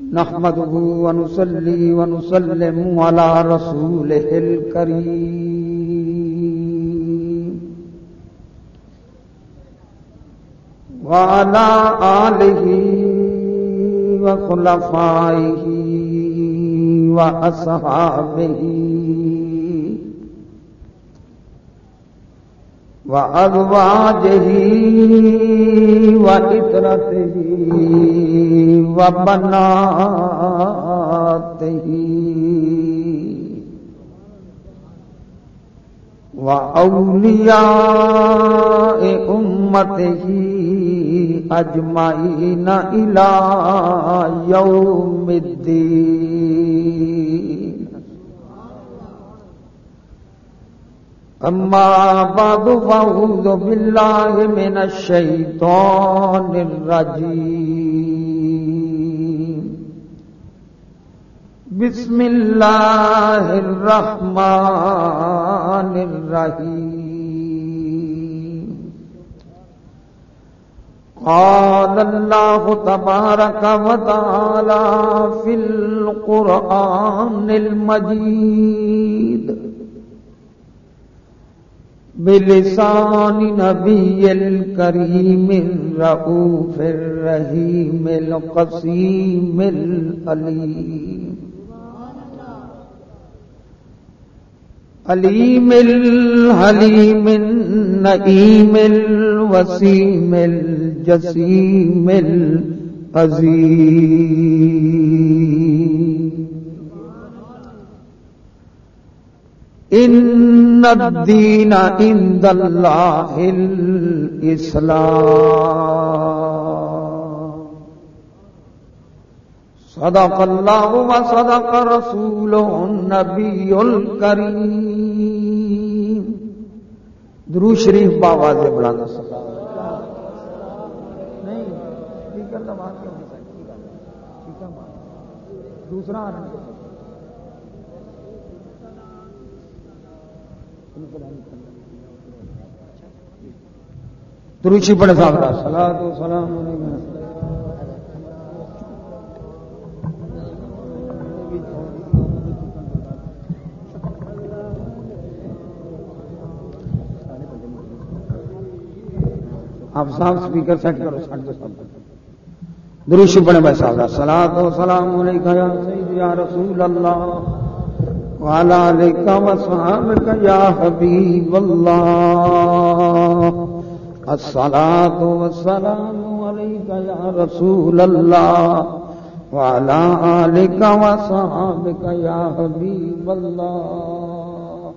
نحمده ونصلي ونسلم على رسوله الكريم. وعلى آله وخلفائه وأصحابه وأزواجه وإطرته وبناته وأولياء أمته أجمعين إلى يوم الدين. أما بعد، فأعوذ بالله من الشيطان الرجيم. بسم الله الرحمن الرحيم. قال الله تبارك وتعالى في القرآن المجيد بلسان نبي الكريم الرؤوف الرحيم القسيم الأليم عليم الحليم النئيم الوسيم الجسيم العظيم ان الدین عند اللہ الاسلام صدق اللہ و صدق رسول النبی الکریم درو شریف بابا سے بڑا دوسرا تروچی پڑے صاحب سلا تو سلام آپ صاحب اسپیکر سیٹ کرو سٹ دو سب دروشی پڑے بھائی صاحب۔ سلا تو سلام علیکم یا رسول اللہ۔ عليك وصحابك يا حبيب الله الصلاة والسلام عليك يا رسول الله وعلى آلك وصحابك يا حبيب الله.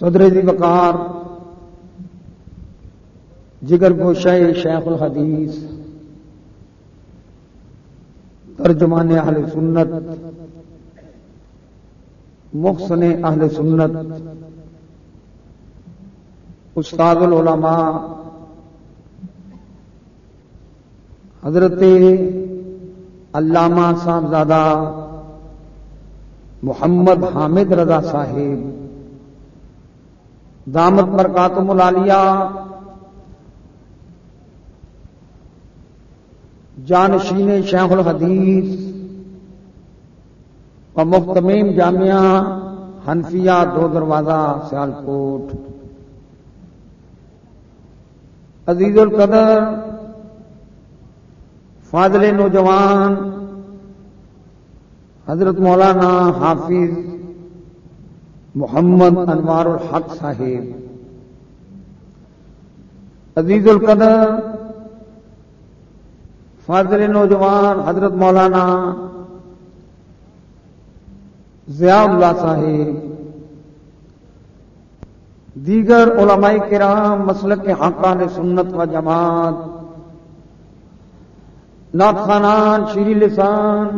صدر دی وقار جگر گوشہ شیخ الحدیث، ترجمان اہل سنت، محسن اہل سنت استاد العلماء، حضرت علامہ صاحبزادہ محمد حامد رضا صاحب، دامت برکاتم العالیہ جانشین شیخ الحدیث اور مختمیم جامعہ حنفیہ دو دروازہ سیال کوٹ عزیز القدر، فاضل نوجوان، حضرت مولانا حافظ محمد انوار الحق صاحب، عزیز القدر، فاضل نوجوان، حضرت مولانا ضیاء اللہ صاحب دیگر علماء کرام مسلک کے حقان سنت و جماعت خانان شری لسان،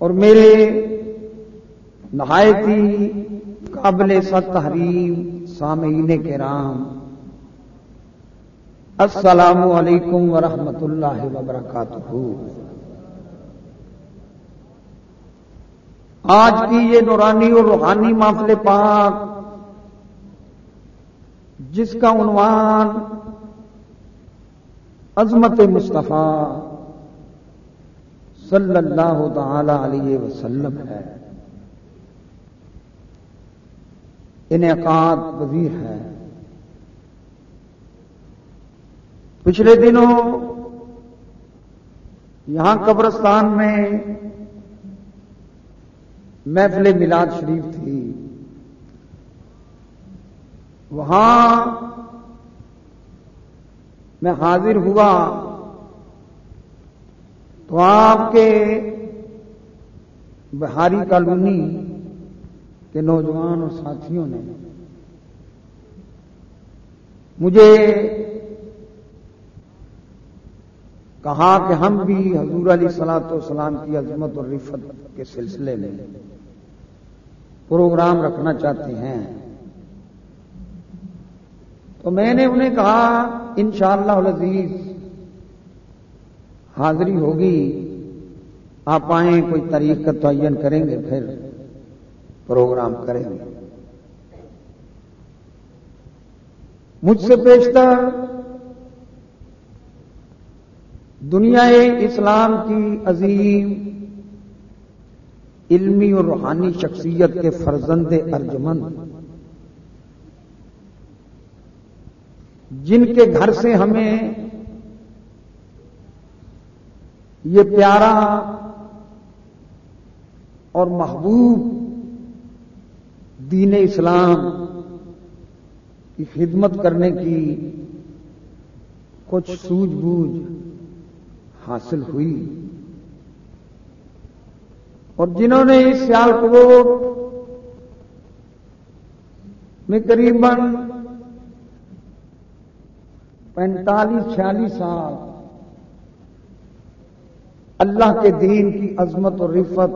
اور میرے نہایتی قابل ست تحریم سامعین کرام، السلام علیکم ورحمۃ اللہ وبرکاتہ۔ آج کی یہ نورانی اور روحانی معافل پاک، جس کا عنوان عظمت مصطفیٰ صلی اللہ تعالی علیہ وسلم ہے۔ انعقاد پذیر ہے۔ پچھلے دنوں یہاں قبرستان میں محفل میلاد شریف تھی۔ وہاں میں حاضر ہوا۔ تو آپ کے بہاری کالونی کے نوجوان اور ساتھیوں نے مجھے کہا کہ ہم بھی حضور علی سلاط والسلام کی عظمت اور رفت کے سلسلے میں پروگرام رکھنا چاہتے ہیں۔ تو میں نے انہیں کہا، انشاءاللہ العزیز، حاضری ہوگی۔ آپ آئیں، کوئی تاریخ کا تعین کریں گے، پھر پروگرام کریں گے۔ مجھ سے پیشتر دنیا اسلام کی عظیم علمی اور روحانی شخصیت کے فرزند ارجمند جن کے گھر سے ہمیں یہ پیارا اور محبوب دین اسلام کی خدمت کرنے کی کچھ سوجھ بوجھ حاصل ہوئی۔ اور جنہوں نے اس سیال کو میں قریباً پینتالیس، چھیالیس سال اللہ کے دین کی عظمت اور رفت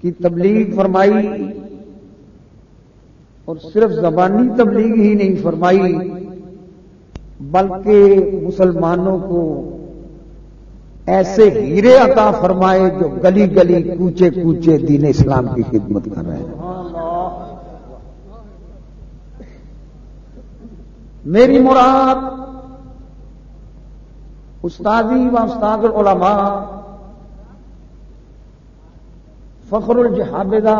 کی تبلیغ فرمائی اور صرف زبانی تبلیغ ہی نہیں فرمائی، بلکہ مسلمانوں کو ایسے ہیرے عطا فرمائے جو گلی گلی کوچے کوچے دین اسلام کی خدمت کر رہے ہیں۔ میری مراد استادی و استاد العلماء فخر الجہابدہ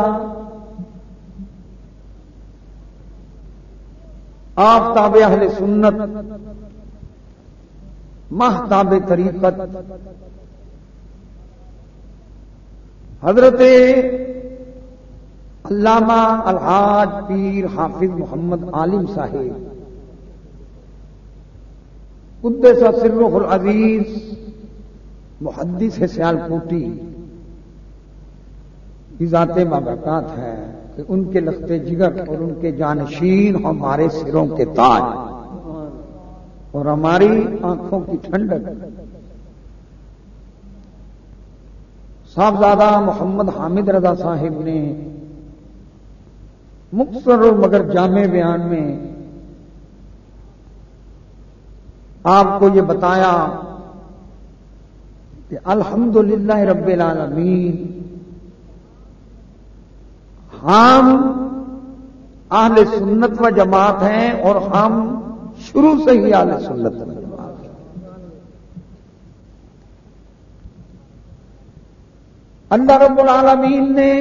آفتاب اہل سنت محتاب طریقت۔ حضرت علامہ الحاج پیر حافظ محمد عالم صاحب۔ قدس سر العزیز محدث ہے سیال کوٹی کی ذات مابرکات ہے کہ ان کے لختے جگر اور ان کے جانشین ہمارے سروں کے تاج۔ اور ہماری آنکھوں کی ٹھنڈک۔ صاحبزادہ محمد حامد رضا صاحب نے مختصر مگر جامع بیان میں آپ کو یہ بتایا کہ الحمد للہ رب العالمین ہم اہل سنت و جماعت ہیں اور ہم شروع سے ہی اہل سنت و اللہ رب العالمین نے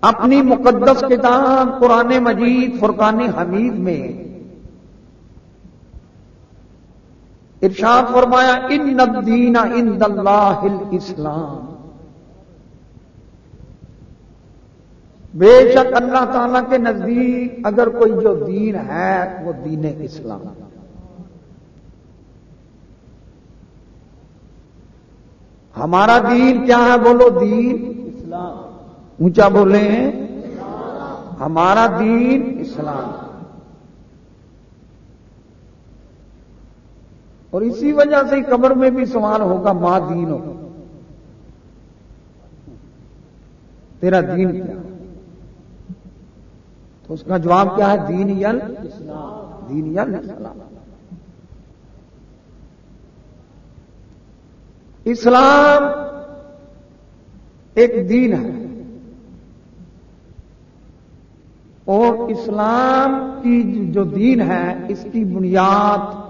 اپنی مقدس کتاب قرآن مجید، فرقان حمید میں ارشاد فرمایا، ان الدین ان اللہ اسلام بے شک اللہ تعالی کے نزدیک اگر کوئی جو دین ہے وہ دین اسلام ہمارا دین کیا ہے بولو دین۔ اسلام۔ اونچا بولے۔ ہیں ہمارا دین اسلام۔ اور اسی وجہ سے قبر میں بھی سوال ہوگا ماں دین ہو۔ تیرا دین کیا تو اس کا جواب کیا ہے؟ دین یل دین یل اسلام۔ اسلام ایک دین ہے۔ اور اسلام کی جو دین ہے، اس کی بنیاد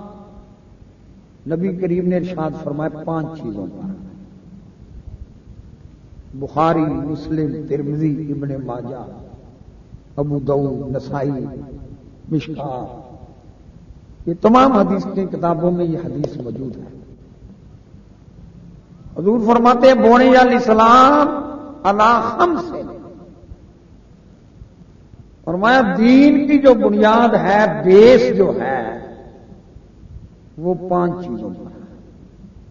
نبی کریم نے ارشاد فرمایا پانچ چیزوں پر۔ بخاری، مسلم ترمزی ابن ماجہ۔ ابو دو نسائی، مشکا۔ یہ تمام حدیث کی کتابوں میں یہ حدیث موجود ہے۔ حضور فرماتے ہیں، بونی علیہ السلام اللہ سے فرمایا، دین کی جو بنیاد ہے، بیس جو ہے، وہ پانچ چیزوں پر ہے۔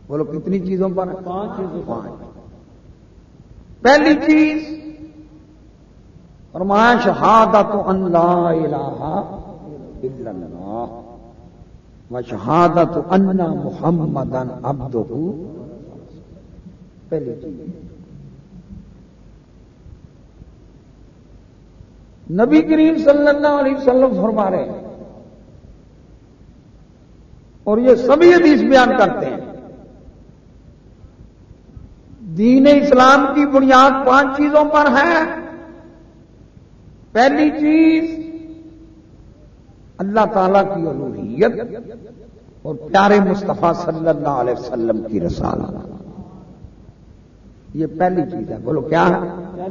بولو، کتنی چیزوں پر ہے؟ پانچ چیزوں پانچ۔ پہلی چیز فرمایا شہادت اللہ الہ الا اللہ و شہادت ان محمد ابد پہلی چیز. نبی کریم صلی اللہ علیہ وسلم فرما رہے ہیں اور یہ سبھی حدیث بیان کرتے ہیں. دین اسلام کی بنیاد پانچ چیزوں پر ہے. پہلی چیز اللہ تعالی کی الوحیت اور پیارے مصطفیٰ صلی اللہ علیہ وسلم کی رسالہ یہ پہلی چیز ہے۔ بولو کیا ہے؟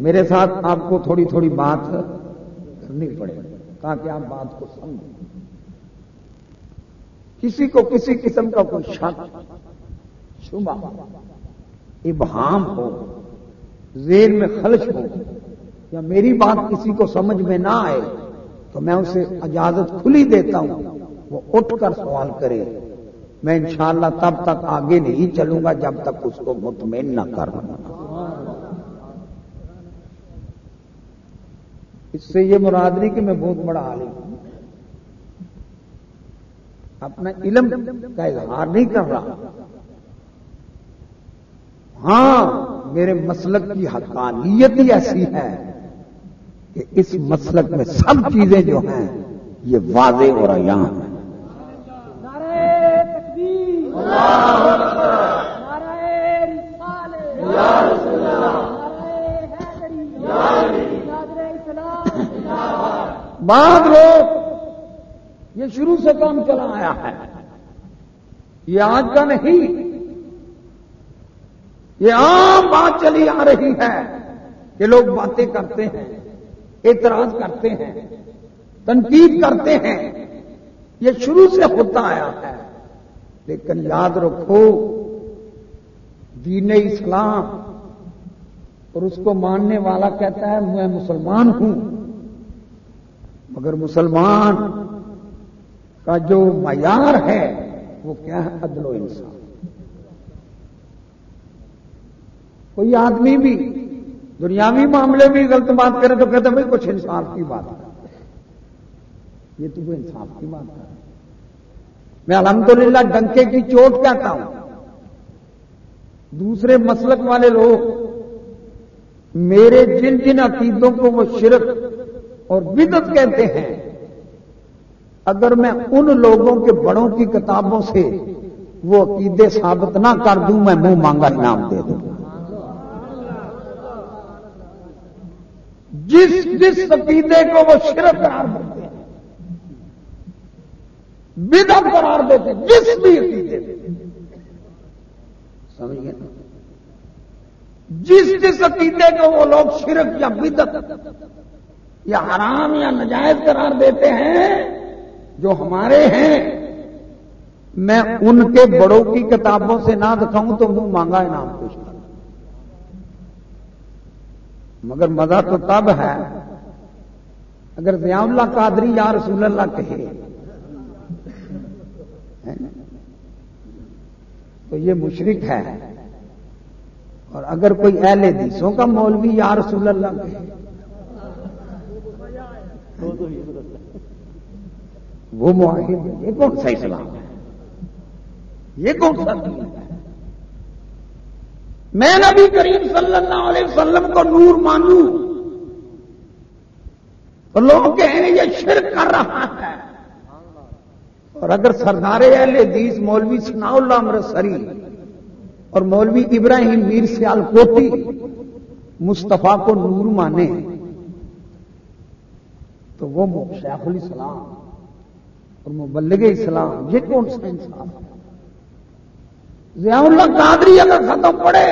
میرے ساتھ آپ کو تھوڑی تھوڑی بات کرنی پڑے تاکہ آپ بات کو سمجھیں۔ کسی کو کسی قسم کا کوئی شک شبہ ابہام ہو زیر میں خلش ہو یا میری بات کسی کو سمجھ میں نہ آئے تو میں اسے اجازت کھلی دیتا ہوں، وہ اٹھ کر سوال کرے۔ میں انشاءاللہ تب تک آگے نہیں چلوں گا جب تک اس کو مطمئن نہ کر اس سے یہ مراد نہیں کہ میں بہت بڑا عالم ہوں۔ اپنا علم کا اظہار نہیں کر رہا۔ ہاں میرے مسلک کی حقانیت ہی ایسی ہے۔ کہ اس مسلک میں سب چیزیں جو ہیں یہ واضح رہا یہاں ہے بعد لوگ یہ شروع سے کام چلا آیا ہے۔ یہ آج کا نہیں۔ یہ عام بات چلی آ رہی ہے کہ لوگ باتیں کرتے ہیں۔ اعتراض کرتے ہیں، تنقید کرتے ہیں۔ یہ شروع سے ہوتا آیا ہے۔ لیکن یاد رکھو، دین اسلام اور اس کو ماننے والا کہتا ہے، میں مسلمان ہوں۔ مگر مسلمان کا جو معیار ہے، وہ کیا ہے؟ عدل و انصاف۔ کوئی آدمی بھی دنیاوی معاملے میں غلط بات کرے تو کہتے بھائی کچھ انصاف کی بات ہے یہ تو کوئی انصاف کی بات ہے میں الحمدللہ ڈنکے کی چوٹ کہتا ہوں۔ دوسرے مسلک والے لوگ، میرے جن جن عقیدوں کو وہ شرک اور بدت کہتے ہیں، اگر میں ان لوگوں کے بڑوں کی کتابوں سے وہ عقیدے ثابت نہ کر دوں، میں منہ مانگا انعام دے دوں۔ جس جس عقیدے کو وہ شرک قرار دیتے ہیں بدت قرار دیتے جس بھی عقیدے سمجھ گئے جس جس عقیدے کو وہ لوگ شرک یا بدت یا حرام یا نجائز قرار دیتے ہیں، جو ہمارے ہیں، میں ان کے بڑوں کی کتابوں سے نہ دکھاؤں تو منہ مانگا انعام کچھ کر مگر مزہ تو تب ہے اگر ضیام اللہ قادری یا رسول اللہ کہے۔ تو یہ مشرق ہے۔ اور اگر کوئی اہل حدیثوں کا مولوی یا رسول اللہ کہے۔ وہ معاہد یہ کون سا اسلام ہے؟ یہ کون سا ہے؟ میں نبی کریم صلی اللہ علیہ وسلم کو نور مانوں۔ تو لوگ کہیں یہ شرک کر رہا ہے۔ اور اگر سردار اہل حدیث مولوی سنا اللہ امرسری اور مولوی ابراہیم میر سیال کوٹی مصطفیٰ کو نور مانے تو وہ شیخ الاسلام اور مبلغ اسلام، یہ کون سا انسان ضیاء اللہ قادری اگر ختم پڑے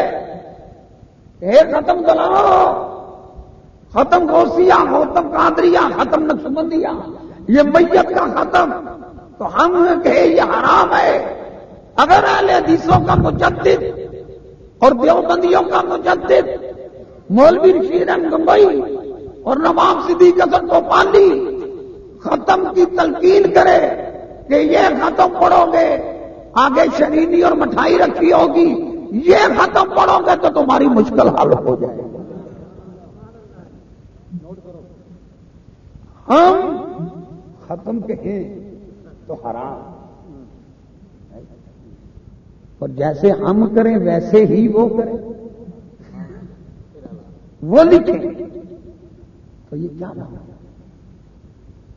ایک ختم چلاؤ ختم گوسیا ختم قادریا ختم نقصبندیا یہ میت کا ختم، تو ہم کہ یہ حرام ہے۔ اگر اہل حدیثوں کا مجدد اور دیوبندیوں کا مجدد، مولوی رشید گمبئی اور نواب صدیق حسن کو پالی ختم کی تلقین کرے کہ یہ ختم پڑھو گے۔ آگے شرینی اور مٹھائی رکھی ہوگی، یہ ختم پڑھو گے تو تمہاری مشکل حل ہو جائے گی۔ ہم ختم کہیں تو حرام۔ اور جیسے ہم کریں، ویسے ہی وہ کریں۔ وہ لکھیں۔ تو یہ کیا نام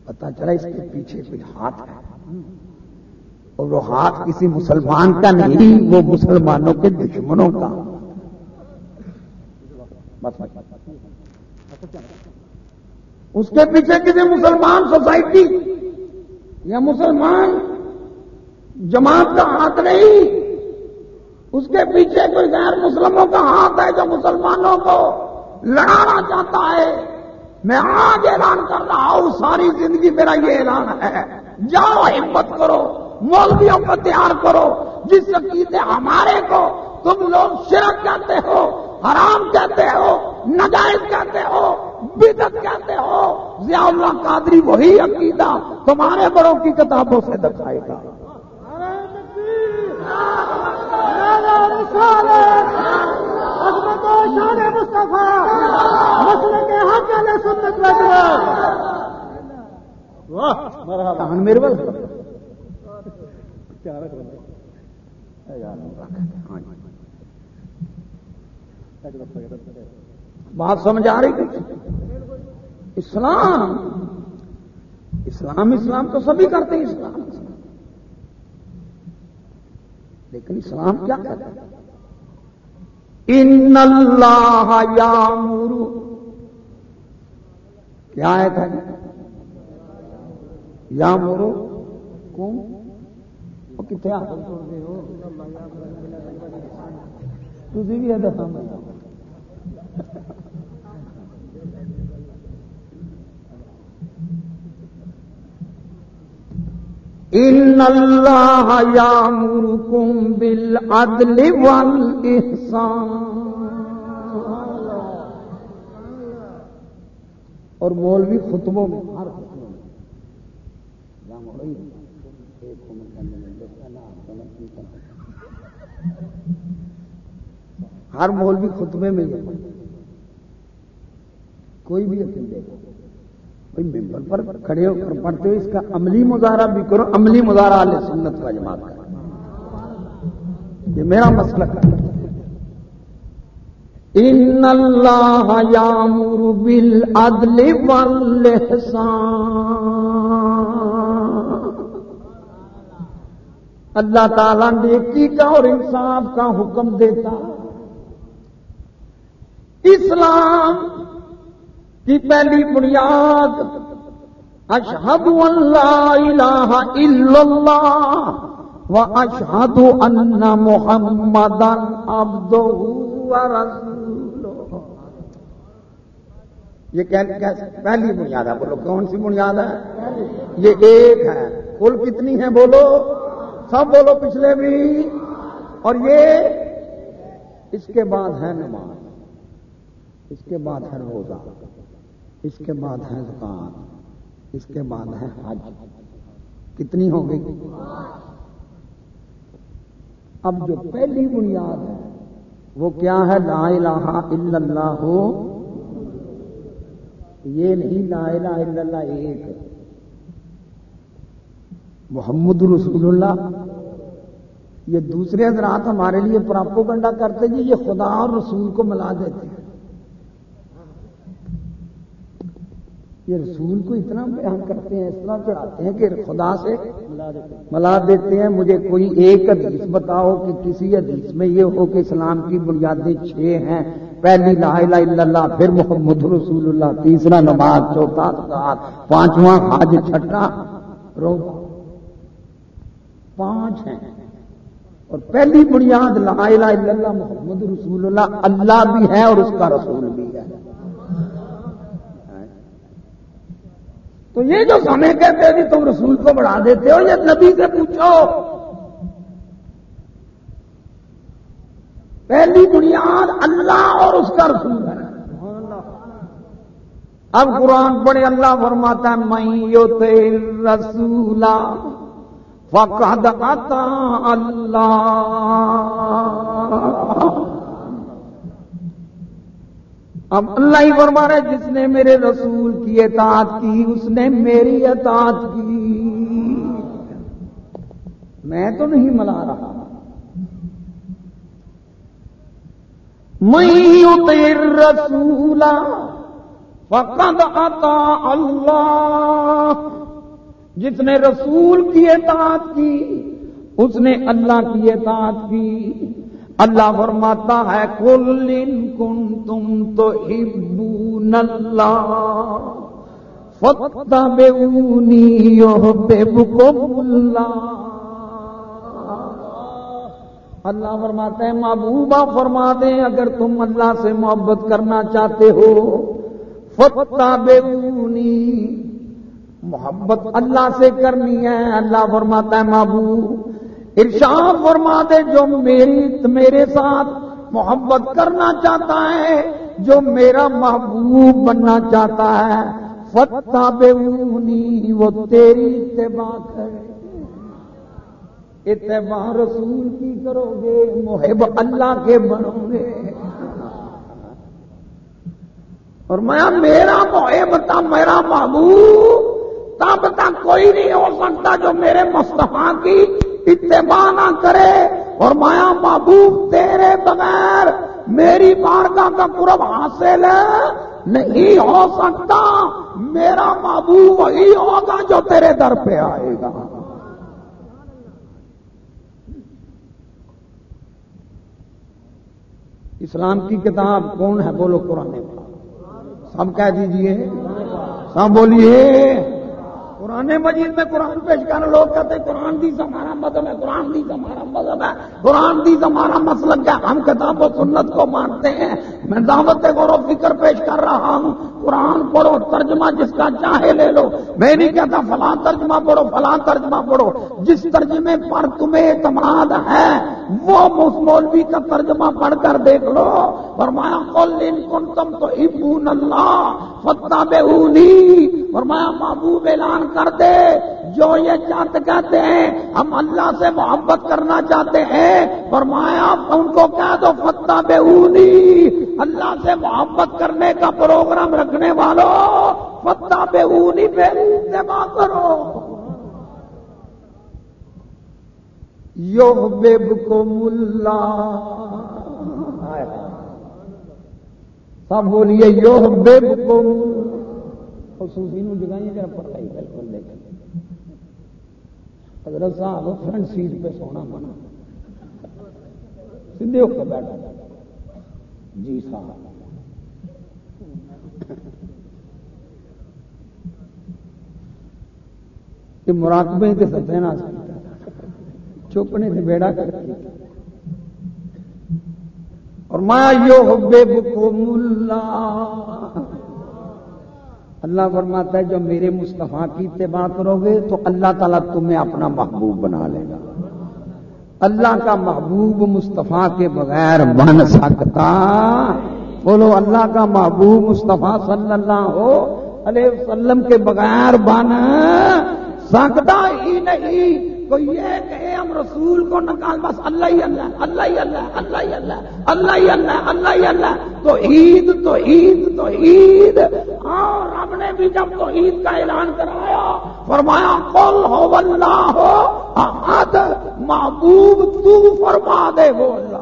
پتا چلا اس کے پیچھے کوئی ہاتھ ہے۔ اور وہ ہاتھ کسی مسلمان کا نہیں، وہ مسلمانوں کے دشمنوں کا۔ اس کے پیچھے کسی مسلمان سوسائٹی یا مسلمان جماعت کا ہاتھ نہیں، اس کے پیچھے کوئی غیر مسلموں کا ہاتھ ہے جو مسلمانوں کو لڑانا چاہتا ہے۔ میں آج اعلان کر رہا ہوں، ساری زندگی میرا یہ اعلان ہے۔ جاؤ، ہمت کرو۔ مولویوں کو تیار کرو جس عقیدے ہمارے کو تم لوگ شرک کہتے ہو حرام کہتے ہو نجائز کہتے ہو بدت کہتے ہو ضیاء اللہ قادری وہی عقیدہ تمہارے بڑوں کی کتابوں سے دکھائے گا میرے بل بات سمجھ آ رہی اسلام اسلام اسلام تو سبھی کرتے ہیں۔ اسلام لیکن اسلام کیا کہتا ہے؟ ان اللہ یا مرو کیا ہے؟ تھا یا مرو کون کتنے ہاتھ چھوڑتے ہو؟ تھی بھی دسا ان اللہ یامرکم بالعدل والاحسان اور مولوی خطبوں میں ہر ہر مولوی خطبے میں کوئی بھی عقیدے ممبر پر کھڑے ہو کر پڑھتے ہو اس کا عملی مظاہرہ بھی کرو۔ عملی مظاہرہ علیہ سنت کا جماعت کا۔ یہ میرا مسئلہ ہے۔ ان اللہ یامر بالعدل والاحسان۔ اللہ تعالیٰ نیکی کا اور انصاف کا حکم دیتا اسلام کی پہلی بنیاد اشہد اللہ الہ الا اللہ و اشہد ان محمد یہ پہلی بنیاد ہے۔ بولو، کون سی بنیاد ہے؟ یہ ایک ہے۔ کل کتنی ہے بولو۔ سب بولو پچھلے بھی۔ اور یہ اس کے بعد ہے نماز۔ اس کے بعد ہے روزہ، اس کے بعد ہے زکان اس کے بعد ہے حج۔ کتنی ہو گئی؟ اب جو پہلی بنیاد ہے، وہ کیا ہے؟ لا الہ الا اللہ۔ ہو یہ نہیں، لا الہ الا اللہ ایک۔ محمد رسول اللہ۔ یہ دوسرے حضرات ہمارے لیے پراپو گنڈا کرتے جی یہ خدا اور رسول کو ملا دیتے ہیں۔ یہ رسول کو اتنا بیان کرتے ہیں اس طرح چڑھاتے ہیں کہ خدا سے ملا دیتے ہیں، مجھے کوئی ایک حدیث بتاؤ کہ کسی حدیث میں یہ ہو کہ اسلام کی بنیادیں چھ ہیں۔ پہلی لا الہ الا اللہ، پھر محمد رسول اللہ، تیسرا نماز، چوتھا پانچواں حج، چھٹا رو پانچ ہیں۔ اور پہلی بنیاد لا الہ الا اللہ، محمد رسول اللہ اللہ بھی ہے اور اس کا رسول بھی ہے۔ تو یہ جو سمے کہتے ہیں کہ تم رسول کو بڑھا دیتے ہو، یہ نبی سے پوچھو۔ پہلی بنیاد اللہ اور اس کا رسول ہے۔ اب قرآن پڑھے اللہ فرماتا ہے میں یو رسولا فقد عطا اللہ۔ اب اللہ ہی فرما رہے جس نے میرے رسول کی اطاعت کی، اس نے میری اطاعت کی۔ میں تو نہیں ملا رہا۔ میں رسولا فقد عطا اللہ۔ جس نے رسول کی اطاعت کی، اس نے اللہ کی اطاعت کی۔ اللہ فرماتا ہے کل کن تم تو ہبو نلہ فتح بے بے اللہ فرماتا ہے، محبوبہ فرما دیں اگر تم اللہ سے محبت کرنا چاہتے ہو۔ فتح بے محبت اللہ سے کرنی ہے۔ اللہ فرماتا ہے، محبوب ارشاد فرما دے، جو میری میرے ساتھ محبت کرنا چاہتا ہے، جو میرا محبوب بننا چاہتا ہے فتح بے وہ تیری اتباع کرے۔ اتباع رسول کی کرو گے محب اللہ کے بنو گے اور میں میرا محب تھا، میرا محبوب، تب تک کوئی نہیں ہو سکتا جو میرے مصطفیٰ کی اتباع نہ کرے اور مایا محبوب تیرے بغیر میری مارکا کا قرب حاصل نہیں ہو سکتا، میرا محبوب وہی ہوگا جو تیرے در پہ آئے گا. اسلام کی کتاب کون ہے؟ بولو قرآن سب کہہ دیجیے۔ سب بولیے۔ قرآن مجید میں قرآن پیش کر لوگ کہتے ہیں قرآن دیس ہمارا مذہب ہے، قرآن دیس ہمارا مذہب ہے، قرآن دیس ہمارا مسلک کیا ہم کتاب و سنت کو مانتے ہیں۔ میں دعوت غور و فکر پیش کر رہا ہوں۔ قرآن پڑھو، ترجمہ جس کا چاہے لے لو۔ میں نہیں کہتا فلاں ترجمہ پڑھو، فلاں ترجمہ پڑھو۔ جس ترجمے پر تمہیں اعتماد ہے، وہ مولوی کا ترجمہ پڑھ کر دیکھ لو۔ فرمایا، قل کن تم تو اللہ۔ فتح بے فرمایا، محبوب اعلان کر دے۔ جو یہ چاہتے کہتے ہیں، ہم اللہ سے محبت کرنا چاہتے ہیں۔ فرمایا ان کو کہہ دو فتح بے اللہ سے محبت کرنے کا پروگرام رکھنے والوں فتح بے اونی پہ اتباع کرو۔ یو بے کو ملا۔ سب بولیے یو بے کو صوفی نو جگائیے جا پڑتا ہی بالکل لے کر حضرت صاحب فرنٹ سیٹ پہ سونا بنا سیدھے ہو کے بیٹھا۔ جی صاحب۔ کہ مراقبے کے ستے نہ چپنے سے بیڑا کر کے۔ اور مایا یو حبے بکو ملا اللہ فرماتا ہے، جو میرے مصطفیٰ کی اتباع کرو گے تو اللہ تعالیٰ تمہیں اپنا محبوب بنا لے گا۔ اللہ کا محبوب مصطفیٰ کے بغیر بن سکتا۔ بولو، اللہ کا محبوب مصطفیٰ صلی اللہ علیہ وسلم کے بغیر بن سکتا ہی نہیں۔ کوئی یہ کہے ہم رسول کو نکال بس اللہ ہی اللہ اللہ ہی اللہ اللہ ہی اللہ اللہ ہی اللہ اللہ ہی اللہ۔ تو عید تو عید تو عید۔ اور رب نے بھی جب تو عید کا اعلان کرایا فرمایا کل ہو اللہ ہو احد محبوب تو فرما دے وہ اللہ۔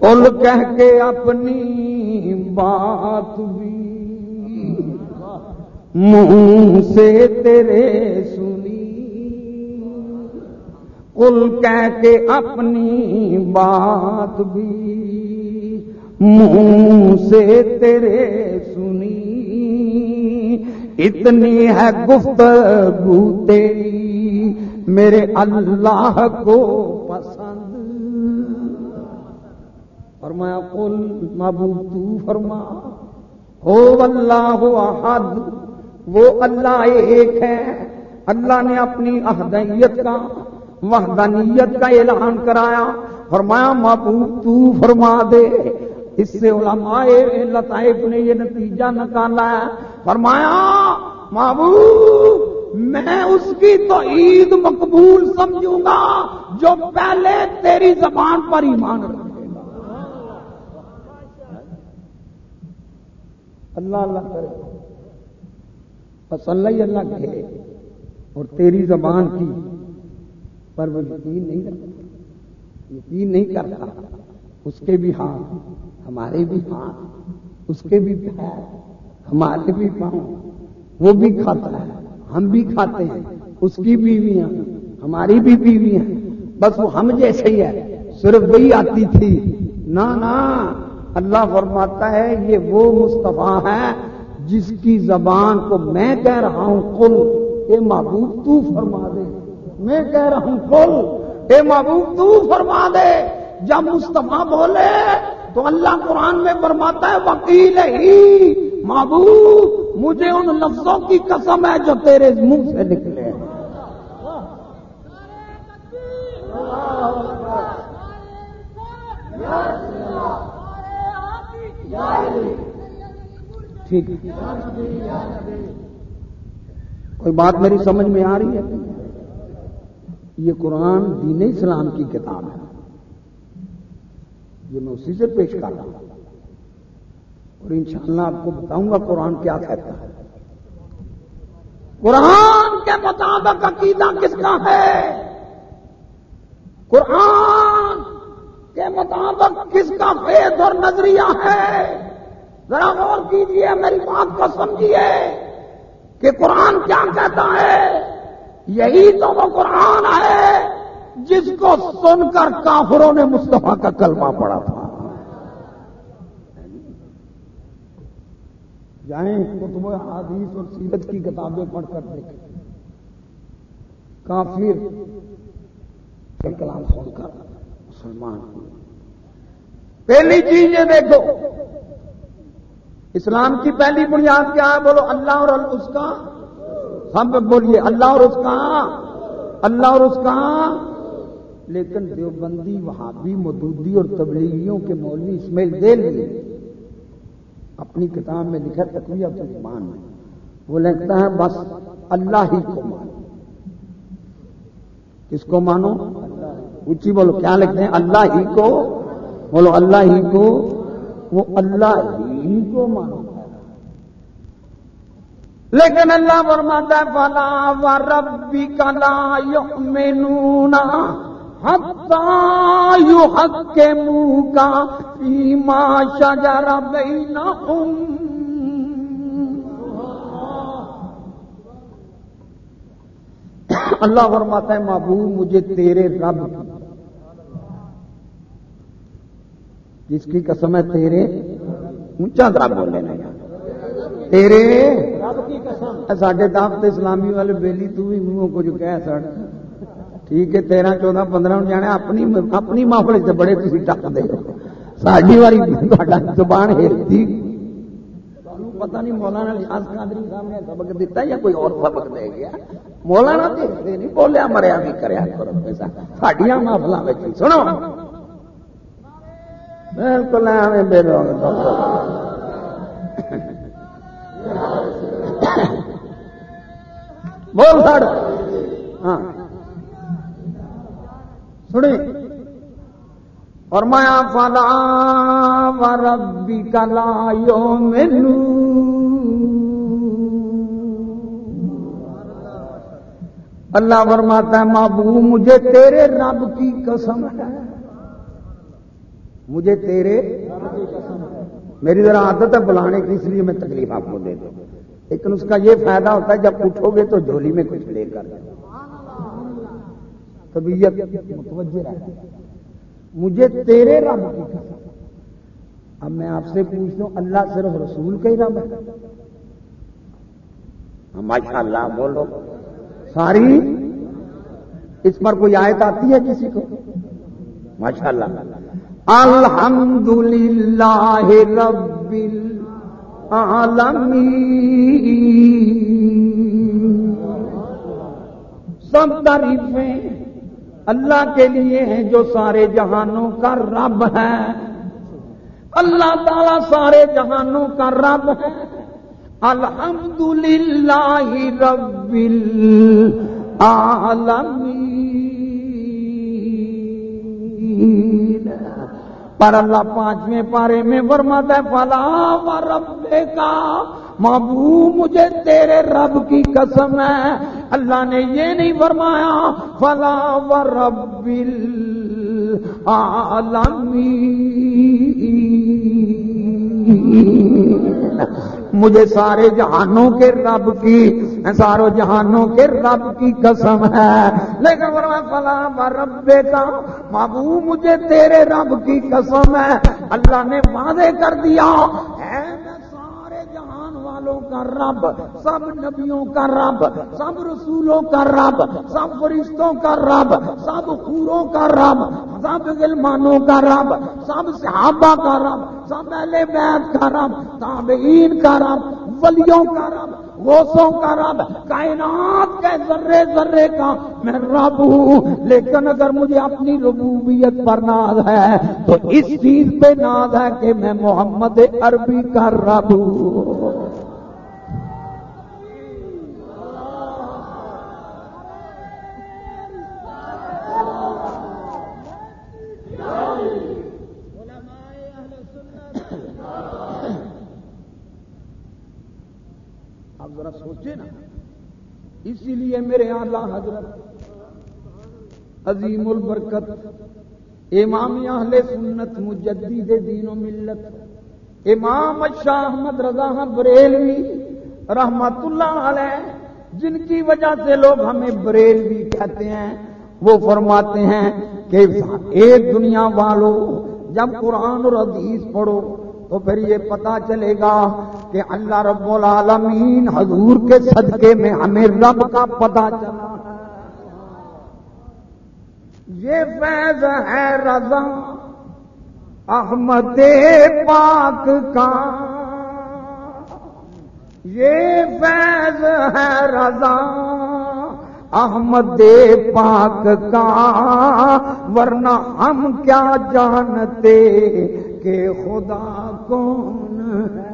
کل کہہ کے اپنی بات بھی۔ منہ سے تیرے سنی۔ کل کہہ کے اپنی بات بھی۔ منہ سے تیرے سنی۔ اتنی ہے گفتگو تیری۔ میرے اللہ کو پسند فرمایا کل محبوب تو فرما۔ ہو اللہ احد، وہ اللہ ایک ہے۔ اللہ نے اپنی احدیت کا، وحدانیت کا اعلان کرایا۔ فرمایا، محبوب تو فرما دے۔ اس سے علماء لطائف نے یہ نتیجہ نکالا۔ ہے فرمایا، محبوب، میں اس کی تو عید مقبول سمجھوں گا جو پہلے تیری زبان پر ایمان رکھے اللہ اللہ کرے۔ بس اللہ ہی اللہ کہے۔ اور تیری زبان کی پر وہ یقین نہیں رکھتا۔ یقین نہیں کرتا۔ اس کے بھی ہاتھ ہمارے بھی ہاتھ اس کے بھی پیر ہمارے بھی پاؤں وہ بھی کھاتا ہے، ہم بھی کھاتے ہیں۔ اس کی بیویاں، ہماری بھی بیویاں۔ بس وہ ہم جیسے ہی ہے۔ صرف وہی آتی تھی۔ نہ اللہ فرماتا ہے یہ وہ مصطفیٰ ہے جس کی زبان کو میں کہہ رہا ہوں کل اے محبوب تو فرما دے میں کہہ رہا ہوں کل اے محبوب تو فرما دے جب مصطفیٰ بولے تو اللہ قرآن میں فرماتا ہے وکیل ہی محبوب مجھے ان لفظوں کی قسم ہے جو تیرے منہ سے نکلے ٹھیک۔ کوئی بات میری سمجھ میں آ رہی ہے؟ یہ قرآن دین اسلام کی کتاب ہے۔ یہ میں اسی سے پیش کر رہا ہوں۔ اور انشاءاللہ آپ کو بتاؤں گا قرآن کیا کہتا ہے۔ قرآن کے مطابق عقیدہ کس کا ہے؟ قرآن کے مطابق کس کا فیض اور نظریہ ہے؟ ذرا غور کیجیے میری بات کو سمجھیے کہ قرآن کیا کہتا ہے؟ یہی تو وہ قرآن ہے جس کو سن کر کافروں نے مصطفیٰ کا کلمہ پڑا تھا۔ جائیں کتب حادیث اور سیرت کی کتابیں پڑھ کر دیکھیں۔ کافر کلام سن کر مسلمان پہلی چیز یہ دیکھو، اسلام کی پہلی بنیاد کیا ہے؟ بولو اللہ اور اس کا سب بولیے، اللہ اور اس کا، اللہ اور اس کا۔ لیکن دیوبندی، وہابی، مدودی اور تبلیغیوں کے مولوی اسمیل دے لیے اپنی کتاب میں لکھا تکوی اب ایمان میں وہ لکھتا ہے، بس اللہ ہی کو مانو۔ کس کو مانو؟ اونچی بولو، کیا لکھتے ہیں؟ اللہ ہی کو بولو اللہ ہی کو، وہ اللہ ہی کو مانو لیکن اللہ فرماتا ہے، فلا و ربی کلا یؤمنون حتا یو حق منہ کا ایما شجر بینہم اللہ فرماتا ہے محبوب مجھے تیرے رب کی جس کی قسم ہے تیرے؟ اونچا درا بول لینا تیرے؟ ساڈے دافت اسلامی والے بیلی، تو بھی منہ کو کہہ سڑ۔ ٹھیک ہے، تیرہ، چودہ، پندرہ جانے اپنی اپنی محفل سے بڑے تھی ٹک دے۔ ساری واری زبان ہلتی پتا نہیں مولانا ریاض قادری صاحب نے سبق دیتا یا کوئی اور سبق دے گیا۔ مولانا دیکھتے نہیں بولیا، مریا بھی کریا کرو ساڈیا محفل سنو۔ بالکل ایویں بے لوگ بول سڑ ہاں سنی اور مایا فلا و ربی کلا یو مینو اللہ فرماتا ہے محبوب مجھے تیرے رب کی قسم ہے مجھے تیرے میری ذرا عادت ہے بلانے کی، اس لیے میں تکلیف آپ کو دے دوں۔ لیکن اس کا یہ فائدہ ہوتا ہے، جب اٹھو گے تو جھولی میں کچھ لے کر۔ طبیعت متوجہ مجھے تیرے رب کی قسم۔ اب میں آپ سے پوچھتا ہوں اللہ صرف رسول کا ہی رب ہے؟ ہاں، ماشاء اللہ بولو ساری اس پر کوئی آیت آتی ہے کسی کو؟ ماشاء اللہ الحمد للہ رب سب تعریفیں اللہ کے لیے ہیں جو سارے جہانوں کا رب ہے۔ اللہ تعالی سارے جہانوں کا رب ہے۔ الحمد للہ رب پر اللہ پانچویں پارے میں فرماتا ہے، فلا و رب کا مابو مجھے تیرے رب کی قسم ہے۔ اللہ نے یہ نہیں فرمایا، فلا و رب مجھے سارے جہانوں کے رب کی ساروں جہانوں کے رب کی قسم ہے۔ لیکن فلا رب بیٹا بابو مجھے تیرے رب کی قسم ہے۔ اللہ نے وعدے کر دیا والوں کا رب سب نبیوں کا رب سب رسولوں کا رب سب فرشتوں کا رب سب خوروں کا رب سب علمانوں کا رب سب صحابہ کا رب سب اہل بیت کا رب تابعین کا رب ولیوں کا رب غوثوں کا رب کائنات کے ذرے ذرے کا میں رب ہوں لیکن اگر مجھے اپنی ربوبیت پر ناز ہے تو اس چیز پہ ناز ہے کہ میں محمد عربی کا رب ہوں سوچے نا؟ اسی لیے میرے اللہ حضرت، عظیم البرکت، امام اہل سنت مجدد دین و ملت، امام شاہ احمد رضا بریلوی رحمت اللہ علیہ، جن کی وجہ سے لوگ ہمیں بریلوی کہتے ہیں، وہ فرماتے ہیں کہ ایک دنیا والوں جب قرآن اور حدیث پڑھو تو پھر یہ پتا چلے گا کہ اللہ رب العالمین حضور کے صدقے میں ہمیں رب کا پتا چلا یہ فیض ہے رضا احمد پاک کا۔ یہ فیض ہے رضا احمد پاک کا۔ ورنہ ہم کیا جانتے کہ خدا کون ہے؟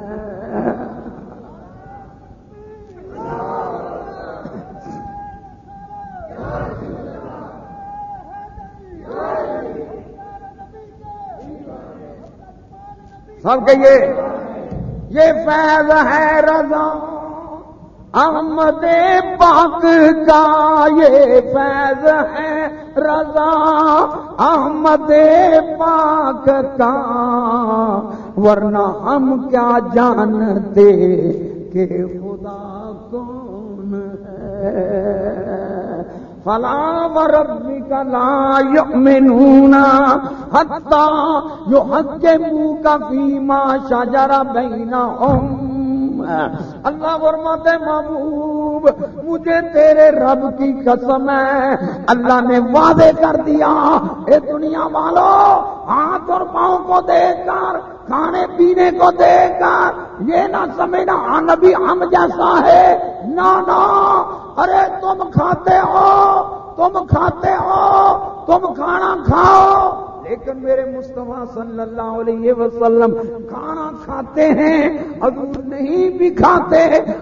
سب کہیے یہ فیض ہے رضا۔ احمد پاک کا یہ فیض ہے، رضا۔ احمد پاک کا، ورنہ ہم کیا جانتے کہ خدا کون ہے۔ فلا و ربی کا لا یؤمنون حتی جو حق کے منہ کا اللہ فرماتے محبوب، مجھے تیرے رب کی قسم ہے۔ اللہ نے وعدے کر دیا۔ اے دنیا والو، ہاتھ اور پاؤں کو دیکھ کر، کھانے پینے کو دیکھ کر، یہ نہ سمجھنا ہاں نبی ہم جیسا ہے۔ نہ۔ ارے، تم کھاتے ہو، تم کھاتے ہو، تم کھانا کھاؤ۔ لیکن میرے مصطفیٰ صلی اللہ علیہ وسلم کھانا کھاتے ہیں، حضور نہیں بھی کھاتے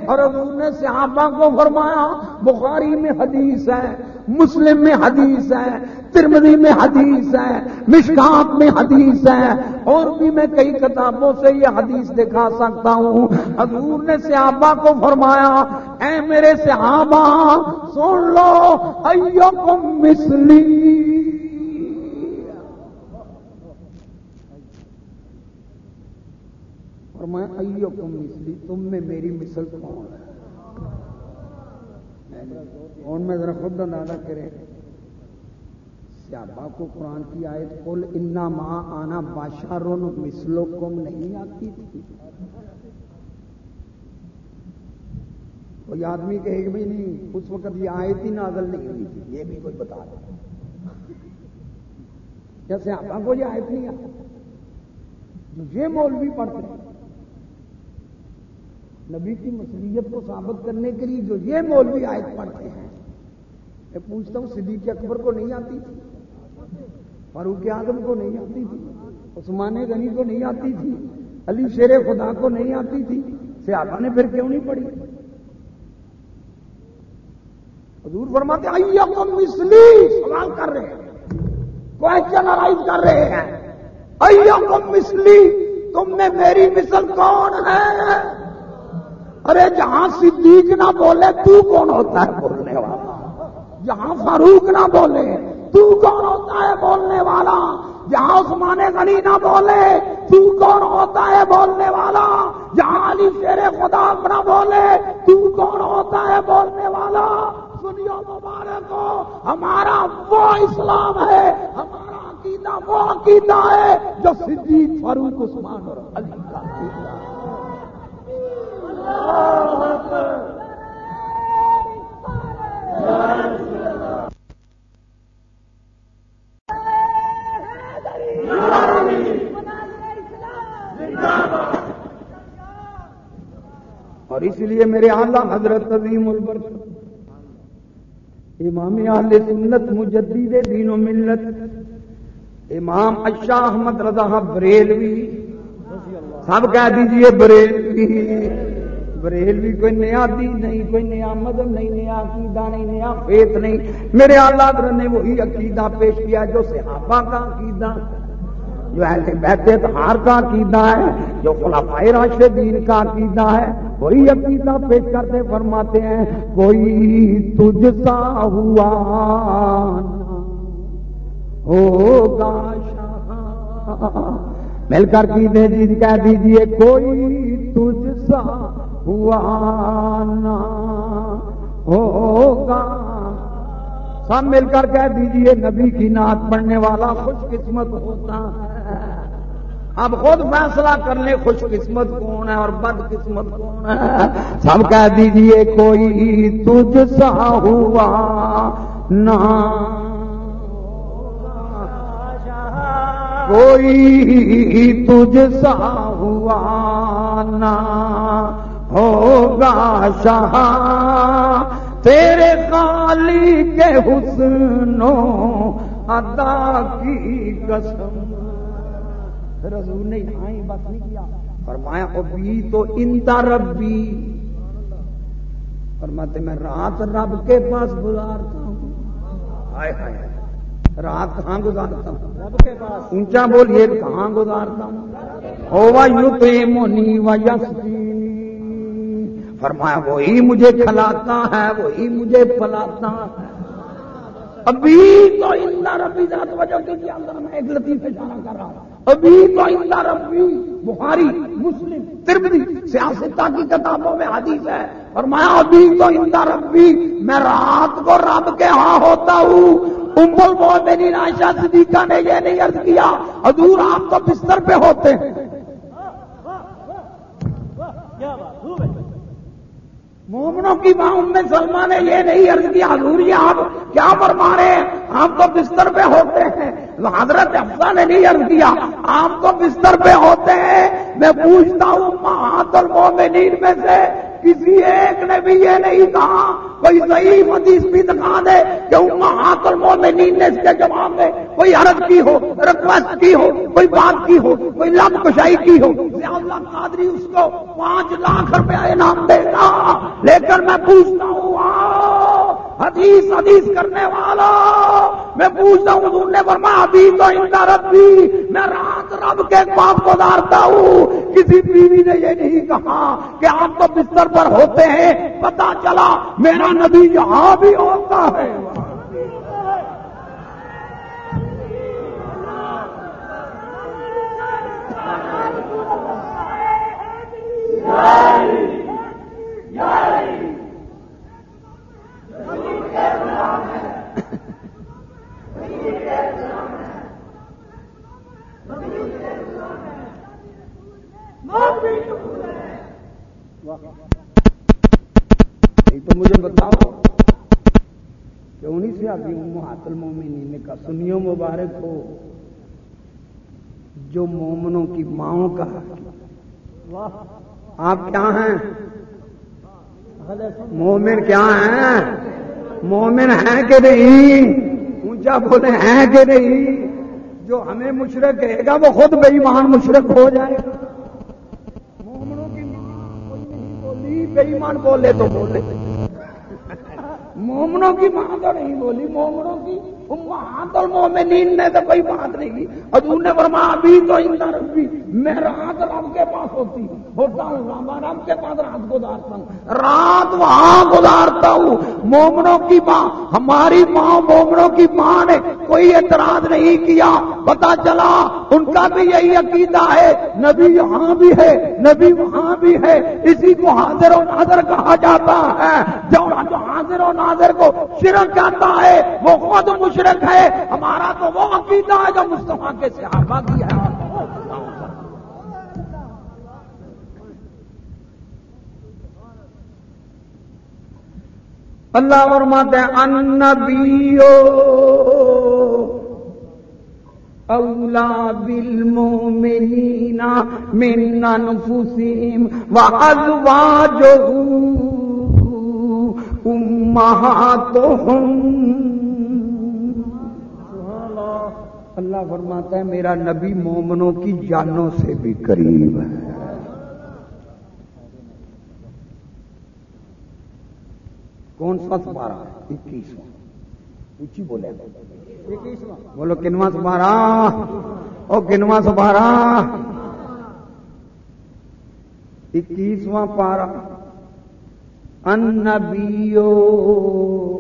اور حضور نے صحابہ کو فرمایا، بخاری میں حدیث ہے، مسلم میں حدیث ہے ترمنی میں حدیث ہے، مشکات میں حدیث ہے، اور بھی میں کئی کتابوں سے یہ حدیث دکھا سکتا ہوں۔ حضور نے صحابہ کو فرمایا، اے میرے صحابہ، سن لو، ایوکم مسلی اور میں ائیو کم مسلی تم میں میری مثل کون ہے؟ کون؟ میں ذرا خود اندازہ کریں۔ سیابا کو قرآن کی آیت کل انا ماں آنا بادشاہ رون مسلو کم نہیں آتی تھی۔ کوئی آدمی کہے کہ بھی نہیں، اس وقت یہ آیت ہی نازل نہیں ہوئی تھی، یہ بھی کوئی بتا دے۔ جیسے آپ کو یہ آیت نہیں آتا یہ مولوی پڑھتے ہیں نبی کی مصلیت کو ثابت کرنے کے لیے جو یہ مولوی آیت پڑھتے ہیں، میں پوچھتا ہوں، صدیق اکبر کو نہیں آتی تھی؟ فاروق اعظم کو نہیں آتی تھی؟ عثمان غنی کو نہیں آتی تھی؟ علی شیر خدا کو نہیں آتی تھی؟ سیاحا نے پھر کیوں نہیں پڑھی؟ حضور فرماتے آئیے مسلی سوال کر رہے ہیں کوشچن ارائز کر رہے ہیں۔ آئیے مسلی تم نے میری مثل کون ہے؟ ارے جہاں صدیق نہ بولے، تو کون ہوتا ہے بولنے والا؟ جہاں فاروق نہ بولے، تو کون ہوتا ہے بولنے والا؟ جہاں عثمان غنی نہ بولے، تو کون ہوتا ہے بولنے والا؟ جہاں علی شیر خدا نہ بولے، تو کون ہوتا ہے بولنے والا؟ سنیو مبارک کو ہمارا وہ اسلام ہے، ہمارا عقیدہ وہ عقیدہ ہے جو صدیق، فاروق، عثمان اور علی اور اس لیے میرے آلہ حضرت عظیم البرت امام اہل سنت مجدید دین و ملت، امام اشاہ احمد رضا بریلوی، سب کہہ دیجیے بریلوی۔ بریلوی کوئی نیا دین نہیں، کوئی نیا مذہب نہیں، نیا عقیدہ نہیں، نیا فیت نہیں۔ میرے اللہ نے وہی عقیدہ پیش کیا جو صحابہ کا عقیدہ جو ایسے بہتے تہار کا عقیدہ ہے، جو خلافائے راشدین کا عقیدہ ہے۔ وہی عقیدہ پیش کرتے فرماتے ہیں، کوئی تجھ سا ہوا ہوگا شاہ۔ مل کر کی دے جی کہہ دیجیے کوئی تجھ سا ہوا نہ ہوگا۔ سب مل کر کہہ دیجیے نبی کی نعت پڑھنے والا خوش قسمت ہوتا ہے۔ اب خود فیصلہ کر لیں خوش قسمت کون ہے اور بد قسمت کون ہے۔ سب کہہ دیجیے کوئی تجھ سا ہوا نہ کوئی تجھ سا ہوا نہ ہوگا شاہ تیرے خالی کے حسنوں ادا کی قسم۔ رضو نے یہاں ہی بس نہیں کیا۔ فرمایا، ابھی تو انتا ربی۔ فرماتے، میں رات رب کے پاس گزارتا ہوں۔ رات کہاں گزارتا ہوں؟ اونچا بولیے کہاں گزارتا ہوں؟ فرمایا وہی مجھے کھلاتا ہے وہی مجھے پلاتا ہے۔ ابھی تو اللہ ربی ذات وجہ کے اندر میں ایک لطیف اشارہ کر رہا ہوں۔ ابھی تو اللہ ربی، بخاری، مسلم تربی سیاستہ کی کتابوں میں حدیث ہے۔ اور میں ابھی تو اللہ ربی، میں رات کو رب کے ہاں ہوتا ہوں۔ ام المومنین عائشہ صدیقہ نے یہ نہیں عرض کیا، حضور آپ تو بستر پہ ہوتے ہیں۔ مومنوں کی ماں ام سلمہ نے یہ نہیں عرض کیا، حضور یہ آپ کیا فرما رہے ہیں؟ آپ تو بستر پہ ہوتے ہیں۔ حضرت افسا نے نہیں عرض کیا، آپ تو بستر پہ ہوتے ہیں۔ میں پوچھتا ہوں، مہات المومنین میں سے کسی ایک نے بھی یہ نہیں کہا، کوئی ضعیف حدیث بھی دکھا دے کہ امہات المومنین نے اس کے جواب میں کوئی عرض کی ہو ریکویسٹ کی ہو، کوئی بات کی ہو، کوئی لب کشائی کی ہو اللہ قادری اس کو پانچ لاکھ روپیہ انعام دے گا۔ لیکن میں پوچھتا ہوں حدیث حدیث کرنے والا، میں پوچھتا ہوں، حضور نے فرمایا، ابھی تو اندر ربی میں رات رب کے پاپ گزارتا ہوں۔ کسی بیوی نے یہ نہیں کہا کہ آپ تو بستر پر ہوتے ہیں پتا چلا، میرا نبی یہاں بھی ہوتا ہے۔ تو مجھے بتاؤ سے آپ کا سنیوں مبارک ہو جو مومنوں کی ماؤں کا آپ کیا ہیں؟ مومن کیا ہیں؟ مومن ہیں کہ نہیں؟ اونچا بولے ہیں کہ نہیں؟ جو ہمیں مشرق کہے گا وہ خود بے ایمان مشرق ہو جائے گا۔ مومنوں کی ماں کوئی نہیں بولی بے ایمان بولے تو بولے۔ مومنوں کی ماں تو نہیں بولی، مومنوں کی امہات المومنین نے تو کوئی بات نہیں کی حضور نے فرمایا، ابھی تو اندر ربی میں رات رب کے پاس ہوتی ہوتا ہوں رب کے پاس رات گزارتا ہوں۔ رات وہاں گزارتا ہوں۔ مومنوں کی ماں، ہماری ماں مومنوں کی ماں نے کوئی اعتراض نہیں کیا۔ پتا چلا، ان کا بھی یہی عقیدہ ہے۔ نبی یہاں بھی ہے، نبی وہاں بھی ہے۔ اسی کو حاضر و ناظر کہا جاتا ہے۔ جو حاضر و ناظر کو شرک کہتا ہے، وہ خود مشرق ہے، ہمارا تو وہ عقیدہ ہے جو مصطفیٰ کے صحابہ کی ہے۔ اللہ فرماتے ہیں، النبیو اولا بالمؤمنین من انفسهم وازواجهم امہاتهم اللہ فرماتا ہے میرا نبی مومنوں کی جانوں سے بھی قریب ہے۔ کون سا سپارا اکیسواں۔ اونچی بولے۔ بولو کنواں سپارا او کنواں سپارا اکیسواں پارا۔ النبیو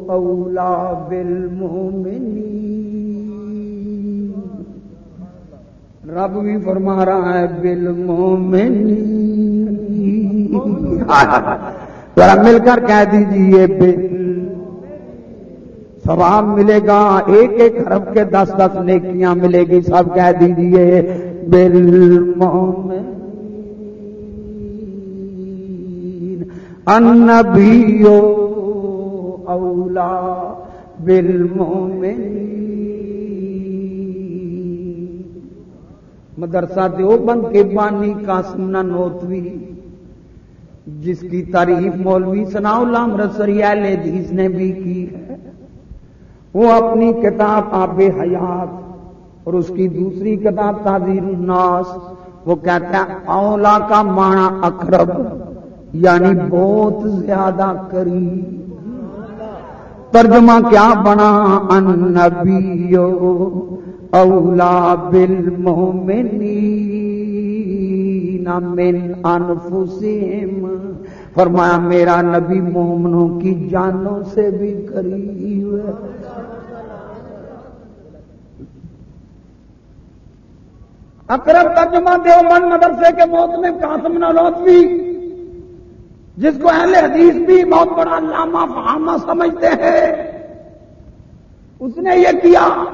اولا بالمؤمنین۔ رب بھی فرما رہا ہے بل ذرا مل کر کہہ دیجیے بل سواب ملے گا، ایک ایک حرف کے دس دس نیکیاں ملے گی، سب کہہ دیجیے بل انبیو اولا بل مدرسہ دیوبند کے بانی قاسم نوتوی جس کی تعریف مولوی سنا اللہ حدیث نے بھی کی ہے۔ وہ اپنی کتاب آب حیات اور اس کی دوسری کتاب تعزیر الناس، وہ کہتا ہے، اولا کا مانا اقرب یعنی بہت زیادہ قریب۔ ترجمہ کیا بنا؟ ان نبیو۔ اولا بالمؤمنین من انفسهم فرمایا، میرا نبی مومنوں کی جانوں سے بھی قریب ہے۔ اکرم ترجمہ دیوبند مدرسے کے موت میں قاسم نلوتوی جس کو اہل حدیث بھی بہت بڑا علامہ فہامہ سمجھتے ہیں۔ اس نے یہ کیا۔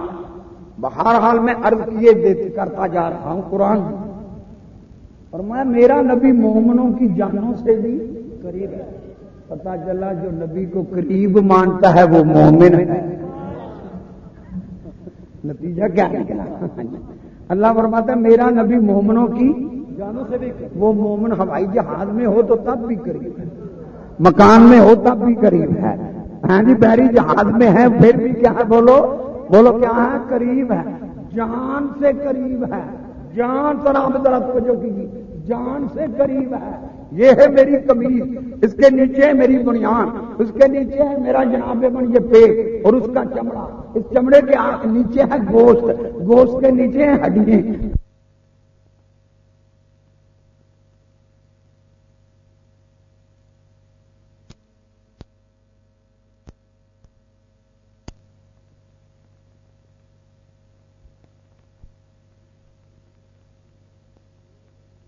بہر حال میں عرض کیے دیتے کرتا جا رہا ہوں قرآن اور میں میرا نبی مومنوں کی جانوں سے بھی قریب ہے۔ پتا چلا جو نبی کو قریب مانتا ہے وہ مومن ہے۔ نتیجہ کیا نکلا اللہ فرماتا ہے، میرا نبی مومنوں کی جانوں سے بھی وہ مومن ہوائی جہاز میں ہو تو تب بھی قریب ہے۔ مکان میں ہو تب بھی قریب ہے۔ ہاں جی بحری جہاز میں ہے، پھر بھی کیا ہے؟ بولو بولو کیا ہے؟ قریب ہے۔ جان سے قریب ہے۔ جان ذرا ذرا جو کی جان سے قریب ہے۔ یہ ہے میری کمیز اس کے نیچے ہے میری بنیاد اس کے نیچے ہے میرا جناب بن یہ پیٹ۔ اور اس کا چمڑا۔ اس چمڑے کے نیچے ہے گوشت۔ گوشت کے نیچے ہے ہڈی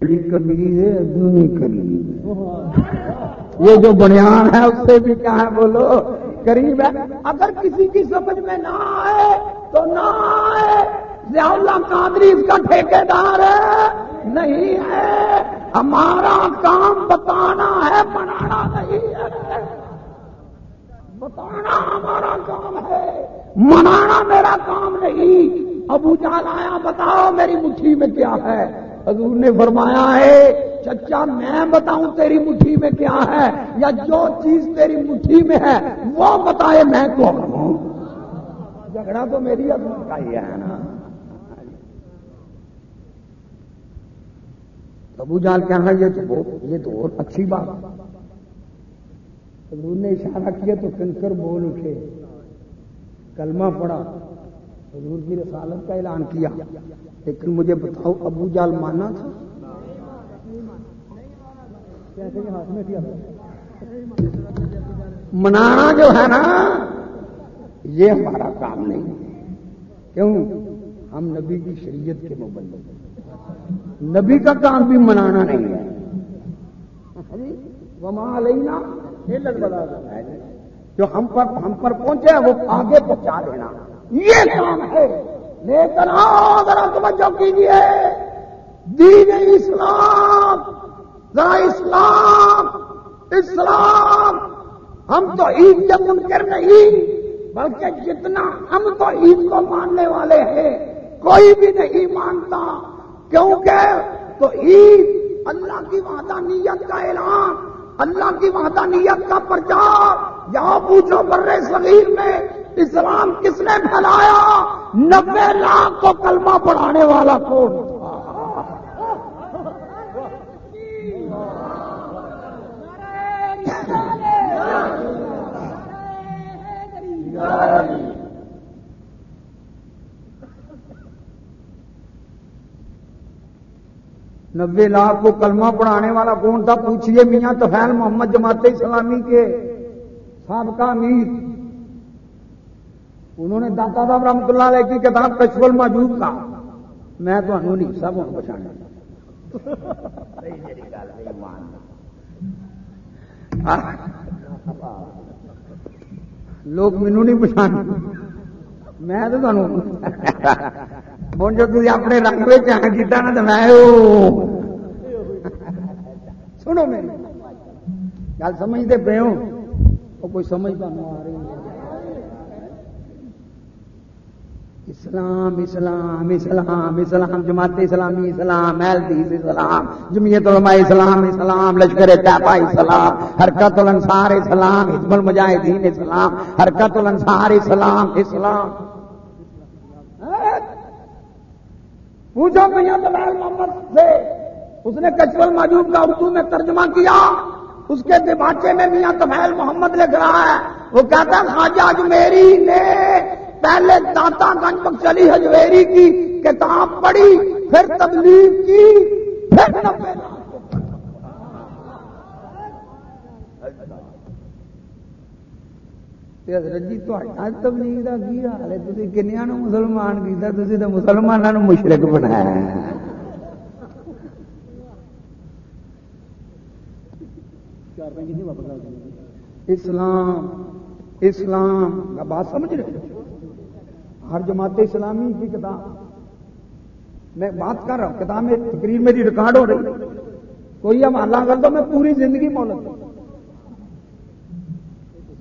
ہڈیاں کمی ہے دونی قریب یہ جو بنیاد ہے اس سے بھی کیا ہے بولو قریب ہے۔ اگر کسی کی سمجھ میں نہ آئے تو نہ آئے۔ اللہ قادری اس کا ٹھیکے دار ہے۔ نہیں ہے۔ ہمارا کام بتانا ہے بنانا نہیں ہے۔ بتانا ہمارا کام ہے۔ منانا میرا کام نہیں۔ ابو جال آیا بتاؤ میری مٹھی میں کیا ہے؟ حضور نے فرمایا ہے، چچا، میں بتاؤں تیری مٹھی میں کیا ہے؟ یا جو چیز تیری مٹھی میں ہے، وہ بتائے میں کون ہوں؟ جھگڑا تو میری عظمت کا ہی ہے نا۔ ابو جان کہنا یہ یہ تو اچھی بات۔ حضور نے اشارہ کیا تو کنکر بول اٹھے۔ کلمہ پڑا حضور کی رسالت کا اعلان کیا۔ لیکن مجھے بتاؤ ابو جال مانا تھا؟ منانا جو ہے نا، یہ ہمارا کام نہیں کیوں؟ ہم نبی کی شریعت کے مبلک نبی کا کام بھی منانا نہیں ہے۔ وما لینا جو ہم پر ہم پر پہنچے وہ آگے پہنچا دینا۔ یہ کام ہے۔ لیکن ہاں، ذرا توجہ کیجیے دین اسلام، ذرا اسلام اسلام۔ ہم تو عید کے منکر نہیں، بلکہ جتنا ہم تو عید کو ماننے والے ہیں، کوئی بھی نہیں مانتا۔ کیونکہ تو عید اللہ کی وحدانیت کا اعلان اللہ کی وحدانیت کا پرچار جہاں پوچھو برے صغیر میں اسلام کس نے پھیلایا؟ نبے لاکھ کو کلمہ پڑھانے والا کون؟ نبے لاکھ کو کلمہ پڑھانے والا کون تھا؟ پوچھئے میاں توفیل محمد جماعت اسلامی کے سابقہ امیر۔ انہوں نے داتا صاحب رحمت اللہ علیہ کی کتاب کشف الموجود کا۔ میں تو انہوں نہیں سب ان پچھانا لوگ مینو نہیں پچھانا میں تو ہوں جو تھی اپنے رنگ میں چین کیا نا تو میں سنو میری گل سمجھتے پے ہو کوئی سمجھ پہ آ رہی اسلام اسلام اسلام اسلام جماعت اسلامی اسلام ایل اسلام جمعیت علماء اسلام اسلام لشکر تیپا اسلام حرکت الانصار اسلام حزب المجاہدین اسلام حرکت الانصار اسلام اسلام پوچھو میاں دلال محمد سے۔ اس نے کچول موجود کا اردو میں ترجمہ کیا۔ اس کے دباچے میں میاں تفیل محمد لکھ رہا ہے۔ وہ کہتا ہے، خواجہ اجمیری نے پہلے داتا گنج بخشلی ہجویری کی کتاب پڑھی، پھر تبلیغ کی، پھر حضرت جی تبلیغ کا کی حال ہے تھی کنیا مسلمان کیا تھی تو مسلمانوں مشرق بنایا اسلام اسلام کا بات سمجھ رہے ہر جماعت اسلامی کی کتاب میں بات کر رہا ہوں کتاب میں تقریر میری ریکارڈ ہو رہی کوئی ہم اللہ کر دو میں پوری زندگی مولت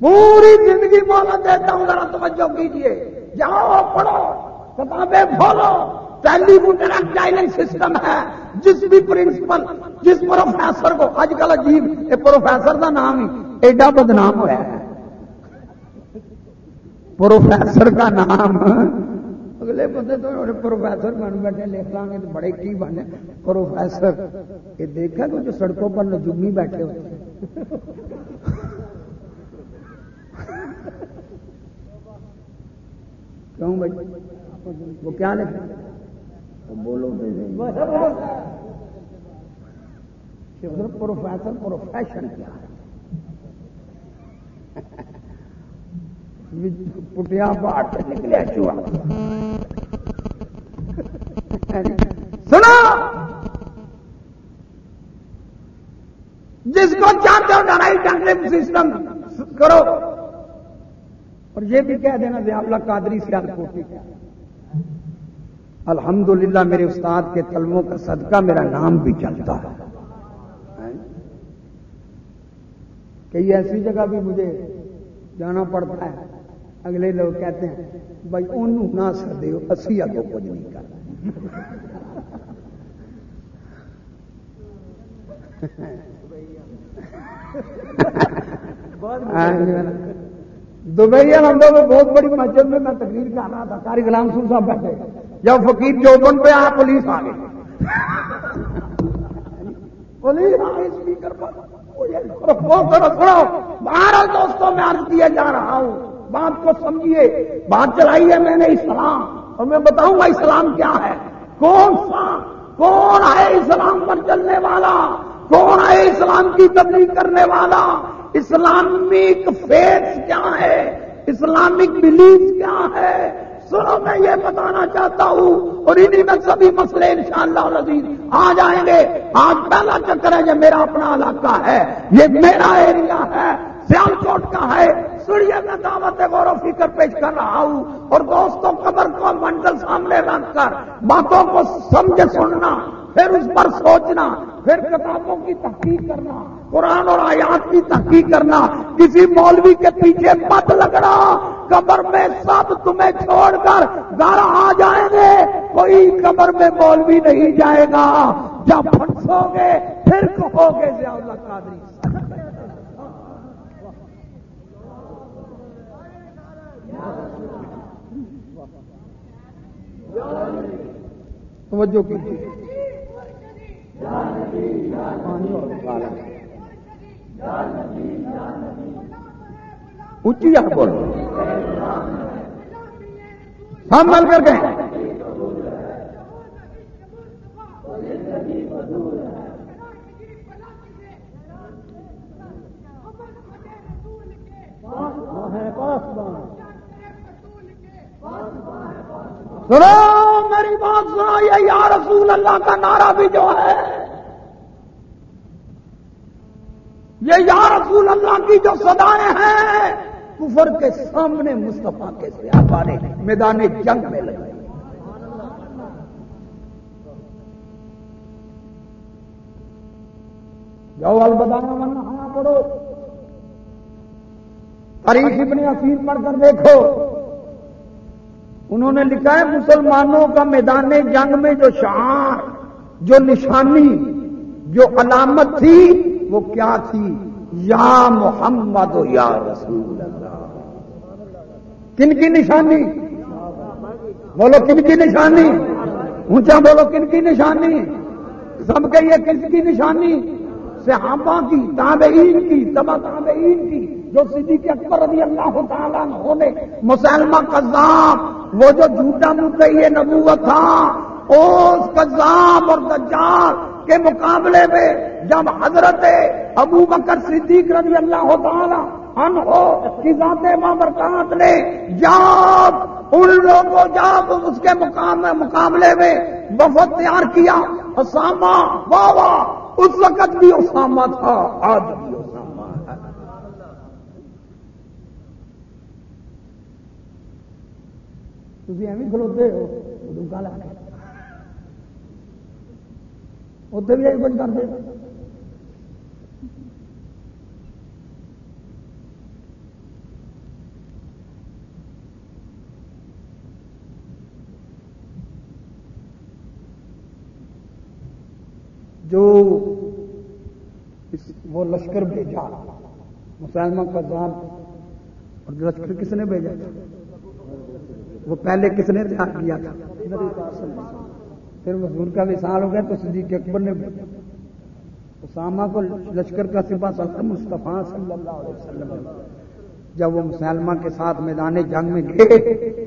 پوری زندگی مولت دیتا ہوں ذرا توجہ کیجیے جاؤ، پڑھو، کتابیں کھولو۔ ٹیلی ڈائننگ سسٹم ہے۔ جس بھی پرنسپل، جس پروفیسر کو آج کل عجیب، یہ پروفیسر کا نام ہی ایڈا بدنام ہوا ہے۔ پروفیسر کا نام۔ اگلے بندے تو پروفیسر بن بیٹھے لکھ لیں گے تو بڑے کی بنے پروفیسر، یہ دیکھا کہ جو سڑکوں پر نجومی بیٹھے ہوتے کیوں بھائی؟ وہ کیا لکھے بولو پروفیسر پروفیشن کیا ہے؟ پٹیا سے نکلے چوہا۔ سنا جس کو چاہتے ہو ڈرائی ڈنگ سسٹم کرو۔ اور یہ بھی کہہ دینا ضیاء اللہ قادری سیال کوٹی کیا۔ الحمدللہ میرے استاد کے کلموں کا صدقہ میرا نام بھی چلتا ہے۔ کئی ایسی جگہ بھی مجھے جانا پڑتا ہے۔ اگلے لوگ کہتے ہیں بھائی انہوں نہ سر دے اسی اگو کچھ نہیں کر۔ دبئی لمبوں میں بہت بڑی مسجد میں میں تقریر کر رہا تھا کاری غلام سور صاحب بیٹھے۔ جب فقیر چوبن پہ آ، پولیس آ گئی۔ پولیس آ گئی اسپیکر پر۔ بارہ دوستوں، میں عرض کیا جا رہا ہوں، بات کو سمجھیے۔ بات چلائی ہے میں نے اسلام، اور میں بتاؤں گا اسلام کیا ہے۔ کون سا، کون ہے اسلام پر چلنے والا؟ کون ہے اسلام کی تبلیغ کرنے والا؟ اسلامک فیتھ کیا ہے؟ اسلامک بلیف کیا ہے؟ سنو، میں یہ بتانا چاہتا ہوں، اور انہیں میں سبھی مسئلے انشاءاللہ شاء آ جائیں گے۔ آج پہلا چکر ہے، یہ میرا اپنا علاقہ ہے۔ یہ میرا ایریا ہے سیال کوٹ کا ہے۔ سڑیے میں دعوت غور و فکر پیش کر رہا ہوں، اور دوستوں، قبر کو منڈل سامنے رکھ کر باتوں کو سمجھ سننا، پھر اس پر سوچنا، پھر کتابوں کی تحقیق کرنا۔ قرآن اور آیات کی تحقیق کرنا، کسی مولوی کے پیچھے مت لگنا، قبر میں سب تمہیں چھوڑ کر گھر آ جائیں گے، کوئی قبر میں مولوی نہیں جائے گا۔ جب پھنسو گے، پھر کہو گے اللہ قادری۔ توجہ کیجیے۔ اچھی آپ بولو۔ ہم مل کر گئے سنو، میری بات سنا یہ یا رسول اللہ کا نعرہ بھی جو ہے یہ یا رسول اللہ کی جو سدائیں ہیں، کفر کے سامنے مصطفیٰ کے سیاپا نے میدان جنگ میں لگائی جو البدانا ورنہ ہاں پڑھو۔ تاریخ ابن اصیل پڑھ کر دیکھو۔ انہوں نے لکھا ہے، مسلمانوں کا میدان جنگ میں جو شعار، جو نشانی، جو علامت تھی وہ کیا تھی؟ یا محمد یا رسول اللہ۔ کن کی نشانی؟ بولو کن کی نشانی؟ اونچا بولو کن کی نشانی؟ سب کے یہ کس کی نشانی؟ صحابہ کی، تابعین کی، تبا تابعین کی، جو صدیق اکبر رضی اللہ تعالیٰ ہونے، مسلمہ قذاب، وہ جو جھوٹا مدعی نبوت تھا اس قذاب اور دجال کے مقابلے میں جب حضرت ابو بکر صدیق رضی اللہ تعالی ان ہو کہ ذات مامرکات نے جب ان لوگوں جب اس کے مقابلے میں وفد تیار کیا، اسامہ، بابا، اس وقت بھی اسامہ تھا، آج بھی اسامہ ہے۔ تھی ایویں کھلوتے ہو گل اتنے بھی یہی کچھ کرتے۔ جو وہ لشکر بھیجا مسلمہ کا زام اور لشکر کس نے بھیجا تھا؟ وہ پہلے کس نے تیار کیا تھا؟ پھر حضور کا مثال ہو گیا، تو صدیق اکبر نے اسامہ کو لشکر کا سپاہ سلطر مصطفیٰ صلی اللہ علیہ وسلم جب وہ مسلمہ کے ساتھ میدان جنگ میں گئے۔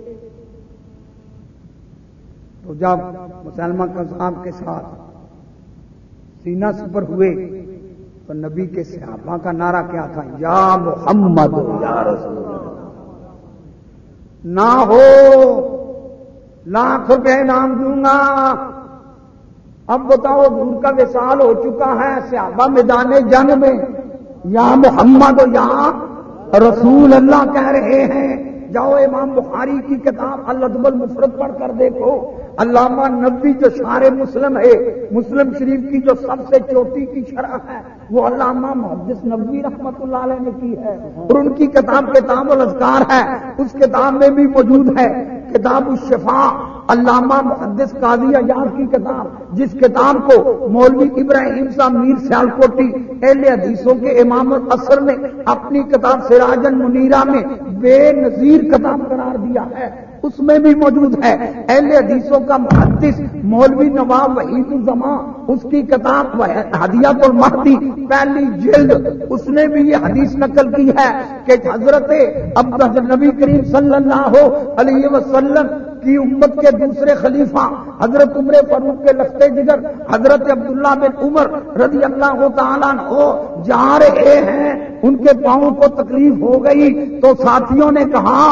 تو جب مسلمہ صاحب کے ساتھ سینا سپر ہوئے، تو نبی کے صحابہ کا نعرہ کیا تھا؟ یا محمد، یا رسول نہ ہو لاکھ روپے نام دوں گا۔ اب بتاؤ دور کا وسال ہو چکا ہے صحابہ میدان جنگ میں۔ یا محمد یا رسول اللہ کہہ رہے ہیں۔ جاؤ امام بخاری کی کتاب اللہ المفرد پڑھ کر دیکھو۔ علامہ نبی جو شار مسلم ہے، مسلم شریف کی جو سب سے چوٹی کی شرح ہے وہ علامہ محدث نبی رحمت اللہ علیہ نے کی ہے اور ان کی کتاب کتاب الازکار ہے۔ اس کتاب میں بھی موجود ہے۔ کتاب الشفا علامہ محدث قاضی ایاز کی کتاب، جس کتاب کو مولوی ابراہیم صاحب میر سیال کوٹی اہل حدیثوں کے امام الاثر نے اپنی کتاب سراجن منیرا میں بے نظیر کتاب قرار دیا ہے۔ اس میں بھی موجود ہے۔ اہل حدیثوں کا محدث مولوی نواب وحید الزمان، اس کی کتاب ہدیات المہدی، پہلی جلد۔ اس نے بھی یہ حدیث نقل کی ہے کہ حضرت اب نبی کریم صلی اللہ علیہ وسلم کی امت کے دوسرے خلیفہ حضرت عمر فاروق کے لفتے جگر، حضرت عبداللہ بن عمر رضی اللہ تعالیٰ ہو جا رہے ہیں۔ ان کے پاؤں کو تکلیف ہو گئی تو ساتھیوں نے کہا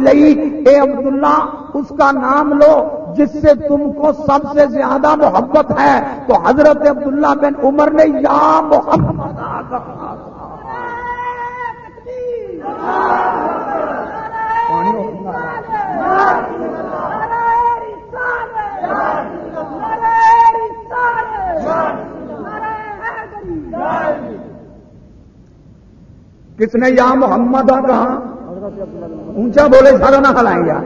لئی اے عبداللہ اس کا نام لو جس سے تم کو سب سے زیادہ محبت ہے تو حضرت عبداللہ بن عمر نے یا محمد کس نے یا محمد آ کہا اونچا بولے سارا نہ ہلائیں گا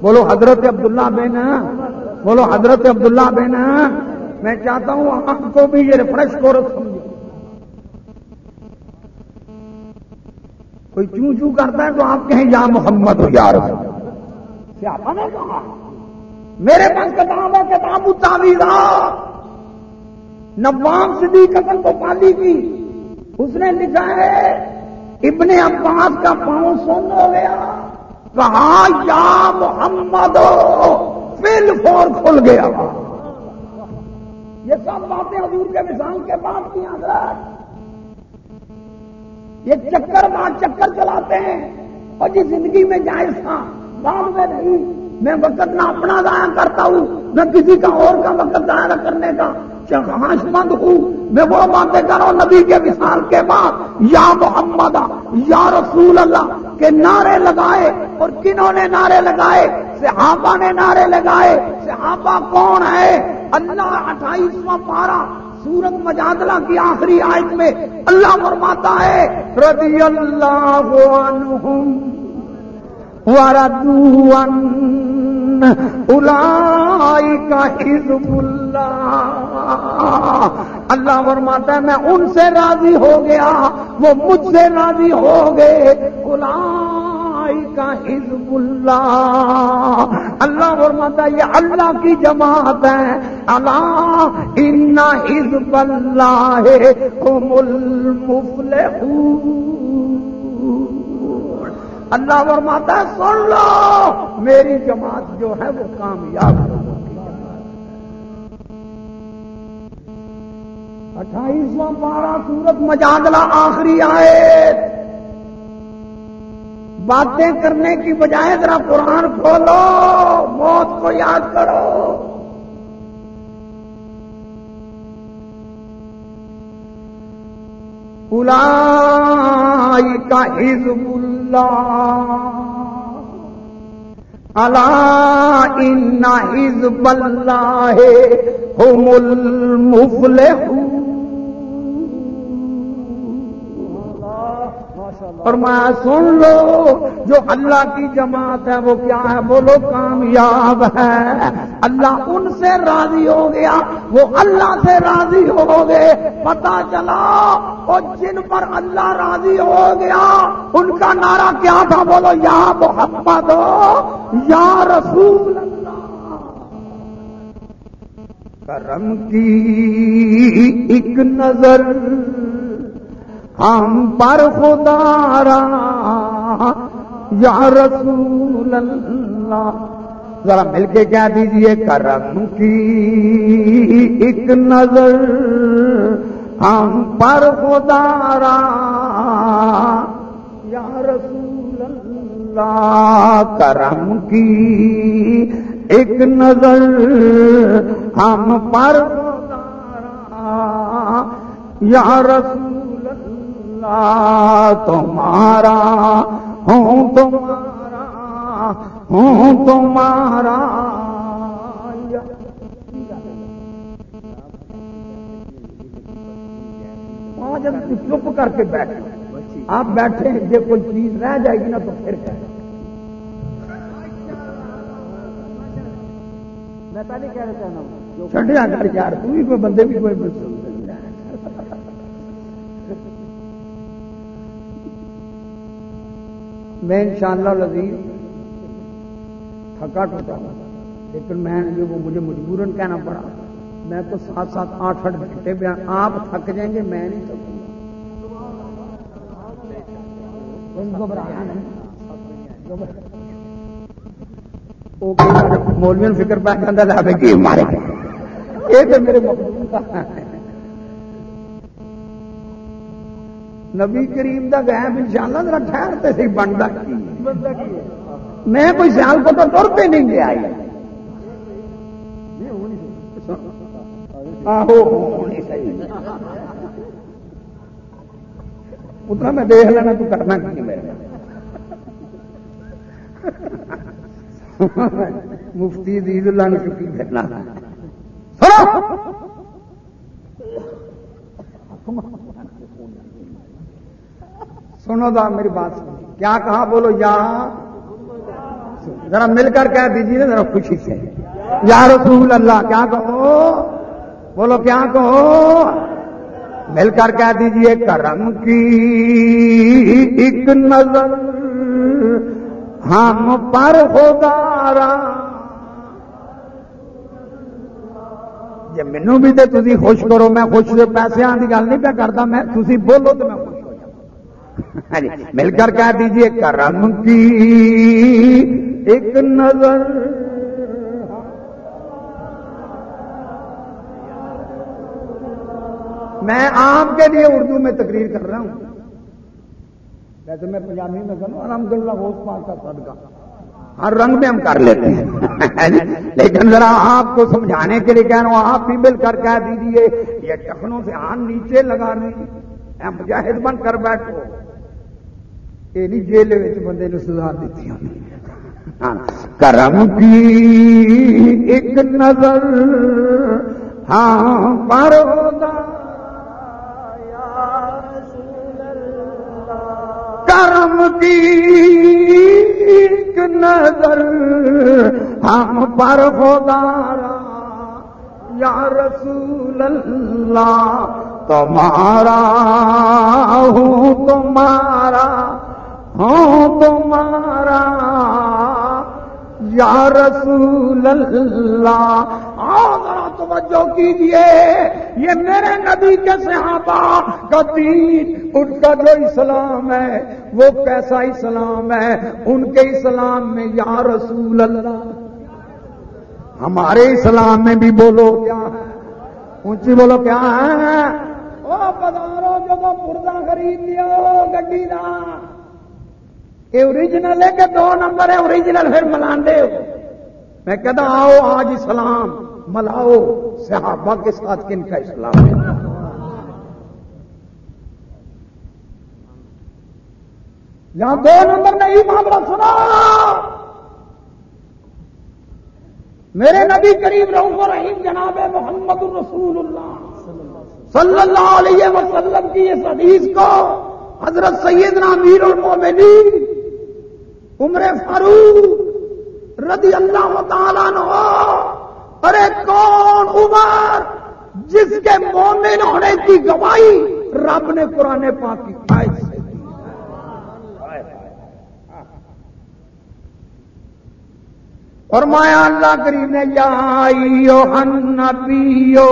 بولو حضرت عبداللہ بین بولو حضرت عبداللہ بین میں چاہتا ہوں آپ کو بھی یہ ریفریش کورس سمجھو۔ کوئی چوں چوں کرتا ہے تو آپ کہیں یا محمد ہو یار۔ نے کہا میرے پاس کتاب ہے، کتاب اتاویزا نوام صدیق قتل کو پالی کی اس نے لکھا ہے ابن عباس کا پاؤں سن ہو گیا۔ کہا، یا محمد، فل فور کھل گیا۔ یہ سب باتیں حضور کے مثال کے بعد کی حضرت۔ یہ چکر بعد چکر چلاتے ہیں۔ اور جس زندگی میں جائز تھا، بعد میں نہیں۔ میں وقت نہ اپنا ضائع کرتا ہوں، نہ کسی کا اور کا وقت ضائع کرنے کا۔ چاہش مند ہوں میں وہ باتیں کروں، نبی کے مثال کے بعد، یا محمد، یا رسول اللہ کے نعرے لگائے، اور کنہوں نے نعرے لگائے؟ صحابہ نے نعرے لگائے؟ صحابہ کون ہے اللہ اٹھائیسواں پارا سورت مجادلہ کی آخری آیت میں اللہ فرماتا ہے، رضی اللہ عنہم کا حزب اللہ۔ اللہ فرماتا ہے، میں ان سے راضی ہو گیا، وہ مجھ سے راضی ہو گئے۔ کا حزب اللہ۔ اللہ فرماتا ہے، یہ اللہ کی جماعت ہے۔ اللہ ان حزب اللہ هم المفلحون۔ اللہ فرماتا ہے، سن لو، میری جماعت جو ہے وہ کامیاب اٹھائیسواں بارہ سورت مجادلہ آخری آئے باتیں کرنے کی بجائے ذرا قرآن کھولو، موت کو یاد کرو۔ کا حزب اللہ الا ان حزب اللہ هم المفلحون. اور میں سن لو، جو اللہ کی جماعت ہے، وہ کیا ہے؟ بولو، کامیاب ہے۔ اللہ ان سے راضی ہو گیا، وہ اللہ سے راضی ہو گئے۔ پتا چلا، وہ جن پر اللہ راضی ہو گیا، ان کا نعرہ کیا تھا؟ بولو، یا محمد ہو یا رسول اللہ۔ کرم کی ایک نظر ہم پر خدا را، یا رسول اللہ۔ ذرا مل کے کہہ دیجیے، کرم کی ایک نظر۔ ہم پر خدا را، یا رسول اللہ۔ کرم کی ایک نظر۔ ہم پر خدا را، یا رسول تمہارا ہوں تمہارا ہوں تمہارا۔ جب چپ کر کے بیٹھے آپ بیٹھے جب کوئی چیز رہ جائے گی نا تو پھر کیا؟ میں پہلے کہہ رہا ہوں چڈیا کر یار تم بھی کوئی بندے بھی کوئی میں انشاءاللہ لذیذ تھکا ٹوٹا لیکن میں جو وہ مجھے مجبوراً کہنا پڑا، میں تو سات سات آٹھ آٹھ گھنٹے پہ آپ تھک جائیں گے، میں نہیں تھکوں گھبرایا نہیں مولوی فکر پہ جاتا کہ یہ تو میرے مقصود کا نبی کریم کا غیب انشاءاللہ ذرا ٹھہرتے سی بنتا میں کوئی سیال کو تو تر پہ نہیں گیا۔ اتنا میں دیکھ لینا تو کرنا نہیں میرے مفتی عید اللہ نے چکی سنو دا میری بات سنو۔ کیا کہا؟ بولو، یا۔ ذرا مل کر کہہ دیجیے نا، ذرا خوشی سے۔ یا رسول اللہ، کیا کہو؟ بولو، کیا کہو؟ مل کر کہہ دیجیے کرم کی ایک نظر ہم پر ہوگارا جی مینو بھی تو تھی خوش کرو، میں خوش پیسے کی گل نہیں پہ کرتا، میں تھی بولو تو میں خوش مل کر کہہ دیجیے کرم کی ایک نظر۔ میں آپ کے لیے اردو میں تقریر کر رہا ہوں۔ ویسے میں پنجابی میں کروں الحمد للہ ہوش پاک کا صدقہ۔ ہر رنگ میں ہم کر لیتے ہیں۔ لیکن ذرا آپ کو سمجھانے کے لیے کہہ رہا ہوں آپ بھی مل کر کہہ دیجیے یہ ٹخنوں سے آن نیچے لگا نہیں۔ مجاہد بن کر بیٹھو۔ یہ نہیں جیل بندے نے سدھار دیتی کرم کی ایک نظر ہاں پر کرم کی ایک نظر ہم پر خدارا یا رسول اللہ تمہارا ہوں تمہارا ہوں تمہارا یا رسول اللہ۔ ذرا توجہ کیجیے یہ میرے نبی کے صحابہ کا دین ان کا جو اسلام ہے، وہ کیسا اسلام ہے؟ ان کے اسلام میں یا رسول اللہ۔ ہمارے اسلام میں بھی بولو کیا ہے؟ اونچی بولو کیا ہے؟ وہ بازاروں جب پورزا خرید لیا گڈی کا یہ اوریجنل ہے کہ دو نمبر ہے اوریجنل پھر ملا میں کہتا آؤ آج اسلام، ملاؤ صحابہ کے ساتھ کن کا اسلام ہے۔ یہاں دو نمبر میں ہی معاملہ سنا۔ میرے نبی کریم رحم رحیم جناب محمد الرسول اللہ صلی اللہ علیہ وسلم کی اس حدیث کو حضرت سیدنا امیر المومنین عمر فاروق رضی اللہ تعالیٰ نو ارے کون عمر جس کے مومن ہونے کی گواہی رب نے قرآن پاک کی؟ سے اور مایا اللہ کریم نے، یا نبیو،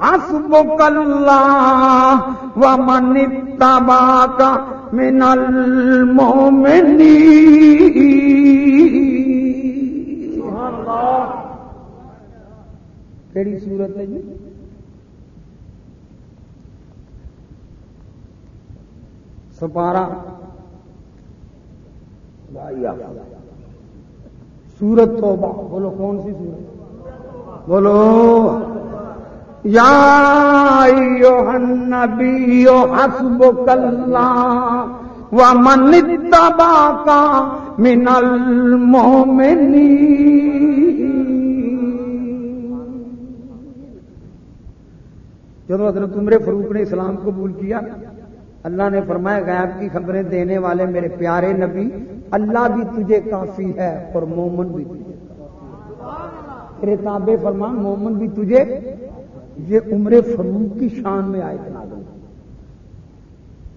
حسبک اللہ و من کا من المومنین کیڑی صورت ہے جی؟ سپارا سورت تو بولو کون سی سورت؟ بولو. یا النبی حسبک اللہ ومن کا من جب حضرت عمر فروخ نے اسلام قبول کیا۔ اللہ نے فرمایا، غیب کی خبریں دینے والے میرے پیارے نبی، اللہ بھی تجھے کافی ہے اور مومن بھی تجھے تیرے تابع فرمان، مومن بھی تجھے یہ عمر فروخ کی شان میں آئے تنا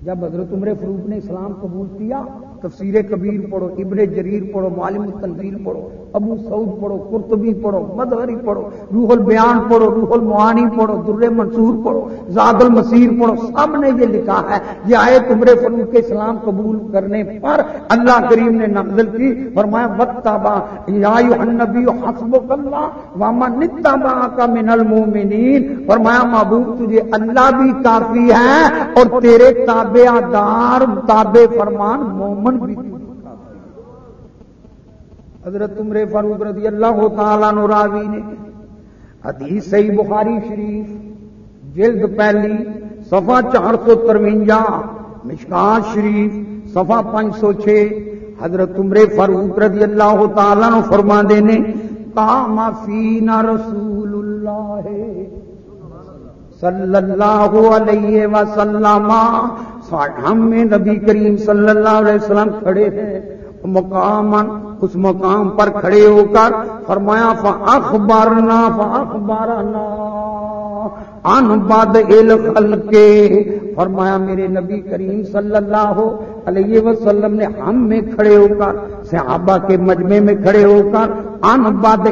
جب حضرت عمر فروخ نے اسلام قبول کیا تفسیر کبیر پڑھو، ابن جریر پڑھو معلوم التنزیل پڑھو، ابو سعود پڑھو، قرطبی پڑھو مدہری پڑھو، روح البیان پڑھو، روح المعانی پڑھو، در منصور پڑھو، زاد المسیر پڑھو، سب نے یہ لکھا ہے۔ یہ آئے تمرے فروخ کے اسلام قبول کرنے پر اللہ کریم نے نقل کی۔ فرمایا بتابا یا نبی حسب اللہ واما نتابا کا من المومنین فرمایا محبوب تجھے اللہ بھی کافی ہے اور تیرے تابع دار تابع فرمان مومن دشمن بھی حضرت عمر فاروق رضی اللہ تعالیٰ راوی نے حدیث صحیح بخاری شریف، جلد پہلی صفا چار سو ترونجا مشکان شریف صفا پانچ سو چھ۔ حضرت عمر فاروق رضی اللہ تعالیٰ نو فرما دینے کام فینا رسول اللہ صلی اللہ علیہ وسلم ہم میں نبی کریم صلی اللہ علیہ وسلم کھڑے ہیں۔ مقام اس مقام پر کھڑے ہو کر فرمایا اخبارنا اخبارنا ان بد ال کے فرمایا، میرے نبی کریم صلی اللہ علیہ وسلم نے ہم میں کھڑے ہو کر، صحابہ کے مجمے میں کھڑے ہو کر ان بد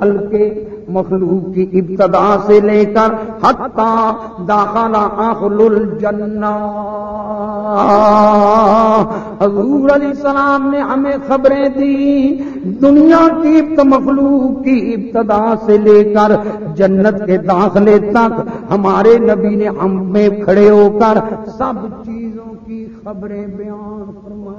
ال کے مخلوق کی ابتدا سے لے کر حتی داخلہ آخل الجنہ۔ حضور علیہ السلام نے ہمیں خبریں دی، دنیا کی مخلوق کی ابتدا سے لے کر جنت کے داخلے تک ہمارے نبی نے ہم میں کھڑے ہو کر سب چیزوں کی خبریں بیان فرما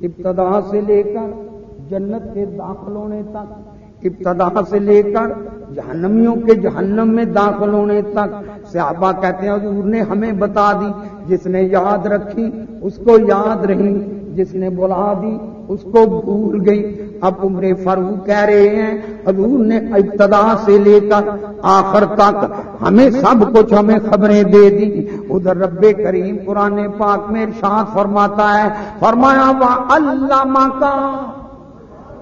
ابتدا سے لے کر جنت کے داخل ہونے تک، ابتدا سے لے کر جہنمیوں کے جہنم میں داخل ہونے تک۔ صحابہ کہتے ہیں، حضور نے ہمیں بتا دی، جس نے یاد رکھی، اس کو یاد رہی۔ جس نے بلا دی، اس کو بھول گئی۔ اب عمر فاروق کہہ رہے ہیں، حضور نے ابتدا سے لے کر آخر تک ہمیں سب کچھ ہمیں خبریں دے دی۔ ادھر رب کریم پرانے پاک میں ارشاد فرماتا ہے، فرمایا وا اللہ کا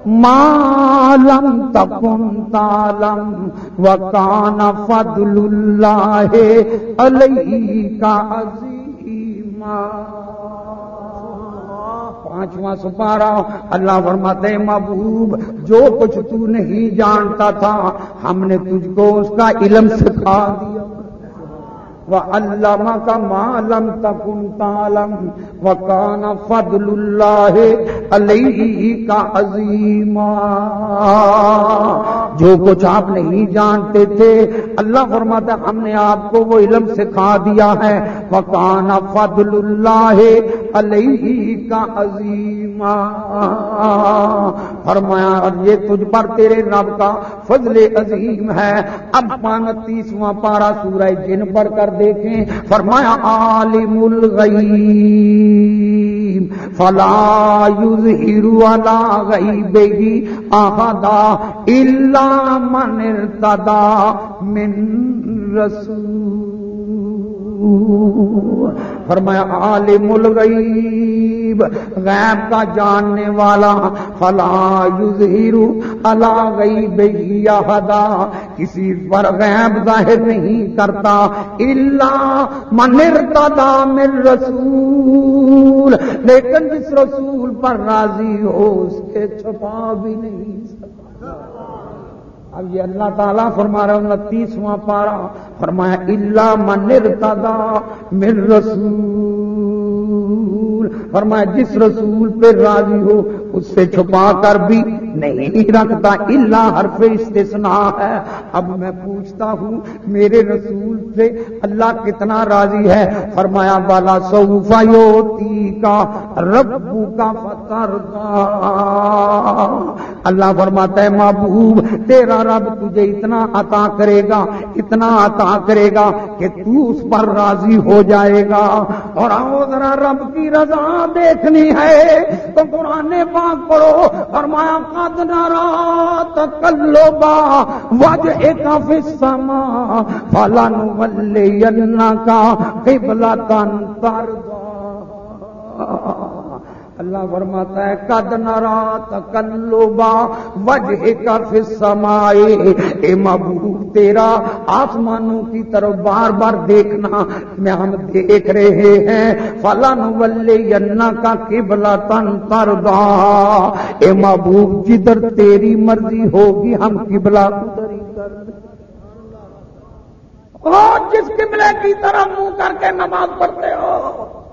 مالم تپن تالم وکان فضل اللہ علیہ کا عظیم پانچواں سپارا اللہ فرماتے محبوب، جو کچھ تو نہیں جانتا تھا، ہم نے تجھ کو اس کا علم سکھا دیا۔ وہ علامہ کا معلوم تکن تالم و کان فضل اللہ علیہ کا جو کچھ آپ نہیں جانتے تھے، اللہ فرماتا ہم نے آپ کو وہ علم سکھا دیا ہے۔ وہ کان فضل اللہ علیہ کا عظیم فرمایا اور یہ تجھ پر تیرے رب کا فضل عظیم ہے۔ اب پانتیسواں پارا سورہ جن پر کر دیکھیں۔ فرمایا، عالم الغیب۔ فلا یظہر علی غیبہ احدا الا من ارتضى من رسول۔ فرمایا، عالم الغیب، غیب کا جاننے والا، فلا یظہر علی غیب یہدا کسی پر غیب ظاہر نہیں کرتا، الا من ارتضى من رسول، لیکن جس رسول پر راضی ہو، اس کے چھپا بھی نہیں اب یہ اللہ تعالیٰ فرما رہا انتیسواں پارا فرمایا اللہ من ارتضا من رسول، فرمایا جس رسول پہ راضی ہو، اس سے چھپا کر بھی نہیں رکھتا اللہ حرف استثناء ہے۔ اب میں پوچھتا ہوں، میرے رسول سے اللہ کتنا راضی ہے؟ فرمایا، والا سوفا یوتی کا ربو کا فتر اللہ فرماتا ہے، محبوب، تیرا رب تجھے اتنا عطا کرے گا، اتنا عطا کرے گا کہ تو اس پر راضی ہو جائے گا۔ اور آؤ ذرا رب کی رضا دیکھنی ہے تو قرآن پاک پڑھو۔ فرمایا مایا قد نارا کلو با وج ایک سما فلن ولے کا قبلہ تن تر اللہ فرماتا ہے کد نرا تکلوبا وجہ کا سمائے اے محبوب، تیرا آسمانوں کی طرف بار بار دیکھنا میں ہم دیکھ رہے ہیں۔ فلن ولے ینا کا قبلہ تن تردا۔ اے محبوب، جدھر تیری مرضی ہوگی ہم قبلہ ادھر ہی کر جس قبلے کی طرف منہ کر کے نماز پڑھتے ہو۔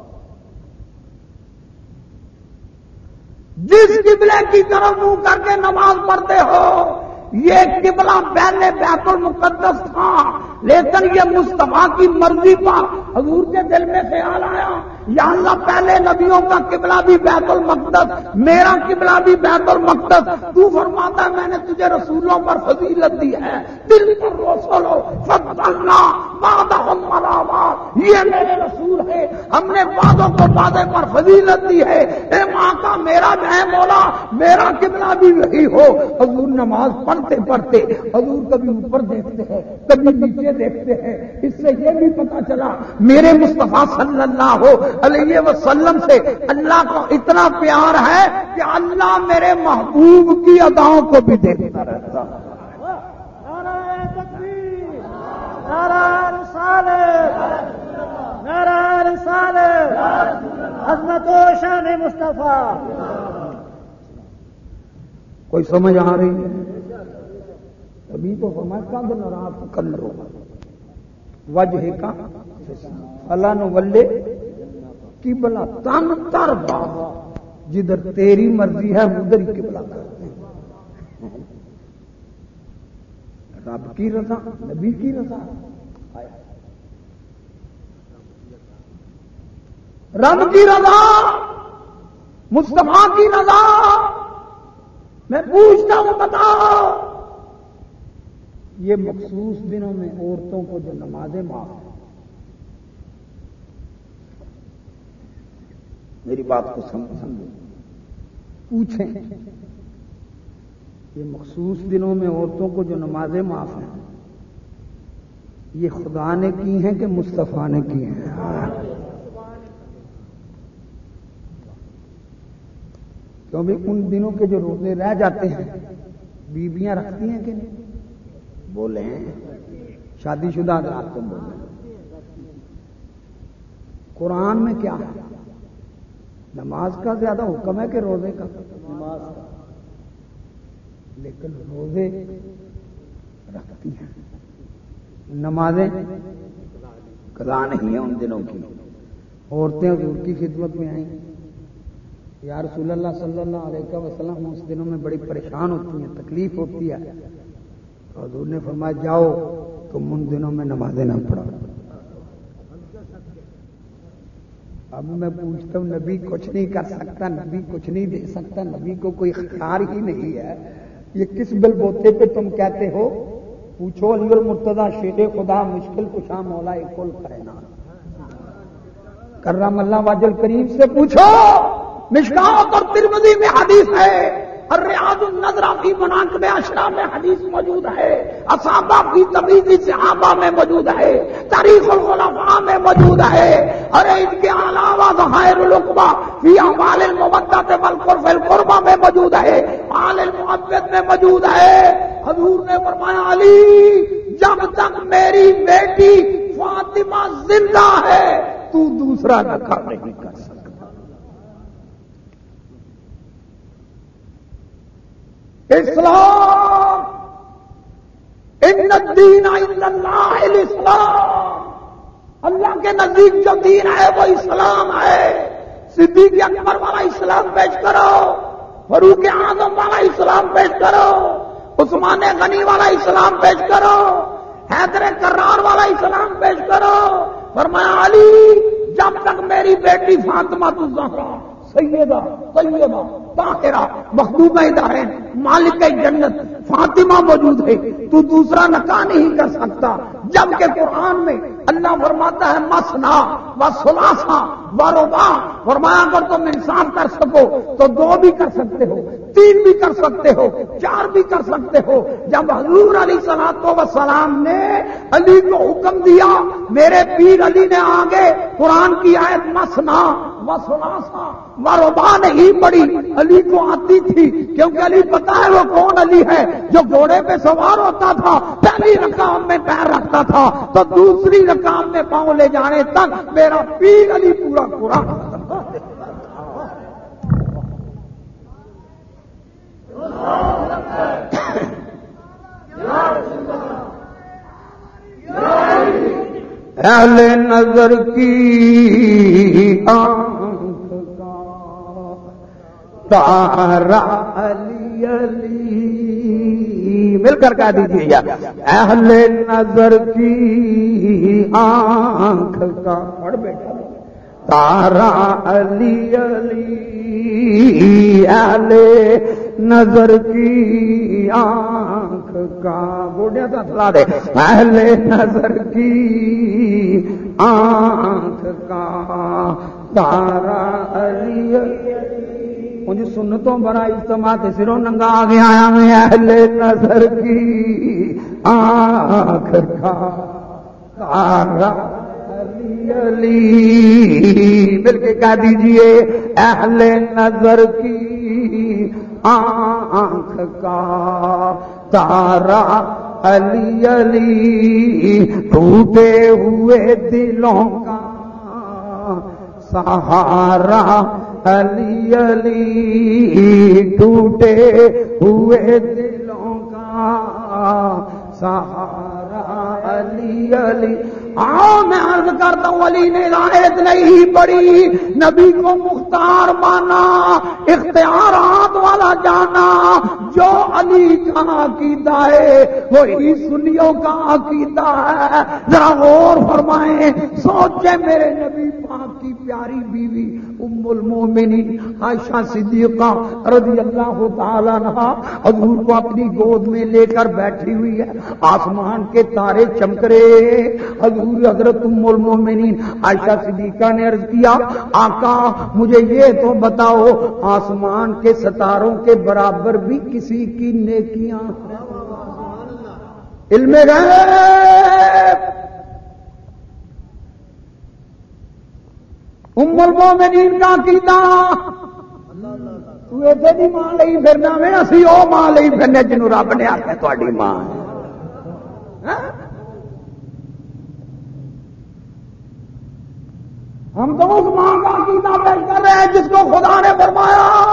جس قبلے کی طرف منہ کر کے نماز پڑھتے ہو، یہ قبلہ پہلے بیت المقدس تھا، لیکن یہ مصطفیٰ کی مرضی پر حضور کے دل میں خیال آیا۔ یا اللہ پہلے نبیوں کا قبلہ بھی بیت المقدس، میرا قبلہ بھی بیت المقدس۔ تو فرماتا ہے، میں نے تجھے رسولوں پر فضیلت دی ہے۔ دل پر روسولو فضلنا یہ میرے رسول ہے ہم نے بعدوں کو بعدے پر فضیلت دی ہے۔ اے ماں کا میرا ہے مولا، میرا قبلہ بھی وہی ہو۔ حضور نماز پڑھتے پڑھتے حضور کبھی اوپر دیکھتے ہیں، کبھی نیچے دیکھتے ہیں۔ اس سے یہ بھی پتا چلا، میرے مصطفیٰ صلی اللہ ہو علیہ وسلم سے اللہ کو اتنا پیار ہے کہ اللہ میرے محبوب کی اداؤں کو بھی دیکھتا رہتا حضرت شان مصطفیٰ۔ کوئی سمجھ آ رہی ہے؟ ابھی تو سمجھ کا دن رات کر لو وجہ کا فلاں ولے کی بلا تن تر بابا جدھر تیری مرضی ہے، ادھر ہی کی بلا کرتے ہیں رب کی رضا، نبی کی رضا۔ رب کی رضا، مصطفیٰ کی رضا۔ میں پوچھتا ہوں بتاؤ یہ مخصوص دنوں میں عورتوں کو جو نمازیں معاف میری بات کو سمجھو۔ پوچھیں۔ یہ مخصوص دنوں میں عورتوں کو جو نمازیں معاف ہیں، یہ خدا نے کی ہیں کہ مصطفیٰ نے کی ہیں؟ کیوں بھی ان دنوں کے جو روزے رہ جاتے ہیں، بیویاں رکھتی ہیں کہ نہیں؟ بولے شادی شدہ آپ تم بولے قرآن میں کیا ہے؟ نماز کا زیادہ حکم ہے کہ روزے کا؟ نماز کا۔ لیکن روزے رکھتی ہیں۔ نمازیں کلا نہیں ہیں ان دنوں کی۔ عورتیں حضور کی خدمت میں آئیں۔ یا رسول اللہ صلی اللہ علیہ وسلم اس دنوں میں بڑی پریشان ہوتی ہیں تکلیف ہوتی ہے۔ حضور نے فرمایا جاؤ تم ان دنوں میں نمازیں نہ پڑھو اب میں پوچھتا ہوں، نبی کچھ نہیں کر سکتا، نبی کچھ نہیں دے سکتا، نبی کو کوئی اختیار ہی نہیں ہے۔ یہ کس بل بوتے پہ تم کہتے ہو؟ پوچھو علی المرتدا شیر خدا مشکل کشا مولا کل کرنا کرم اللہ واجل کریم سے پوچھو۔ مشکات اور ترمدی میں حدیث ہے۔ ریاض النظرہ فی مناقب اشرا میں حدیث موجود ہے اصابہ فی تبیزی صحابہ میں موجود ہے، تاریخ الخلفاء میں موجود ہے۔ اور ان کے علاوہ ظاہر القبا فی اعمال المبدت والقرف القربہ میں موجود ہے، آل المعبد میں موجود ہے۔ حضور نے فرمایا، علی، جب تک میری بیٹی فاطمہ زندہ ہے، تو دوسرا نکاح نہیں کر اسلام! ان الدین اللہ الاسلام! اللہ کے نزدیک جو دین ہے وہ اسلام ہے۔ صدیق اکبر والا اسلام پیش کرو فروخ اعظم والا اسلام پیش کرو، عثمان غنی والا اسلام پیش کرو، حیدر کرار والا اسلام پیش کرو۔ فرمایا، علی، جب تک میری بیٹی فاطمہ تو زہرا۔ سیدہ، طیبہ، طاہرہ مخدوبہ ادارے مالک جنت، فاطمہ موجود ہے۔ تو دوسرا نکاح نہیں کر سکتا، جبکہ قرآن میں اللہ فرماتا ہے، مسنا و سلاسا و روبا فرمایا، اگر تم انصاف کر سکو، تو دو بھی کر سکتے ہو، تین بھی کر سکتے ہو، چار بھی کر سکتے ہو۔ جب حضور علی سلاد و سلام نے علی کو حکم دیا، میرے پیر علی نے آگے قرآن کی آیت، مسنا و سلاسا و روبا نہیں پڑی علی کو آتی تھی۔ کیونکہ علی پتا ہے وہ کون علی ہے؟ جو گھوڑے پہ سوار ہوتا تھا، پہلی رقام میں پیر رکھتا تھا۔ تو دوسری رقام میں پاؤں لے جانے تک میرا پیر علی پورا پورا۔ جی۔ اہل نظر کی آنکھ کا تارا علی علی۔ مل کر کہہ دیجیے یا اہل نظر کی آنکھ کا۔ پڑھ بیٹھا تارا علی علی اہل نظر کی آنکھ کا گوڈیا تو سلا دے۔ اہل نظر کی آنکھ کا تارا علی مجھے سنتوں بڑا اجتماع کے سروں ننگا آ گیا آیا میں اہل نظر کی آنکھ کا تارا علی علی، مل کے کہہ دیجیے، اہل نظر کی آنکھ کا تارا علی علی، ٹوٹے ہوئے دلوں کا سہارا علی علی، ٹوٹے ہوئے دلوں کا سہارا علی علی۔ آؤ، میں عرض کرتا ہوں، علی نے رایت نہیں پڑی۔ نبی کو مختار مانا، اختیارات والا جانا۔ جو علی کا عقیدہ ہے، وہی سنیوں کا عقیدہ ہے۔ ذرا غور فرمائیں سوچے میرے نبی پاک کی پیاری بیوی ام المومنی عائشہ صدیقہ رضی اللہ تعالیٰ نہ حضور کو اپنی گود میں لے کر بیٹھی ہوئی ہے۔ آسمان کے تارے چمک رہے حضور حضور حضرت ام المومنین عائشہ صدیقہ نے عرض کیا، آقا، مجھے یہ تو بتاؤ، آسمان کے ستاروں کے برابر بھی کسی کی نیکیاں علم غیب! ام المومنین کا کیتا تو ایسے بھی ماں لئی پھرنا میں اسی او ماں لئی پھرنے جنوں رب نے آخیا تاری ماں ہے۔ ہاں؟ ہم تو اس ماں کا عقیدہ پیش کر رہے ہیں جس کو خدا نے فرمایا۔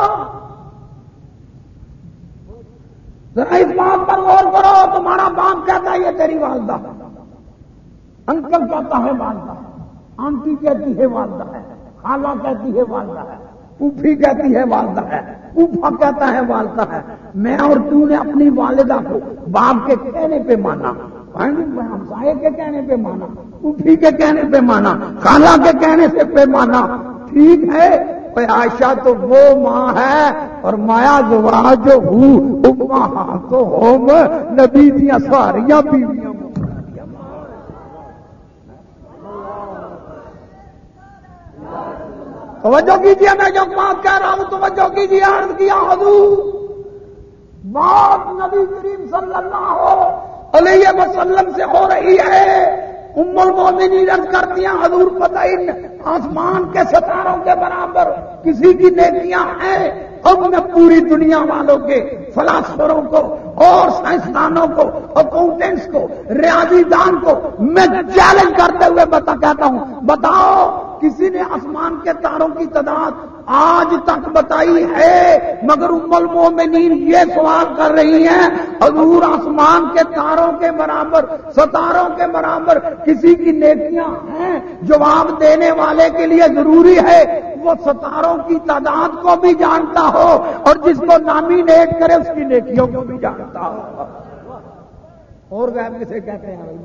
ذرا اس بات پر غور کرو، تمہارا باپ کہتا ہے، یہ تیری والدہ۔ انکل کہتا ہے، والدہ۔ آنٹی کہتی ہے، والدہ ہے۔ خالہ کہتی ہے، والدہ ہے۔ پوفی کہتی ہے، والدہ ہے۔ پوفا کہتا ہے، والدہ ہے۔ میں اور تو نے اپنی والدہ کو باپ کے کہنے پہ مانا۔ ہمسائے کے کہنے پہ مانا پوفی کے کہنے پہ مانا، خالہ کے کہنے سے پہ مانا۔ ٹھیک ہے عائشہ تو وہ ماں ہے اور مایا زوا جو ہوں ہاں تو ہوم نبی دیا ساریاں بیویاں۔ توجہ کیجیے، میں جو بات کہہ رہا ہوں، توجہ کیجیے، عرض کیا حضور۔ بات نبی کریم صلی اللہ علیہ وسلم سے ہو رہی ہے۔ ام المومنین عرض کرتی ہیں، حضور پتہ ان آسمان کے ستاروں کے برابر کسی کی نیکیاں ہیں۔ اب میں پوری دنیا والوں کے فلاسفروں کو اور سائنسدانوں کو اکاؤنٹینٹس کو، ریاضی دان کو میں چیلنج کرتے ہوئے بتا کہتا ہوں، بتاؤ کسی نے آسمان کے تاروں کی تعداد آج تک بتائی ہے، مگر ام المومنین یہ سوال کر رہی ہیں، حضور آسمان کے تاروں کے برابر، ستاروں کے برابر کسی کی نیکیاں ہیں، جواب دینے والے کے لیے ضروری ہے، وہ ستاروں کی تعداد کو بھی جانتا ہو اور جس کو نامینیٹ کرے، اس کی نیکیوں کو بھی جانتا ہو۔ اور غیر کسے کہتے ہیں؟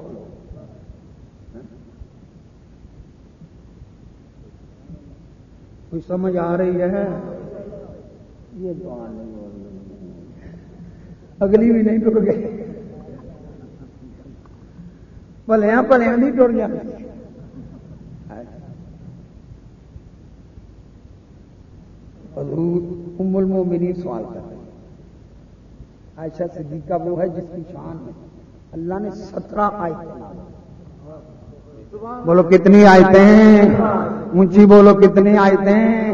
کوئی سمجھ آ رہی ہے؟ یہ دعا نہیں اگلی بھی نہیں ٹر گئی۔ پلیا پلیا نہیں ٹر جاتی حضور ام المومنین سوال کر رہے ہیں۔ عائشہ صدیقہ وہ ہے جس کی شان میں اللہ نے سترہ آئے بولو کتنی آیتیں ہیں؟ اونچی بولو کتنی آیتیں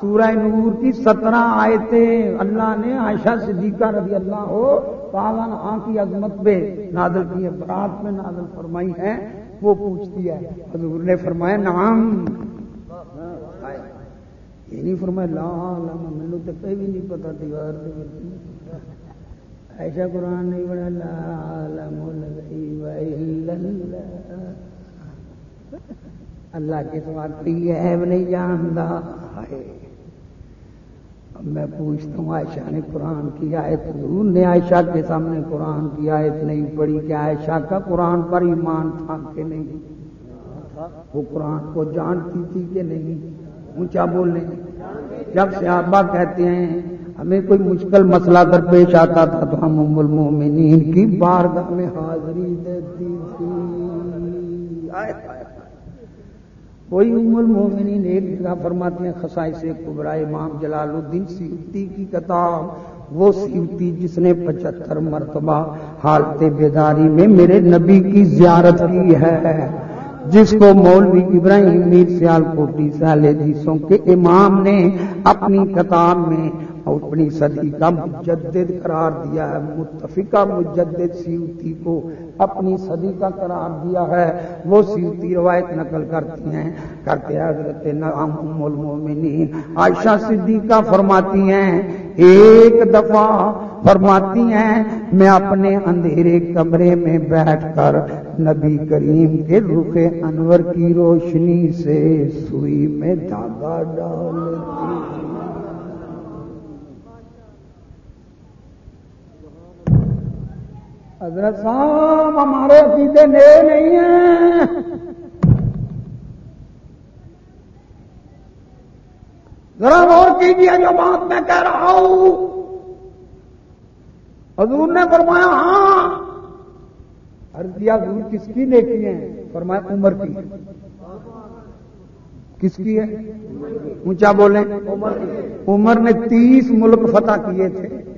سورہ نور کی سترہ آیتیں۔ اللہ نے عائشہ صدیقہ رضی اللہ ہو پاون آ کی عظمت پہ نازل کی ہے برات میں نازل فرمائی ہے وہ پوچھتی ہے۔ حضور نے فرمایا نام یہ نہیں فرمایا، لا لما مینو تو کہیں بھی نہیں پتا دیوار ایسا قرآن نہیں بڑا لا اللہ کے سوال کوئی عیب نہیں جانتا۔ میں پوچھتا ہوں، عائشہ نے قرآن کی آیت حضور نے عائشہ کے سامنے قرآن کی آیت نہیں پڑھی کہ عائشہ کا قرآن پر ایمان تھا کہ نہیں؟ وہ قرآن کو جانتی تھی کہ نہیں؟ اونچا بولنے۔ جب صحابہ کہتے ہیں، ہمیں کوئی مشکل مسئلہ در پیش آتا تھا تو ہم ام المومنین کی بارگاہ میں حاضری دیتی تھی۔ کوئی ام المومنین ایک جگہ فرماتے ہیں خسائی سے کبرا امام جلال الدین سیوتی کی کتاب، وہ سیوتی جس نے پچہتر مرتبہ حالت بیداری میں میرے نبی کی زیارت کی ہے، جس کو مولوی ابراہیم میر سیال کوٹی سیال حدیثوں کے امام نے اپنی کتاب میں اپنی صدی کا مجدد قرار دیا ہے، متفقہ مجدد سیوتی کو اپنی صدی کا قرار دیا ہے۔ وہ سیوتی روایت نقل کرتی ہیں، کرتے حضرت نام ام المومنین۔ عائشہ صدیقہ فرماتی ہیں، ایک دفعہ فرماتی ہیں، میں اپنے اندھیرے کمرے میں بیٹھ کر نبی کریم کے رخ انور کی روشنی سے سوئی میں دھاگا ڈالتی حضرت صاحب ہمارے عقیدے نئے نہیں ہیں۔ ذرا غور کیجیے جو بات میں کہہ رہا ہوں۔ حضور نے فرمایا ہاں۔ کیا، حضور کس کی نیکی ہے فرمایا، عمر کی۔ کس کی ہے؟ اونچا بولیں۔ عمر نے تیس ملک فتح کیے تھے۔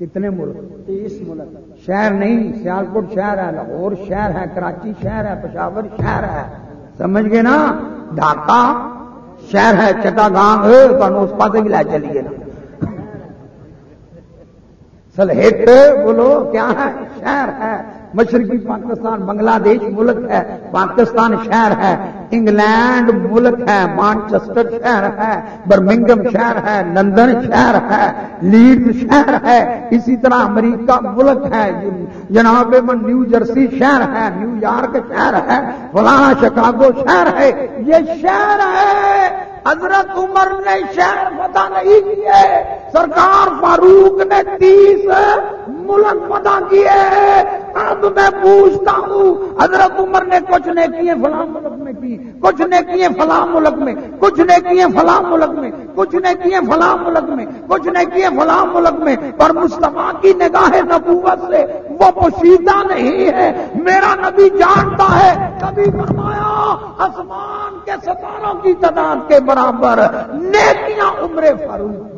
کتنے ملک؟ تیس ملک۔ شہر نہیں سیالکوٹ شہر ہے لاہور شہر ہے کراچی شہر ہے پشاور شہر ہے۔ سمجھ گئے نا؟ ڈھاکہ شہر ہے چٹا گانگ اس پاس بھی لے چلیے نا۔ سلہٹ بولو کیا ہے؟ شہر ہے۔ مشرقی پاکستان بنگلہ دیش ملک ہے پاکستان شہر ہے۔ انگلینڈ ملک ہے، مانچسٹر شہر ہے برمنگم شہر ہے، لندن شہر ہے لیڈ شہر ہے، اسی طرح امریکہ ملک ہے، جناب نیو جرسی شہر ہے، نیو یارک شہر ہے فلانا شکاگو شہر ہے، یہ شہر ہے۔ حضرت عمر نے شہر فتح نہیں کیے، سرکار فاروق نے تیس ملک فتح کیے اب میں پوچھتا ہوں، حضرت عمر نے کچھ نے کیے فلاں ملک میں کی؟ کچھ نے کیے فلاں ملک میں؟ کچھ نے کیے فلاں ملک میں؟ کچھ نے کیے فلاں ملک میں؟ کچھ نے کیے فلاں ملک میں؟ پر مصطفیٰ کی نگاہ نبوت سے وہ پوشیدہ نہیں ہے۔ میرا نبی جانتا ہے۔ کبھی فرمایا، آسمان کے ستاروں کی تعداد کے برابر نیکیاں عمر فاروق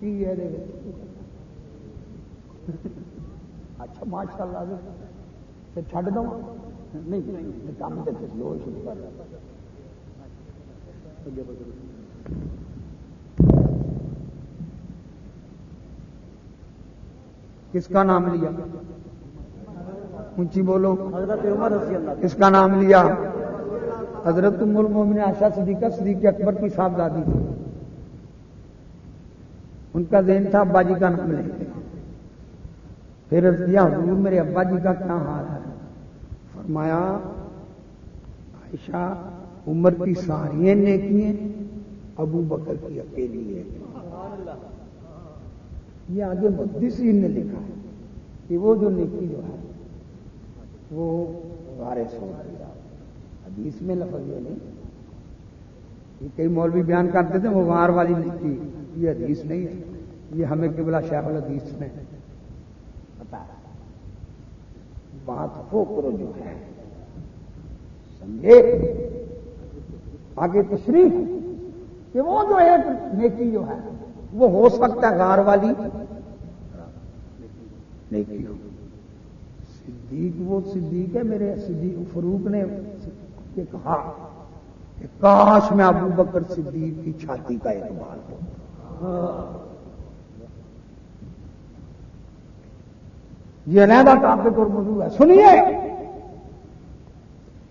کی ہے۔ اچھا ماشاء اللہ چھڈ دو نہیں کام شروع کر کس کا نام لیا؟ اونچی بولو۔ کس کا نام لیا؟ حضرت المومن آشا صدیقہ صدیق اکبر کی صاحبزادی۔ تھی ان کا ذہن تھا ابا جی کا نام لے پھر دیا حضور میرے ابا جی کا کیا حال ہے؟ فرمایا، عائشہ، عمر کی ساری نیکی ہیں، ابو بکر کی اکیلی ہے یہ آگے محدثین نے لکھا ہے کہ وہ جو نیکی جو ہے، وہ وارث ہو گیا حدیث میں لفظ یہ نہیں۔ یہ کئی مولوی بیان کرتے تھے، وہ وار والی لکھی یہ حدیث نہیں ہے۔ یہ ہمیں قبلہ شیخ الحدیث نے بتا بات ہو کرو جو ہے۔ سمجھے؟ آگے تشریف کہ وہ جو ایک نیکی جو ہے، وہ ہو سکتا ہے غار والی۔ نیکی۔ ہو صدیق وہ صدیق ہے، میرے صدیق فروق نے یہ کہا کہ کاش میں ابو بکر صدیق کی چھاتی کا اقبال ہوں۔ یہ علیحدہ ٹاپک اور موضوع ہے۔ سنیے۔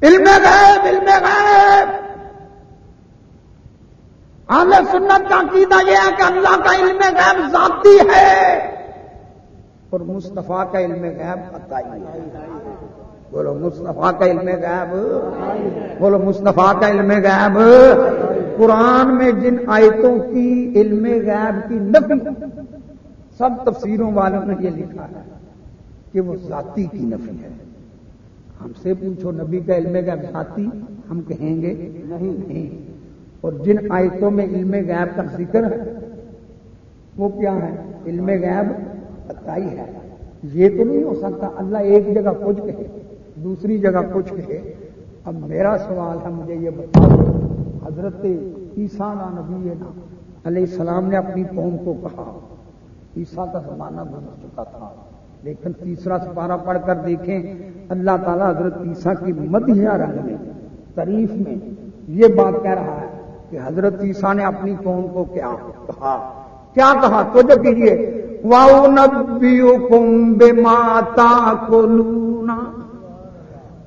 علم غیب علم غیب۔ آل سنت کا عقیدہ یہ ہے کہ اللہ کا علم غیب ذاتی ہے۔ اور مصطفیٰ کا علم غیب عطائی ہے۔ بولو، مصطفیٰ کا علم غیب۔ بولو، مصطفیٰ کا علم غیب۔ قرآن میں جن آیتوں کی علم غیب کی نفی سب تفسیروں والوں نے یہ لکھا ہے۔ کہ وہ ذاتی کی نفی ہے۔ ہم سے پوچھو، نبی کا علم غیب ذاتی؟ ہم کہیں گے، نہیں نہیں۔ اور جن آیتوں میں علم غیب کا ذکر ہے، وہ کیا ہے علم غیب عطائی ہے۔ یہ تو نہیں ہو سکتا، اللہ ایک جگہ کچھ کہے، دوسری جگہ کچھ کہے۔ اب میرا سوال ہے، مجھے یہ بتا حضرت عیسیٰ نبی نا، علیہ السلام نے اپنی قوم کو کہا، عیسیٰ کا زمانہ گزر چکا تھا۔ لیکن تیسرا سپارہ پڑھ کر دیکھیں، اللہ تعالیٰ حضرت عیسیٰ کی مدھیہ رنگ میں تعریف میں یہ بات کہہ رہا ہے کہ حضرت عیسیٰ نے اپنی قوم کو کیا کہا؟ کیا کہا؟ تو جو کیجیے واؤ نبی کم بے ماتا کو لونا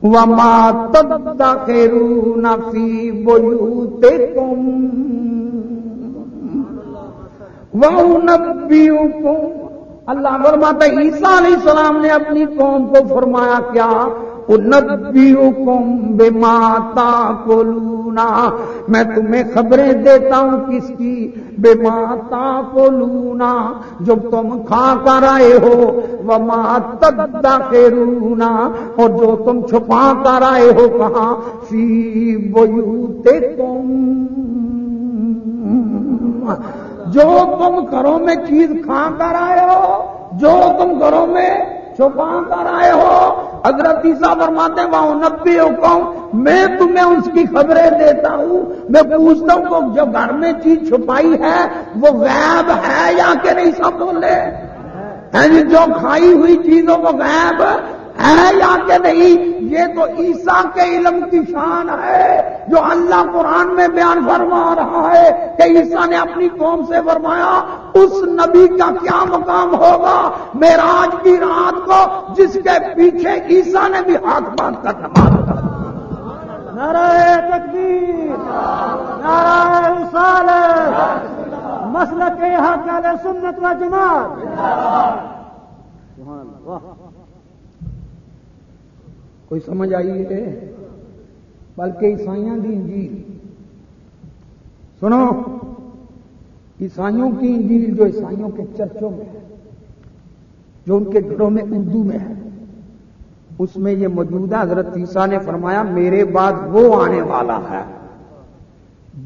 وما تدخرون فی بیوتکم۔ وَأُنَبِّئُكُمْ اللہ فرماتا عیسیٰ علیہ السلام نے اپنی قوم کو فرمایا کیا انبیئکم بما تاکلونا میں تمہیں خبریں دیتا ہوں کس کی؟ بما تاکلونا جو تم کھا کر آئے ہو، وما تدخرونا اور جو تم چھپا کر آئے ہو کہاں فی بیوتکم۔ جو تم گھروں میں چیز کھا کر آئے ہو، جو تم گھروں میں چھپا کر آئے ہو، حضرت عیسیٰ فرماتے وہاں نبی حکم میں تمہیں اس کی خبریں دیتا ہوں۔ میں پوچھتا ہوں کہ جو گھر میں چیز چھپائی ہے، وہ غیب ہے یا کہ نہیں سب بولے؟ ہاں جی، جو کھائی ہوئی چیزوں کو غیب ہے یا کہ نہیں، یہ تو عیسیٰ کے علم کی شان ہے، جو اللہ قرآن میں بیان فرما رہا ہے کہ عیسیٰ نے اپنی قوم سے فرمایا، اس نبی کا کیا مقام ہوگا؟ میراج کی رات کو جس کے پیچھے عیسیٰ نے بھی ہاتھ باندھ کر نماز کر نعرہ تکبیر، نعرہ رسال مسل کے حق سنت و جماعت۔ کوئی سمجھ آئی ہے؟ بلکہ عیسائیوں کی انجیل۔ سنو، عیسائیوں کی انجیل جو عیسائیوں کے چرچوں میں ہے، جو ان کے گھروں میں اردو میں ہے، اس میں یہ موجودہ حضرت عیسیٰ نے فرمایا، میرے بعد وہ آنے والا ہے،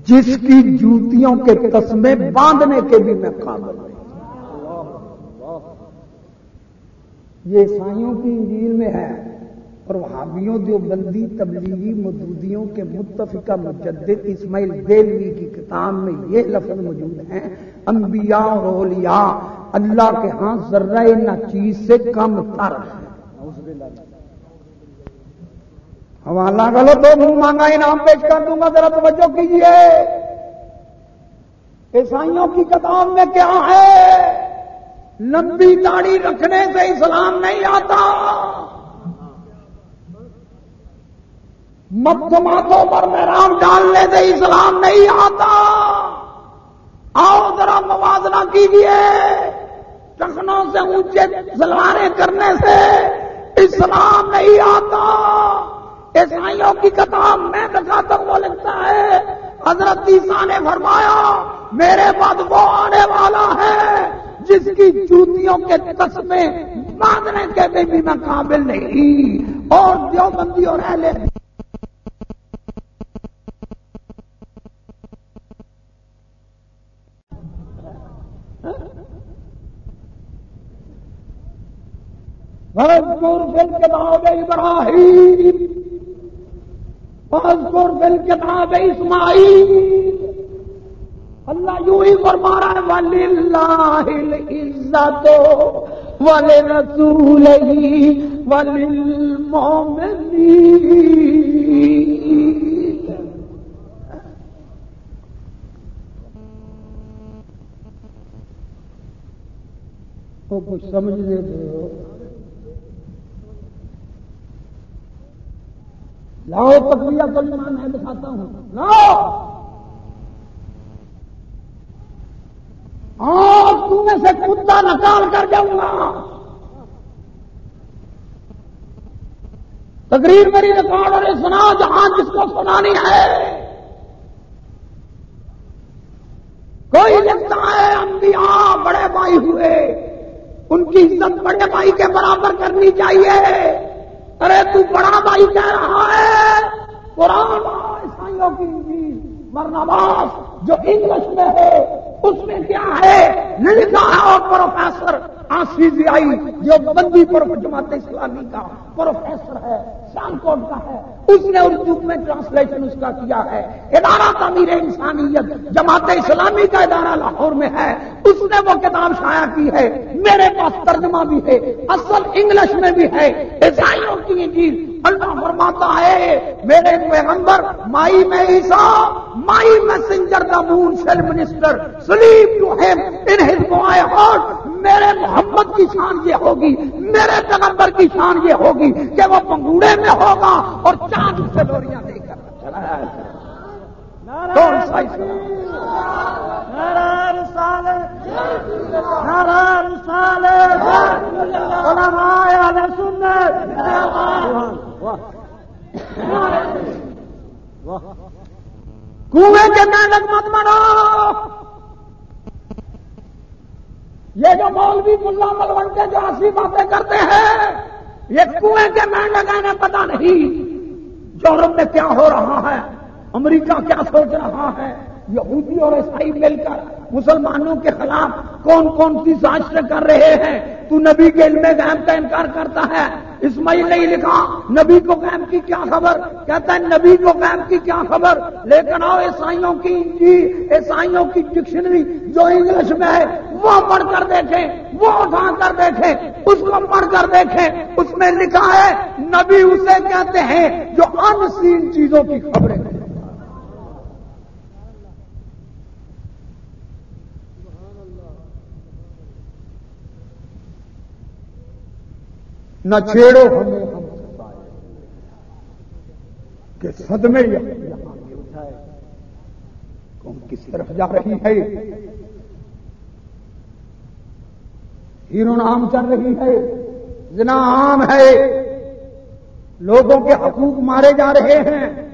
جس کی جوتیوں کے قسمیں باندھنے کے بھی میں قابل نہیں یہ عیسائیوں کی انجیل میں ہے۔ اور وہابیوں دیوبندی تبلیغی مدودیوں کے متفقہ مجدد اسماعیل دیلوی کی کتاب میں یہ لفظ موجود ہیں، انبیاء اور اولیاء، اللہ کے ہاں ذرہ نہ چیز سے کم تر۔ حوالہ کرو تو منہ مانگا، انعام پیش کر دوں گا، ذرا توجہ کیجیے عیسائیوں کی کتاب میں کیا ہے؟ لمبی داڑھی رکھنے سے اسلام نہیں آتا۔ ماتوں پر محرام ڈالنے سے اسلام نہیں آتا۔ آؤ ذرا موازنہ کیجیے چکھنوں سے اونچے سلواریں کرنے سے اسلام نہیں آتا۔ عیسائیوں کی کتاب میں دکھاتا وہ لگتا ہے، حضرت عیسیٰ نے فرمایا، میرے بعد وہ آنے والا ہے جس کی جوتیوں کے قسمیں باندھنے کے بھی میں قابل نہیں۔ اور جو بندی اور اہل مذکور فل کتاب ابراہیم مذکور فل کتاب اسماعیل۔ اللہ یوں ہی فرما رہا ہے ولی اللہ عزت ولی رسول ہی ولی مومنی تو کچھ سمجھ لیتے ہو۔ لاؤ پکڑیا کلمہ میں دکھاتا ہوں۔ لاؤ۔ آج تمہیں سے کتا نکال کر جاؤں گا۔ تقریر میری ریکارڈ اور سنا، جہاں جس کو سنانی ہے۔ کوئی لگتا ہے، انبیاء بڑے بھائی ہوئے۔ ان کی عزت بڑے بھائی کے برابر کرنی چاہیے۔ ارے، تو بڑا بھائی کہہ رہا ہے، قرآن عیسائیوں کی مرنواز جو انگلش میں ہے اس میں کیا ہے؟ لکھا ہے اور پروفیسر آسی آئی، جو بندی پر جماعت اسلامی کا پروفیسر ہے سیالکوٹ کا ہے۔ اس نے اردو میں ٹرانسلیشن اس کا کیا ہے۔ ادارہ تعمیر انسانیت، جماعت اسلامی کا ادارہ لاہور میں ہے۔ اس نے وہ کتاب شائع کی ہے، میرے پاس ترجمہ بھی ہے، اصل انگلش میں بھی ہے۔ عیسائیوں کی انجیل اللہ فرماتا ہے، میرے پیغمبر، مائی میں عیسا my messenger the moon sail minister sleep to him in his boy heart میرے محمد کی شان یہ ہوگی میرے پیغمبر کی شان یہ ہوگی کہ وہ پنگوڑے میں ہوگا اور چاند سے لوریاں دے کر۔ چلا کون سا کنویں کے نانک مت منو یہ جو مولوی ملا ملون کے جو ایسی باتیں کرتے ہیں، یہ کنویں کے میں لگانے پتا نہیں یورپ میں کیا ہو رہا ہے، امریکہ کیا سوچ رہا ہے، یہودی اور عیسائی مل کر مسلمانوں کے خلاف کون کون سی سازشیں کر رہے ہیں۔ تو نبی کے علم غیب کا انکار کرتا ہے۔ اسماعیل نہیں لکھا، نبی کو غیب کی کیا خبر؟ کہتا ہے نبی کو غیب کی کیا خبر؟ لیکن آؤ عیسائیوں کی جی، عیسائیوں کی ڈکشنری جو انگلش میں ہے، وہ پڑھ کر دیکھیں، وہ اٹھا کر دیکھیں، اس کو پڑھ کر دیکھیں، اس میں لکھا ہے، نبی اسے کہتے ہیں جو ان سین چیزوں کی خبریں نہ چھیڑو ہمیں ہم کہ صدمے قوم کس طرف جا رہی ہے؟ ہیرو نام چل رہی ہے جنا عام ہے۔ لوگوں کے حقوق مارے جا رہے ہیں۔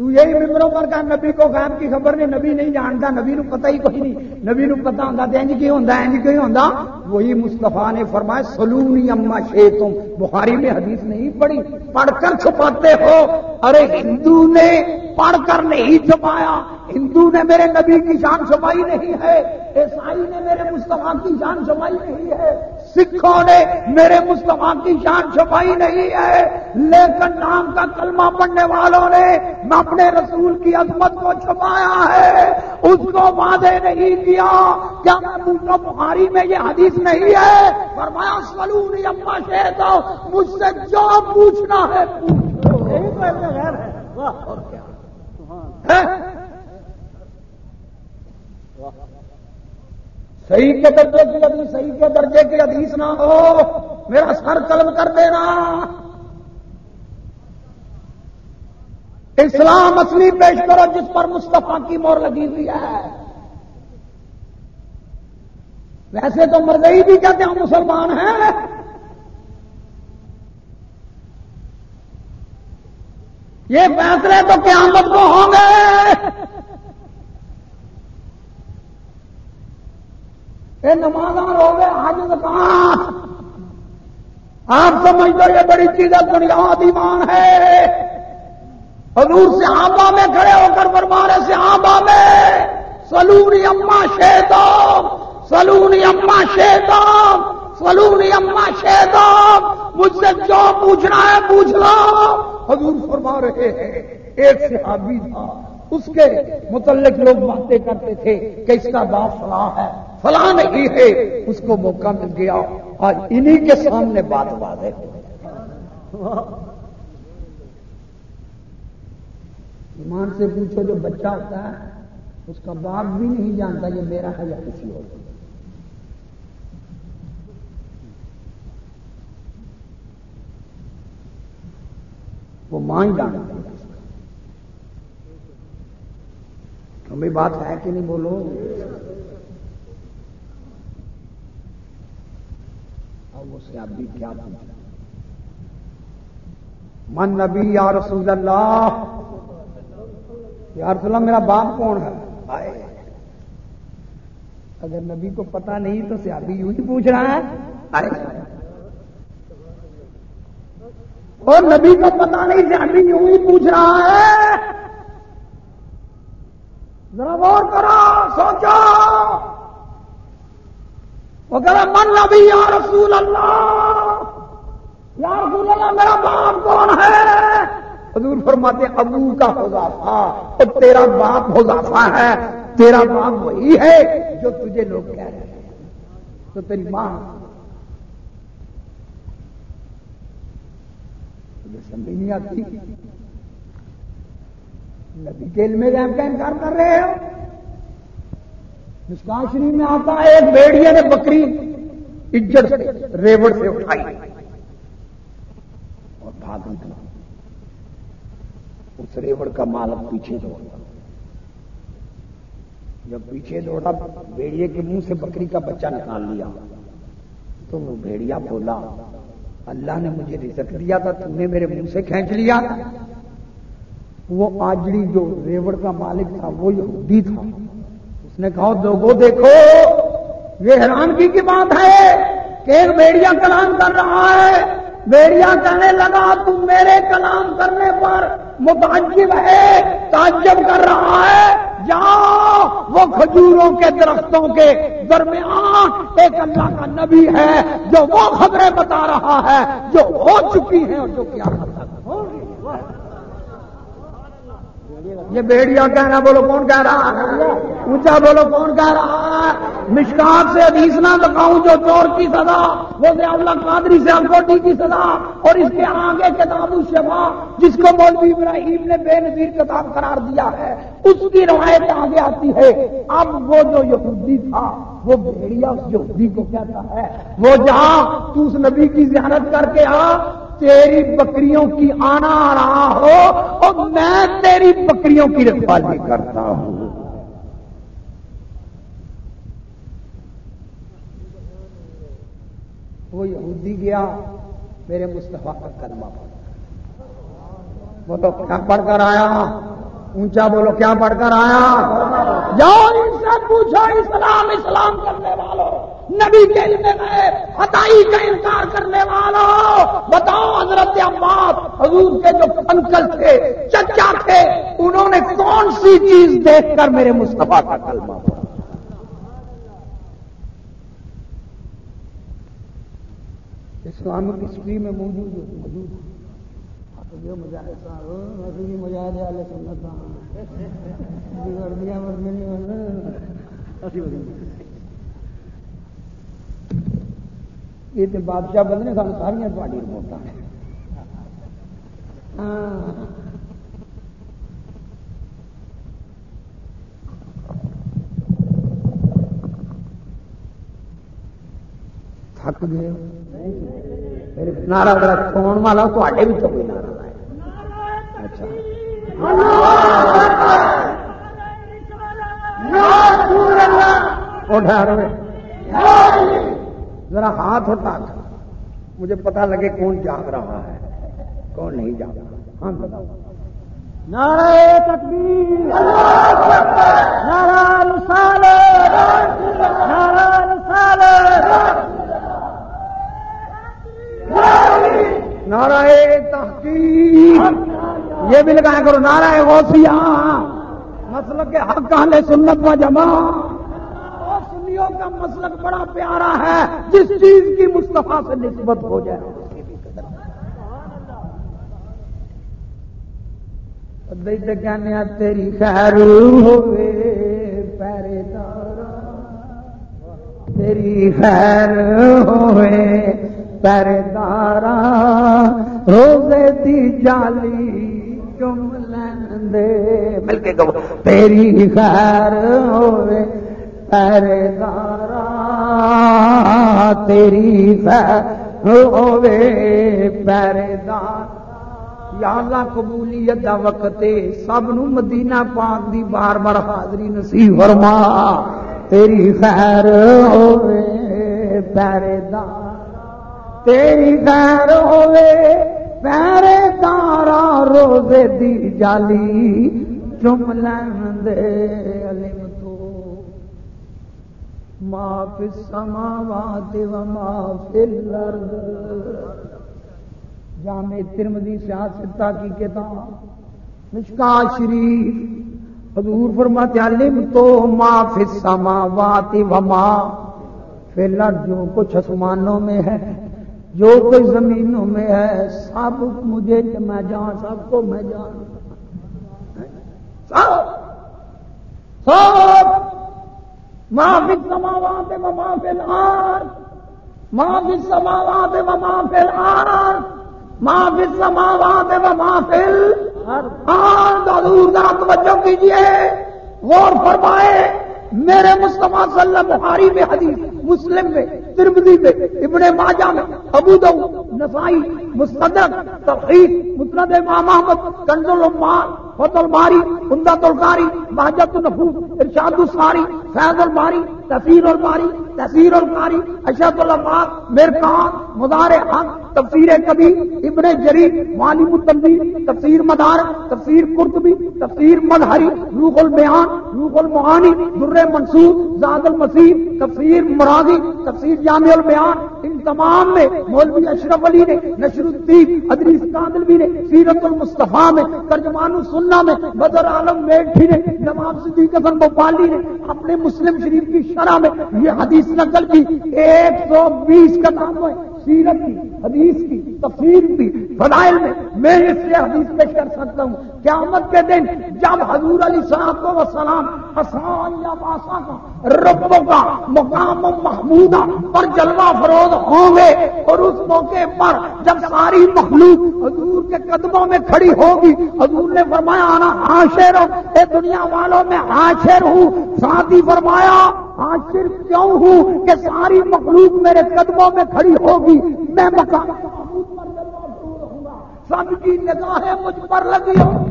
تو یہی ممبروں پر کہا، نبی کو غائب کی خبر نہیں، نبی نہیں جانتا، نبی نو پتہ ہی کوئی نہیں۔ نبی نو پتا ہوتا تو انج کی ہوتا انج کیوں ہوتا وہی مستفا نے فرمایا، سلونی اما شے تم بخاری میں حدیث نہیں پڑھی۔ پڑھ کر چھپاتے ہو۔ ارے ہندو نے پڑھ کر نہیں چھپایا۔ ہندو نے میرے نبی کی جان چھپائی نہیں ہے۔ عیسائی نے میرے مصطفیٰ کی جان چھپائی نہیں ہے۔ سکھوں نے میرے مصطفیٰ کی جان چھپائی نہیں ہے۔ لیکن نام کا کلمہ پڑھنے والوں نے میں اپنے رسول کی عظمت کو چھپایا ہے۔ اس کو وعدے نہیں کیا کیا میں پوچھو بخاری میں یہ حدیث نہیں ہے۔ فرمایا سلون اما شہر تو مجھ سے جو پوچھنا ہے اور کیا صحیح کے درجے کی حدیث، صحیح کے درجے کی حدیث نہ ہو، میرا سر قلم کر دینا۔ اسلام اصلی پیش کرو جس پر مصطفیٰ کی مور لگی ہوئی ہے۔ ویسے تو مرگئی بھی کہتے ہیں مسلمان ہیں۔ یہ فیصلے تو قیامت کو ہوں گے۔ یہ نماز ہو گئے حج آپ سمجھ دو یہ بڑی چیز بنیاد ایمان ہے۔ حضور سے آبا میں کھڑے ہو کر برمارے سے آبا میں، سلونی اما شیتام سلونی اما شیتام سلونی اما شیدو مجھ سے جو پوچھنا ہے پوچھ لو حضور فرما رہے ہیں، ایک صحابی تھا، اس کے متعلق لوگ باتیں کرتے تھے کہ اس کا باپ فلاں ہے۔ فلاں نہیں ہے، اس کو موقع مل گیا۔ آج انہی کے سامنے بات واضح ایمان سے پوچھو، جو بچہ ہوتا ہے، اس کا باپ بھی نہیں جانتا یہ میرا ہے یا کسی اور وہ ماں ہی جانتا ہے ہمیں بات ہے کہ نہیں بولو؟ اب اسے اب بھی کیا پوچھا من نبی یا رسول اللہ۔ یا رسول اللہ، میرا باپ کون ہے؟ آئے۔ اگر نبی کو پتا نہیں تو سیابی یوں ہی پوچھ رہا ہے۔ اور نبی کو پتا نہیں، سیابی یوں ہی پوچھ رہا ہے۔ ذرا غور کرو، سوچو۔ وہ کہ من نبی یا رسول اللہ؟ یا رسول اللہ، میرا باپ کون ہے؟ حضور فرماتے ابو کا ہوزافا اور تیرا باپ ہوزافا ہے۔ تیرا باپ وہی ہے جو تجھے لوگ کہہ رہے ہیں۔ تو تیری ماں تجھے سمجھ نہیں آتی۔ نبی کے علم غیب کا انکار کر رہے ہو۔ مسکان شریف میں آتا ہے، ایک بیڑیا نے بکری اجڑ سے، ریوڑ سے اٹھائی۔ اور بھاگ نکلا۔ اس ریوڑ کا مالک پیچھے دوڑا جب پیچھے دوڑا، بیڑیے کے منہ سے بکری کا بچہ نکال لیا۔ تو وہ بھیڑیا بولا، اللہ نے مجھے رزق دیا تھا، تم نے میرے منہ سے کھینچ لیا۔ وہ آجڑی جو ریوڑ کا مالک تھا، وہ یہودی تھا۔ نے کہا لوگوں دیکھو، یہ حیرانگی کی بات ہے کہ ایک بیڑیا کلام کر رہا ہے۔ بیڑیا کہنے لگا، تم میرے کلام کرنے پر متعجب ہے، تعجب کر رہا ہے۔ جاؤ، وہ کھجوروں کے درختوں کے درمیان ایک اللہ کا نبی ہے، جو وہ خبریں بتا رہا ہے، جو ہو چکی ہیں اور جو کیا کرتا یہ بیڑیا کہنا بولو کون کہہ رہا؟ ہے اونچا بولو کون کہہ رہا؟ ہے مشکات سے ادیس نہ دکھاؤں جو چور کی سزا، وہ اللہ قادری سے الکوٹی کی سزا، اور اس کے آگے کتاب الشفا، جس کو مولوی ابراہیم نے بے نظیر کتاب قرار دیا ہے، اس کی روایت آگے آتی ہے۔ اب وہ جو یہودی تھا، وہ بھیڑیا اس یہودی کو کہتا ہے، وہ جہاں تو اس نبی کی زیارت کر کے آ تیری بکریوں کی آنا رہا ہو اور میں تیری بکریوں کی رکھوالی کرتا ہوں۔ وہ یہودی گیا، میرے مستفا کا کلمہ پڑھ۔ وہ تو پڑھ کر آیا؟ اونچا بولو، کیا پڑھ کر آیا؟ جاؤ ان سے پوچھو، اسلام اسلام کرنے والوں نبی کے علم میں ہتائی کا انکار کرنے والوں بتاؤ، حضرت عباس، حضور کے جو انکل تھے، چچا تھے، انہوں نے کون سی چیز دیکھ کر میرے مصطفیٰ کا کلمہ پڑھا؟ اسلامک ہسٹری میں موجود موجود جو مجاہد مجاہد والے سنت وردیاں یہ تو بادشاہ بدلے سان ساریا تاری رپورٹ تھک گئے نعرہ کھون والا تے بھی تو کوئی نعرہ۔ ذرا ہاتھ ہوتا مجھے پتا لگے کون جاگ رہا ہے، کون نہیں جاگ رہا۔ ہاں بتاؤ۔ نارائ تکبیر نارا رسال نارا رسال نارا تحقیق۔ یہ بھی لگایا کرو نارا ہے غوثیہ۔ مسلک کے حق کہاں سنت و جمع صوفیوں کا مسلک بڑا پیارا ہے، جس چیز کی مصطفیٰ سے نسبت ہو جائے۔ کہنے تیری خیر ہوئے پیرے دار تیری خیر ہوئے پیرے دار روزے دی جالی چم لے مل کہو تیری خیر ہوئے پیرے دار تیری خیر ہوئے پیرے دار یا اللہ قبولیت دا وقت سب نو مدینہ پاک دی بار بار حاضری نصیب فرما۔ تیری خیر ہوے پیرے دار تیری خیر ہوے پیرے دارا روزے دی جالی چم دے علم تو۔ ما فی السماوات و ما فی الارض۔ جامع ترمدی سیاست کی کتاب مشکا شریف۔ حضور فرماتے علم تو ما فی السماوات و ما فی الارض۔ جو کچھ آسمانوں میں ہے جو کچھ زمینوں میں ہے، سب مجھے میں جان، سب کو میں جان۔ سب سب۔ ما فی السماوات و ما فی الارض۔ ما فی السماوات و ما فی الارض۔ ماں فل سماوات ماں فل ہاں دور ذرا توجہ کیجیے غور فرمائے، میرے مصطفیٰ صلی اللہ بخاری میں، حدیث مسلم میں۔ ترمدی میں ابن ماجہ میں، ابو دو نسائی مصدق تفریح مسند امام احمد، کنزل المان فت الباری امداد القاری بحجت النفوس، ارشاد الساری فیض الباری تفیر الباری تحصیر القاری اشد الفاظ میرکان مدار حق، تفسیر کبھی ابن جریر معلوم التنبیر تفسیر مدار تفسیر قرطبی، تفسیر مظہری، روح البیان، روح المعانی در منصور، زاد المسیح تفسیر مرادی تفسیر جامع البیان، ان تمام میں مولوی اشرف علی نے، نشر الدین، ادریس کادلوی نے، سیرت المصطفیٰ میں، ترجمان السنہ میں بدر عالم میٹھی نے نواب صدیق حسن بوپالی نے، اپنے مسلم شریف کی شرح میں یہ حدیث نقل کی۔ ایک سو بیس کا نام ہے سیرت کی، حدیث کی، تفسیر کی، فضائل میں میں اس سے حدیث پیش کر سکتا ہوں۔ قیامت کے دن جب حضور علی صلاحت و سلام یا باسا کا، ربوں کا، مقام محمود اور جلوہ فروز ہوں گے اور اس موقع پر جب ساری مخلوق حضور کے قدموں میں کھڑی ہوگی، حضور نے فرمایا، آنا ہاشر اے دنیا والوں میں ہاشر ہوں۔ ساتھ ہی فرمایا آخر کیوں ہوں کہ ساری مخلوق میرے قدموں میں کھڑی ہوگی؟ میں مکان سب کی نگاہیں مجھ پر لگی ہوں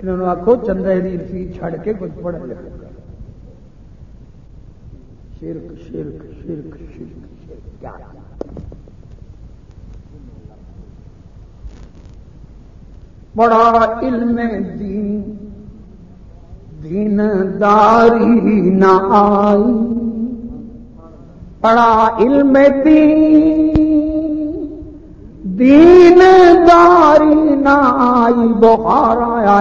انہوں نے آخو چندر فی چھڑ کے کچھ پڑھ لکھا شرک شرک شرک شرک۔ کیا؟ بڑا علم دین دین۔ داری نہ آئی۔ بڑا علم دین دین۔ داری نہ آئی۔ بخار آیا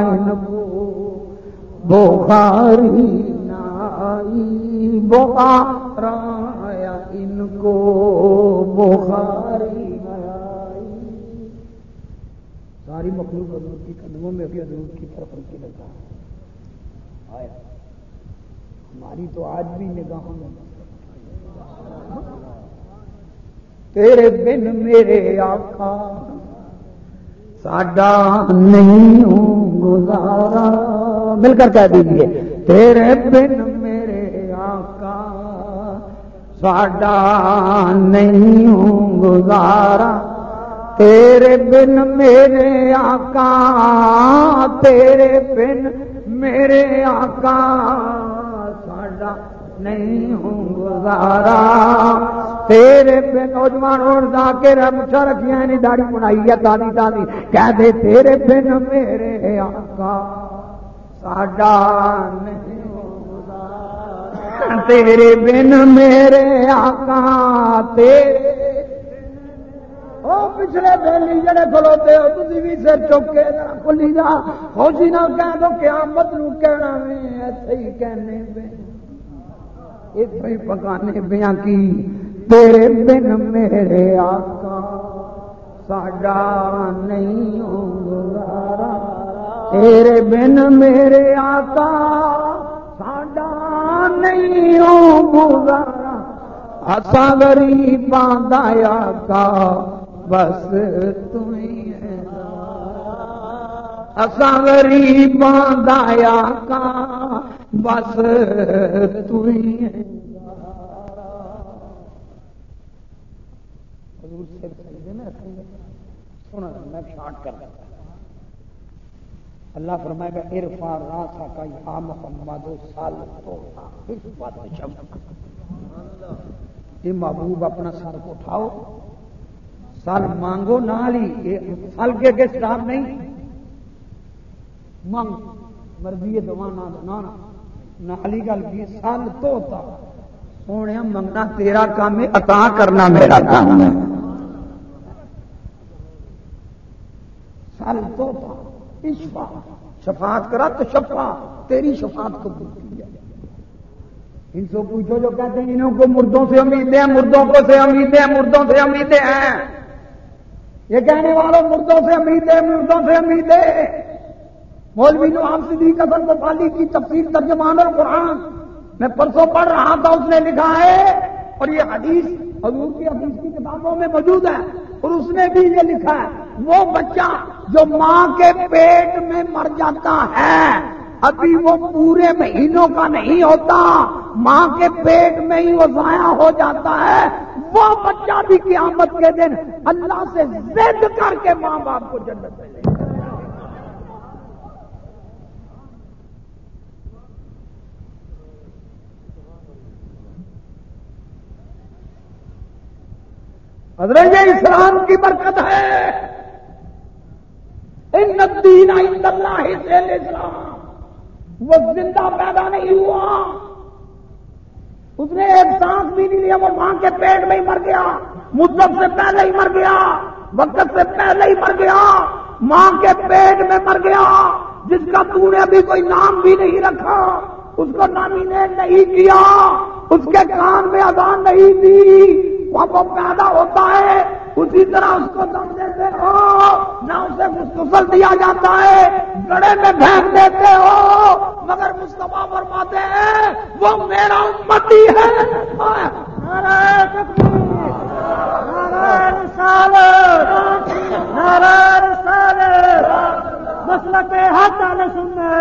بخاری نہ آئی۔ بخار آیا ان کو۔ بخاری مخلوق حضور کی قدموں میں بھی حضور کی طرف ان کی آیا۔ ہماری تو آج بھی نگاہوں میں تیرے بن میرے آقا، ساڈا نہیں ہوں گزارا۔ مل کر کہہ دیجیے تیرے بن میرے آقا، ساڈا نہیں ہوں گزارا۔ تیرے بن میرے آقا، تیرے بن میرے آقا، ساڈا نہیں ہوں گزارا۔ تیرے بن، نوجوان اور دا کے مچھا رکھیا نہیں داڑھی بنائی ہے، دادی دادی۔ کہہ دے تیرے بن میرے آقا، ساڈا نہیں تیرے بن میرے آقا، تیرے او پچھلے بیلی جڑے کھلوتے ہو تھی بھی سر چوکے کھلی جا۔ فوجی نہ کہہ دو قیامت نو کہنا میں ایسے ہی کہنے پہ۔ اتنے ہی پکانے پیا کی۔ تیرے بن میرے آقا، ساڈا نہیں گزارا۔ تیرے بن میرے آقا، ساڈا نہیں گزارا۔ اسا غریب دایا کا بس تمہیں اسا غریب دایا کا بس تمہیں اللہ فرمائے گا ارفا راسا کا یا محمد سال تو یہ محبوب اپنا سر کو اٹھاؤ سال مانگو نہ لی سال کے کے سلام نہیں۔ مانگ، مرضی دوانا دنانا نالی گل کی سال تو سونے منگنا، تیرا کام ہے، عطا کرنا میرا کام ہے۔ سال تو ہوتا شفاعت کرا تو شفا تیری شفاعت کو کی جائے ان سے پوچھو جو کہتے ہیں، انہوں کو مردوں سے امیدیں ہیں مردوں کو سے امیدیں ہیں مردوں سے امیدیں ہیں یہ کہنے والوں مردوں سے امیدیں مردوں سے امیدیں مولوی جو صدیق حسن کو پالی کی تفصیل ترجمان اور قرآن میں پرسوں پڑھ رہا تھا، اس نے لکھا ہے، اور یہ حدیث حضور کی حدیث کی کتابوں میں موجود ہے، اور اس نے بھی یہ لکھا ہے۔ وہ بچہ جو ماں کے پیٹ میں مر جاتا ہے، ابھی وہ پورے مہینوں کا نہیں ہوتا، ماں کے پیٹ میں ہی وہ ضائع ہو جاتا ہے۔ وہ بچہ بھی قیامت کے دن اللہ سے زد کر کے ماں باپ کو جنت دے حضرت اسلام کی برکت ہے۔ ان ندین اللہ اسلام۔ وہ زندہ پیدا نہیں ہوا۔ اس نے ایک سانس بھی نہیں لیا، وہ ماں کے پیٹ میں ہی مر گیا۔ مدت سے پہلے ہی مر گیا۔ وقت سے پہلے ہی مر گیا۔ ماں کے پیٹ میں مر گیا۔ جس کا تو نے ابھی کوئی نام بھی نہیں رکھا۔ اس کو نامینیٹ نہیں کیا۔ اس کے کان میں اذان نہیں دی۔ وہ پیدا ہوتا ہے۔ اسی طرح اس کو دم دیتے ہو نہ اسے مستفل دیا جاتا ہے، گڑے میں پھینک دیتے ہو، مگر مصطفیٰ فرماتے ہیں، وہ میرا امتی ہے مسلک ہاتھ آنے سننے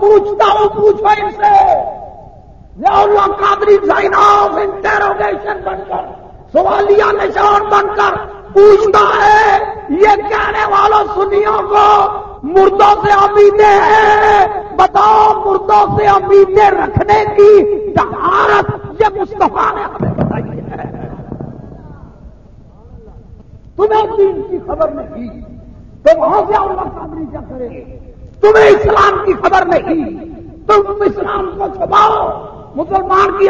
پوچھتا ہوں پوچھو ان سے قادری سائن آف انٹروگیشن بن کر سوالیہ نشان بن کر پوچھتا ہے یہ کہنے والوں سنیوں کو مردوں سے امیدیں ہیں بتاؤ مردوں سے امیدیں رکھنے کی طہارت یہ مصطفیٰ نے ہمیں بتائی ہے تمہیں دین کی خبر نہیں تو وہاں سے اللہ قادری کیا کرے تمہیں اسلام کی خبر نہیں۔ تم اسلام کو چھپاؤ۔ مسلمان کی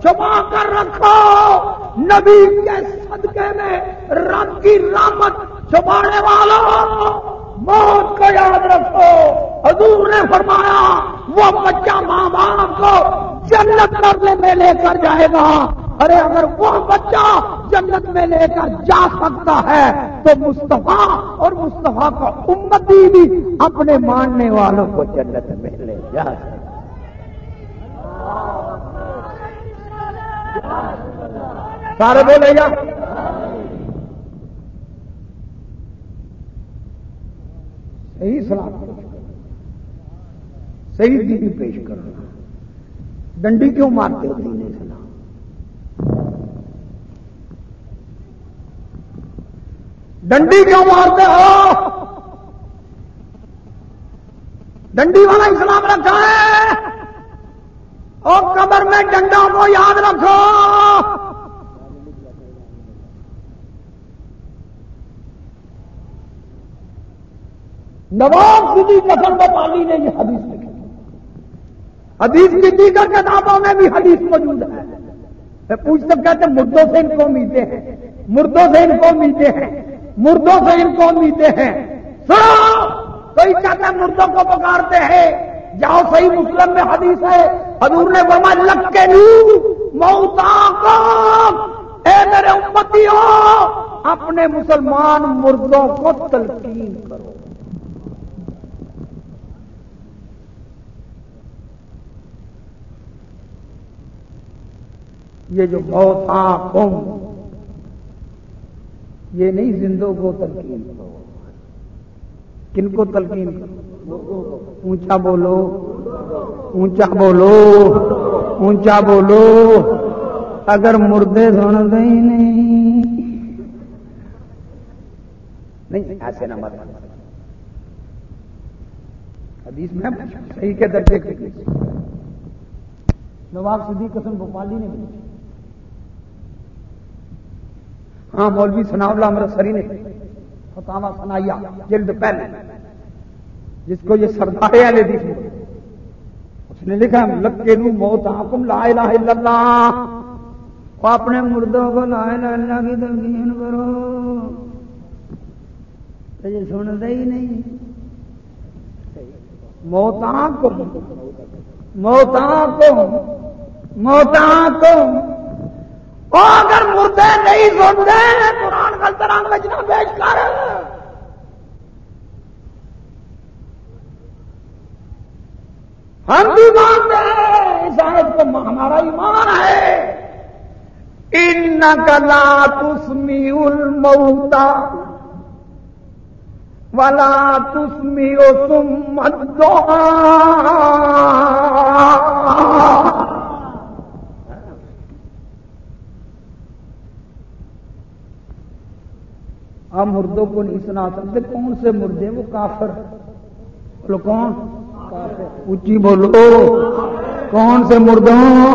چھپا کر رکھو۔ نبی کے صدقے میں رب کی رحمت چھپانے والوں موت کو یاد رکھو۔ حضور نے فرمایا، وہ بچہ ماں باپ کو جنت کرنے میں لے کر جائے گا۔ ارے اگر وہ بچہ جنت میں لے کر جا سکتا ہے، تو مصطفیٰ اور مصطفیٰ کا امتی بھی اپنے ماننے والوں کو جنت میں لے جا سکتا سارے بولے گا صحیح سلام صحیح دین پیش کرنا ڈنڈی کیوں مارتے ہو دین اسلام ڈنڈی کیوں مارتے ہو؟ ڈنڈی والا اسلام رکھا ہے۔ اور قبر میں ڈنڈوں کو یاد رکھو۔ نواب سدی قسم پالی نے یہ حدیث لکھی حدیث کی دیگر کتابوں میں بھی حدیث موجود ہے۔ میں پوچھ سکتا تھا مردوں سے ان کو امیدیں ہیں۔ مردوں سے ان کو امیدیں ہیں۔ مردوں سے ان کو امیدیں ہیں۔ سنو، کوئی چاہتا ہے، مردوں کو پکارتے ہیں۔ جاؤ، صحیح مسلم میں حدیث ہے، حضور نے بما لگ کے موتا کو اے میرے امتی ہو، اپنے مسلمان مردوں کو تلقین کرو۔ یہ جو بہت قوم یہ نہیں زندوں کو تلقین کرو۔ کن کو تلقین کرو؟ اونچا بولو اونچا بولو اونچا بولو۔ اگر مردے سن دے نہیں۔ نہیں، ایسے نہ مت حدیث میں صحیح کے درجے کے نواب صدیق قسم بھوپالی نے ہاں مولوی سنا اللہ امرتسری نے فتوا سنایا، جلد پہلے۔ جس کو یہ سردار والے دی اس نے لکھا لگ کے نو موت حکم لا الہ الا اللہ۔ اپنے مردوں کو لا الہ الا اللہ کی تلقین کرو۔ تو یہ سن ہی نہیں۔ موتا کو موتا کو موتا کو وہ اگر مردے نہیں سنتے، قرآن کا طرح بچنا پیش کر۔ ہم بھی مانتے ہیں، اس آیت کو ہمارا ایمان ہے۔ ان کلا تسمی الموتا والا تسمی او تم ہم مردوں کو نہیں سنا سکتے کون سے مردے وہ کافر۔ بولو، کون؟ اونچی بولو۔ کون سے مردوں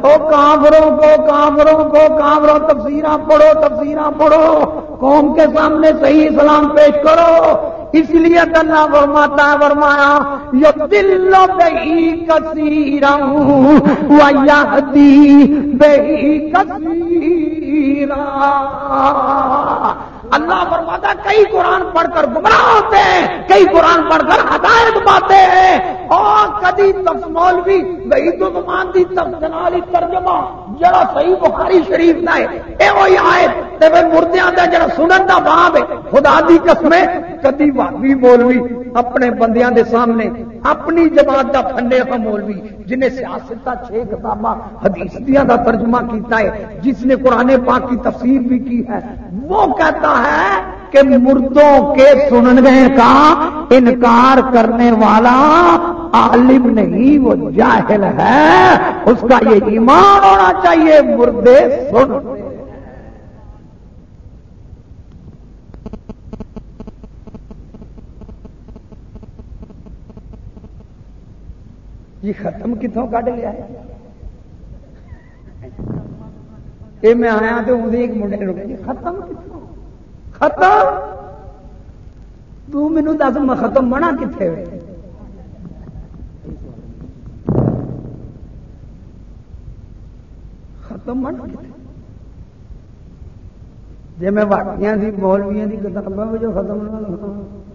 او کافروں کو کافروں کو، کافروں تفسیر پڑھو تفسیر پڑھو۔ قوم کے سامنے صحیح اسلام پیش کرو۔ اس لیے اللہ فرماتا ہے، فرمایا یہ دل بہی کثیر بہی کثیر اللہ فرماتا کئی قرآن پڑھ کر گمراہ ہوتے ہیں، کئی قرآن پڑھ کر ہدایت پاتے ہیں۔ اور کدی مولوی وہی تو زمان دی تفصیلی ترجمہ، جڑا صحیح بخاری شریف نہ ہے، اے وہی آئے تے مردیاں دا جڑا سنن دا باب ہے۔ خدا دی قسمیں کدی وابی مولوی اپنے بندیاں دے سامنے، اپنی جماعت دا پھنڈے کا مولوی، جنہیں سیاست کا چھ کتاباں، حدیث دیا دا ترجمہ کیتا ہے، جس نے قرآن پاک کی تفسیر بھی کی ہے۔ وہ کہتا ہے کہ مردوں کے سننے کا انکار کرنے والا عالم نہیں، وہ جاہل ہے۔ اس کا یہ ایمان ہونا چاہیے، مردے سن۔ یہ ختم کتوں کٹ لیا ہے؟ یہ میں آیا تو وہ ایک منڈے رکے ختم کتوں ختم؟ تو مینو دس میں ختم بنا کتنے ہوئے؟ ختم بنا کتنے جی میں واقعی سی مولویا کی کتابیں جو ختم نہ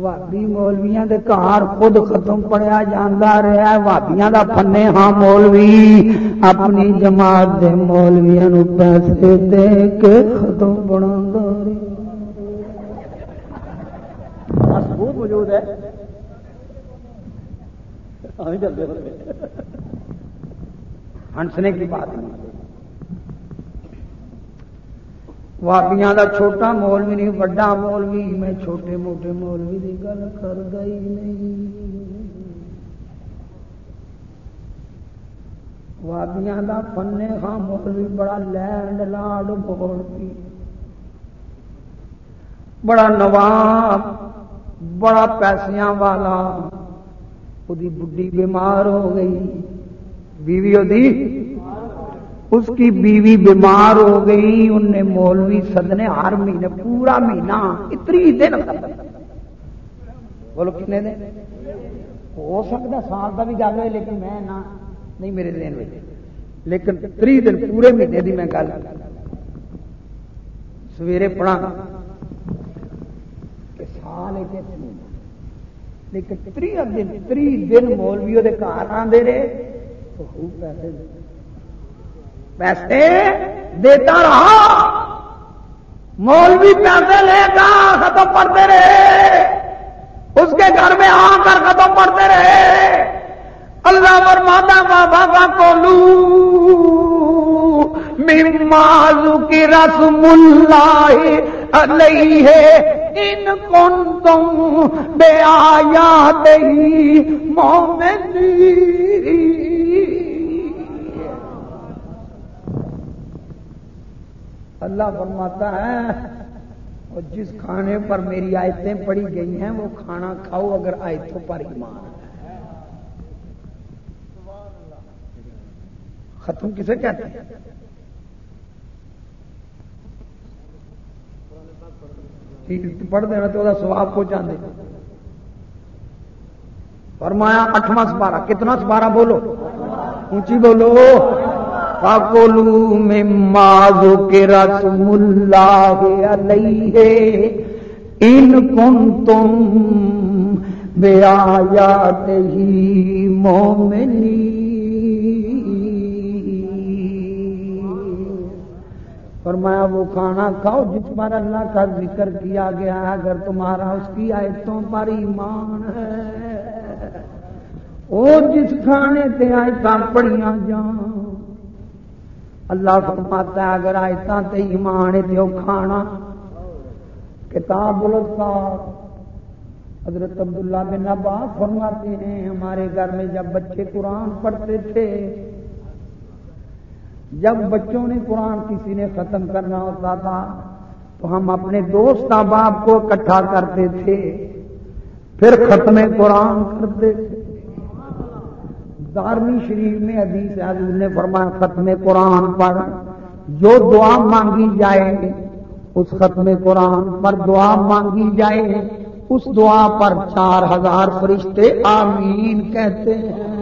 بھابی مولویا کے گھر خود ختم پڑیا جانا رہا بھابیا کا فنے ہاں مولوی اپنی جماعت دے مولویا پیسے دے کے ختم بنا موجود ہے ہنسنے کی بات نہیں واپیاں دا چھوٹا مولوی نہیں بڑا مولوی میں چھوٹے موٹے مولوی کی گل کرتا ہی نہیں واپیاں دا فنے ہاں مولوی بڑا لینڈ لاڈ مولوی بڑا نواب بڑا پیسیاں والا وہی بڈی بیمار ہو گئی بیوی وہ اس کی بیوی بیمار ہو گئی، ان نے مولوی سدنے ہر مہینے، پورا مہینہ، اتنی دن بولو کتنے دن؟ ہو سکتا سال کا بھی گل ہوئے لیکن میں نہ، نہیں میرے دن میں۔ لیکن تری دن، پورے مہینے کی میں گل۔ سویرے پڑھا کہ سال ایک لیکن تری دن تری دن مولوی وہ گھر آتے رہے پیسے۔ پیسے دیتا رہا، مولوی پیسے لے گا، ختم کرتے رہے۔ اس کے گھر میں آ کر ختم پڑتے رہے۔ اللہ پر بابا کا کولو مالو کی رسم اللہ علیہ، ان کون تم بے آیا دہی مومنی اللہ فرماتا ہے، اور جس کھانے پر میری آیتیں پڑی گئی ہیں، وہ کھانا کھاؤ اگر آیتوں پر ایمان ختم کسے کہتے ہیں؟ پڑھ دینا تو سواب کو چاہتے فرمایا، اٹھواں سپارا کتنا سپارا بولو؟ اونچی بولو۔ فَقُلُوا مِمَّا ذُكِرَ اسْمُ اللَّهِ عَلَيْهِ إِن كُنتُم بِآيَاتِهِ مُؤْمِنِينَ فرمایا وہ کھانا کھاؤ جس پر اللہ کا ذکر کیا گیا ہے اگر تمہارا اس کی آیتوں پر ایمان ہے وہ جس کھانے تے آیتاں پڑھیاں جان اللہ فرماتا ہے، اگر آیت ایمان دیو کھانا، کتاب حضرت عبداللہ بن عباس فرماتے ہیں، ہمارے گھر میں جب بچے قرآن پڑھتے تھے، جب بچوں نے قرآن کسی نے ختم کرنا ہوتا تھا، تو ہم اپنے دوست احباب کو اکٹھا کرتے تھے، پھر ختم قرآن کرتے تھے دارمی شریف میں حدیث حضور نے فرمایا، ختم قرآن پر جو دعا مانگی جائے، اس ختم قرآن پر دعا مانگی جائے، اس دعا پر چار ہزار فرشتے آمین کہتے ہیں۔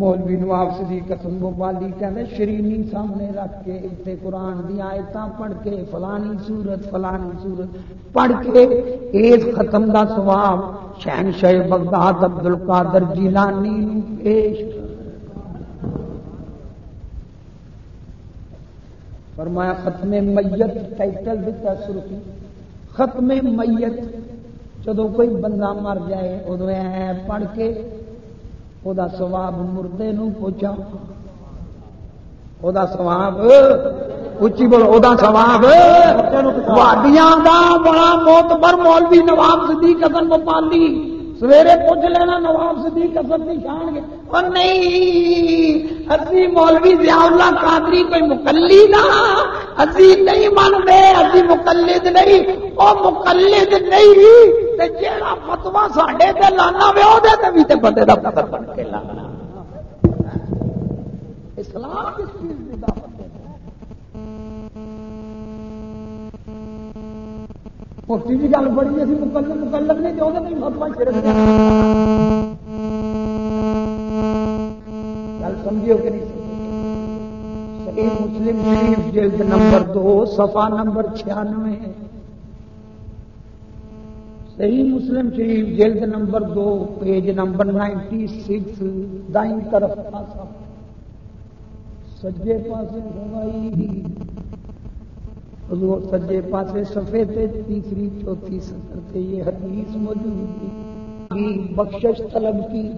مولوی نواب صدیق قسم گوپالی کہتے شرینی سامنے رکھ کے اتنے قرآن دی آیت پڑھ کے فلانی سورت فلانی سورت پڑھ کے ایک ختم دا سواب شہن شہ بغداد عبد القادر جیلانی پیش فرمایا، ختم میت ٹائٹل دیتا سرخی ختم میت جدو کوئی بندہ مر جائے ادو پڑھ کے وہ سواب مردے نو پوچھا۔ وہ سواب اچھی بولو وہ سواب وادیاں دا بڑا موت پر مولوی نواب صدیق حسن گوپالی۔ سویرے پوچھ لینا، نواب صدیق حسن کی شان گے۔ اور نہیں اسی مولوی ضیاء اللہ قادری کوئی مکلی نہ۔ اسی نہیں مانتے اسی مقلد نہیں۔ وہ مقلد نہیں۔ جہاں فتوا سڈے لانا وے وہ بھی تو بندے کا پتر بن کے لانا۔ اسلام کس چیز کی دعوت۔ مفتی کی گل بڑی اسی مکلب مکلب نہیں، جو فتوا چھڑک گل سمجھو کہ نہیں صحیح مسلم شریف جلد نمبر دو صفا نمبر چھیانوے۔ صحیح مسلم شریف جلد نمبر دو، پیج نمبر نائنٹی سکس، دائیں طرف پاسا۔ سجے پاسے حضور سجے پاسے سفید تیسری چوتھی سطر سے یہ حدیث موجود تھی۔ بخشش طلب کی۔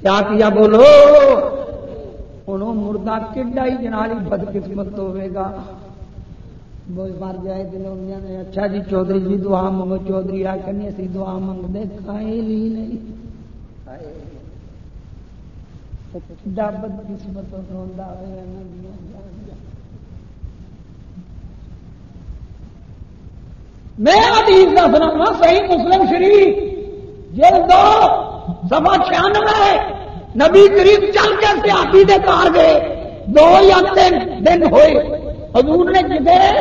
کیا کیا بولو؟ انہوں مردہ کڈا ہی جنالی بدقسمت ہوئے گا۔ مر جائے دلوں نے اچھا جی چودھری جی دعا منگو۔ چودھری آ کرنی اسی دعا منگ دے کھائے لی نہیں۔ کڈا بدقسمت بد قسمت میں حدیث کا سنا صحیح مسلم شریف۔ جیل دو سفا چھیانوے۔ نبی کریم چل کے سیاسی دے کار گئے۔ دو یا تین دن ہوئے۔ حضور نے جدے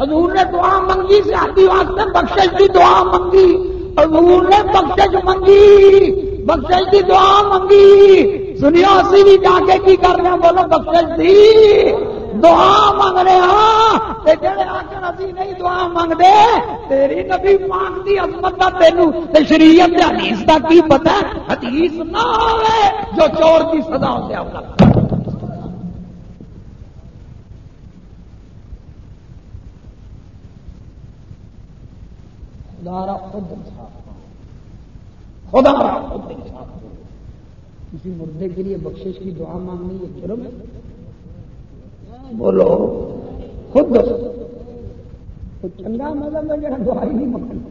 حضور نے دعا منگی سے آدھی واسطے بخش کی دعا منگی حضور نے بخش منگی بخش کی دعا منگی سنیا اسی بھی جا کے کی کر رہے ہیں؟ بولو بخش دی۔ دعا منگ رہے ہاں جڑے آ کر ابھی نہیں دعا منگتے تیری نبی مانگتی عظمت کا تینوں شریعت حدیث کا کی پتا حدیث نہ ہوئے جو چور کی سزا سے خدا خود خدا خود کسی مردے کے لیے بخشش کی دعا مانگنی ہے جرم ہے؟ بولو، خود تو چنگا مطلب ہے جڑا دعا ہی نہیں مانگنا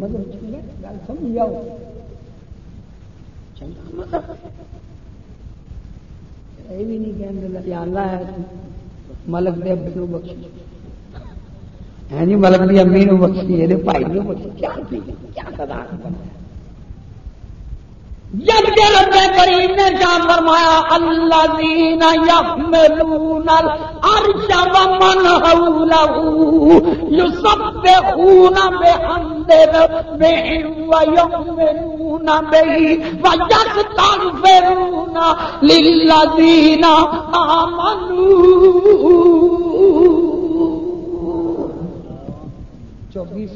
مطلب چنگا گل سمجھ جاؤ چنگا مطلب یہ بھی نہیں کہیں اللہ ہے، ملک دے ابے نو بخشی۔ ہے نہیں ملک دی امی نو بخشی، یہ بھائی نو بخشی۔ کیا کیا سدا جب کے رب کریم نے جان فرمایا اللہ دین یحملون العرش ومن حوله يسبحون بحمد ربهم ويؤمنون به ويستغفرون للذين آمنوا چوبیس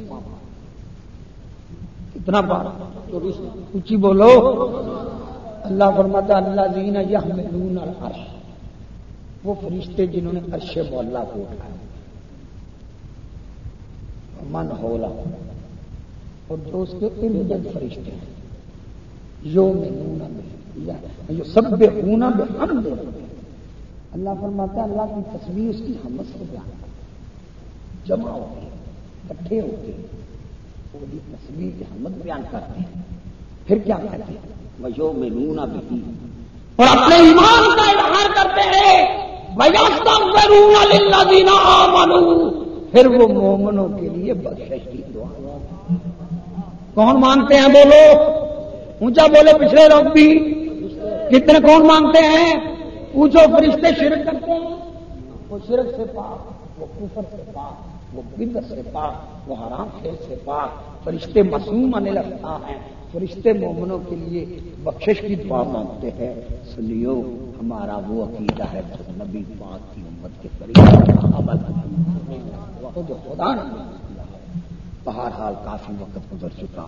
کتنا بار اونچی بولو۔ اللہ فرماتا اللہ دین یہ ملون العرش۔ وہ فرشتے جنہوں نے عرش مولا کو اٹھایا۔ من ہولا اور جو اس کے ارد گرد فرشتے ہیں۔ یو میں نونا جو سب بے ہونا بے ہم دے اللہ فرماتا ہے، اللہ کی تصویر اس کی ہمت سے بیان جمع ہوتے کٹھے ہوتے ہیں۔ وہی تصویر کی ہمت بیان کرتے ہیں۔ پھر کیا کہتے ہیں؟ وہ جو میں نونا بھی اور اپنے ایمان کا اظہار کرتے ہیں۔ پھر وہ مومنوں کے لیے بخش کی دعا۔ کون مانگتے ہیں بولو اونچا بولے پچھلے لوگ بھی۔ کتنے کون مانگتے ہیں؟ پوچھو فرشتے شرک کرتے ہیں۔ وہ شرک سے پاک، وہ کفر سے پاک۔ وہ بدت سے پاک، وہ حرام کھیل سے پاک۔ فرشتے معصوم آنے لگتا ہے۔ فرشتے مومنوں کے لیے بخشش کی دعا مانگتے ہیں۔ سنیو، ہمارا وہ عقیدہ ہے نبی پاک کی امت کے قریب جو خدا بہرحال کافی وقت گزر چکا۔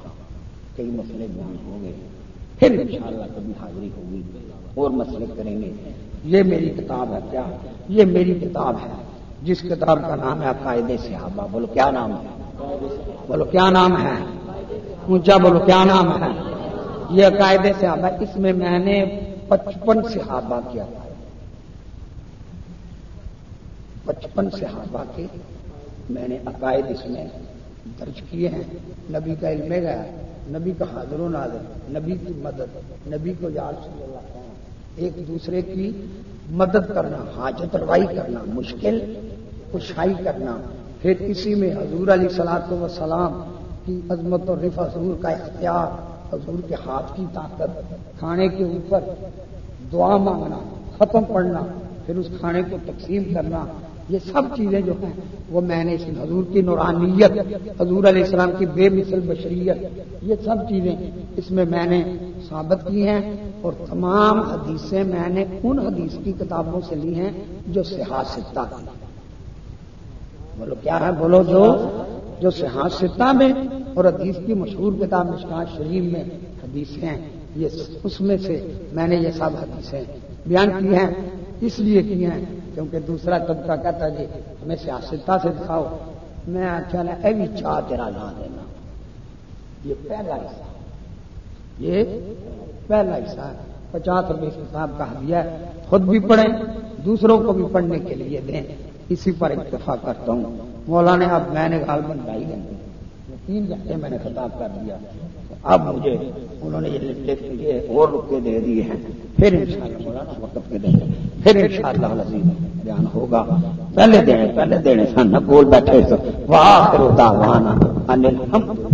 کئی مسئلے بیان ہو گئے پھر انشاءاللہ کبھی حاضری ہوگی۔ اور مسئلے کریں گے۔ یہ میری کتاب ہے کیا؟ یہ میری کتاب ہے۔ جس کتاب کا نام ہے عقائد صحابہ، بولو کیا نام ہے؟ بولو کیا نام ہے؟ اونچا بولو کیا نام ہے؟ یہ عقائد صحابہ، اس میں میں نے پچپن صحابہ کیا۔ پچپن صحابہ کے میں نے عقائد اس میں درج کیے ہیں۔ نبی کا علم گیا نبی کا حاضر و نازر نبی کی مدد، نبی کو یاد صلی اللہ ایک دوسرے کی مدد کرنا، حاجت روائی کرنا، مشکل کشائی کرنا، پھر اسی میں حضور علی سلاط و سلام کی عظمت اور رفا حضور کا اختیار، حضور کے ہاتھ کی طاقت، کھانے کے اوپر دعا مانگنا، ختم پڑنا پھر اس کھانے کو تقسیم کرنا، یہ سب چیزیں جو ہیں، وہ میں نے اس حضور کی نورانیت، حضور علیہ السلام کی بے مثل بشریت، یہ سب چیزیں اس میں میں نے ثابت کی ہیں اور تمام حدیثیں میں نے ان حدیث کی کتابوں سے لی ہیں جو سیاستہ بولو کیا ہے؟ بولو جو جو سیاستہ میں اور حدیث کی مشہور کتاب مشکات شریف میں حدیثیں ہیں۔ یہ اس میں سے میں نے یہ سب حدیثیں بیان کی ہیں، اس لیے کی ہیں کیونکہ دوسرا طبقہ کہتا جی ہمیں سیاستہ سے دکھاؤ۔ میں آخیا نا، اے بھی چار تیرا لا دینا۔ یہ پہلا حصہ۔ یہ پہلا حصہ ہے۔ پچاس روپئے کتاب کا دیا ہے۔ خود بھی پڑھیں، دوسروں کو بھی پڑھنے کے لیے دیں۔ اسی پر اتفاق کرتا ہوں۔ مولانا، اب میں نے غالباً ڈھائی گھنٹے تین گھنٹے میں نے خطاب کر دیا۔ اب مجھے انہوں نے یہ اور رکے دے دیے ہیں۔ پھر انشاءاللہ شاء مولانا وقت کے دیں پھر انشاءاللہ شاء بیان ہوگا۔ پہلے دینے پہلے دینے سن گول بیٹھے واہ کرو انل الحمد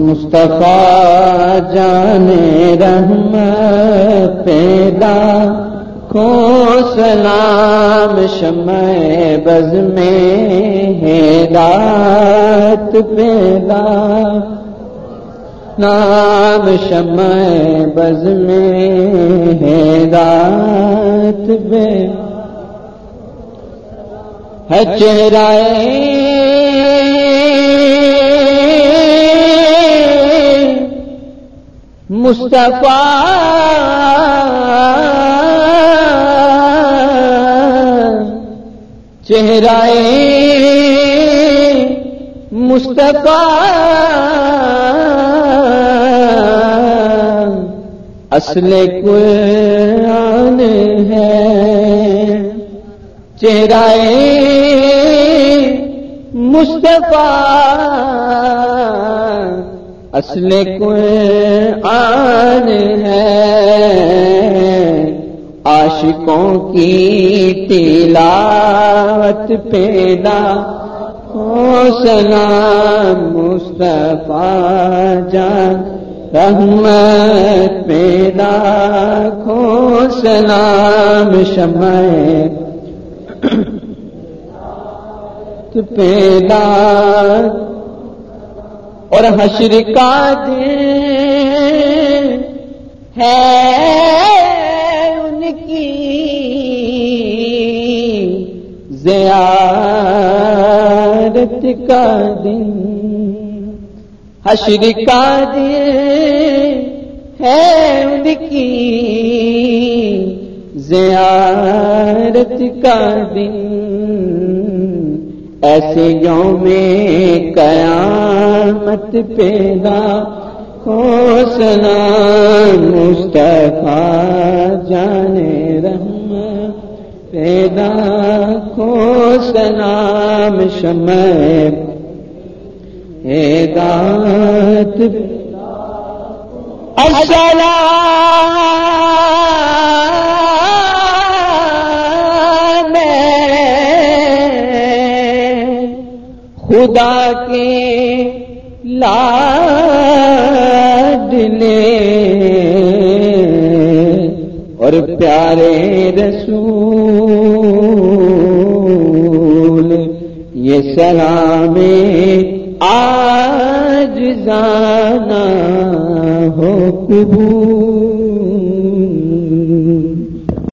مصطفیٰ جان رحم پیدا کو سلام شمع بز میں ہدایت پیدا نام شمع بز میں ہدایت پیدا ہے چہرہ مصطفیٰ۔ چہرہ مصطفیٰ۔ اصل قرآن ہے۔ چہرہ مصطفیٰ۔ اصل قرآن ہے۔ عاشقوں کی تلاوت پیدا ہو۔ سلام مصطفیٰ جان رحمت پیدا کھو سلام شمع پیدا اور حشر کا دن ہے ان کی زیارت کا دن۔ حشر کا دن ہے ان کی زیارت کا دن۔ ایسے یوم قیامت پیدا ہو، سلام مصطفیٰ جانے رحم پیدا ہو، سلام شمع ہدایت السلام خدا کے لاڈلے اور پیارے رسول یہ سلام آج جانا ہو قبول۔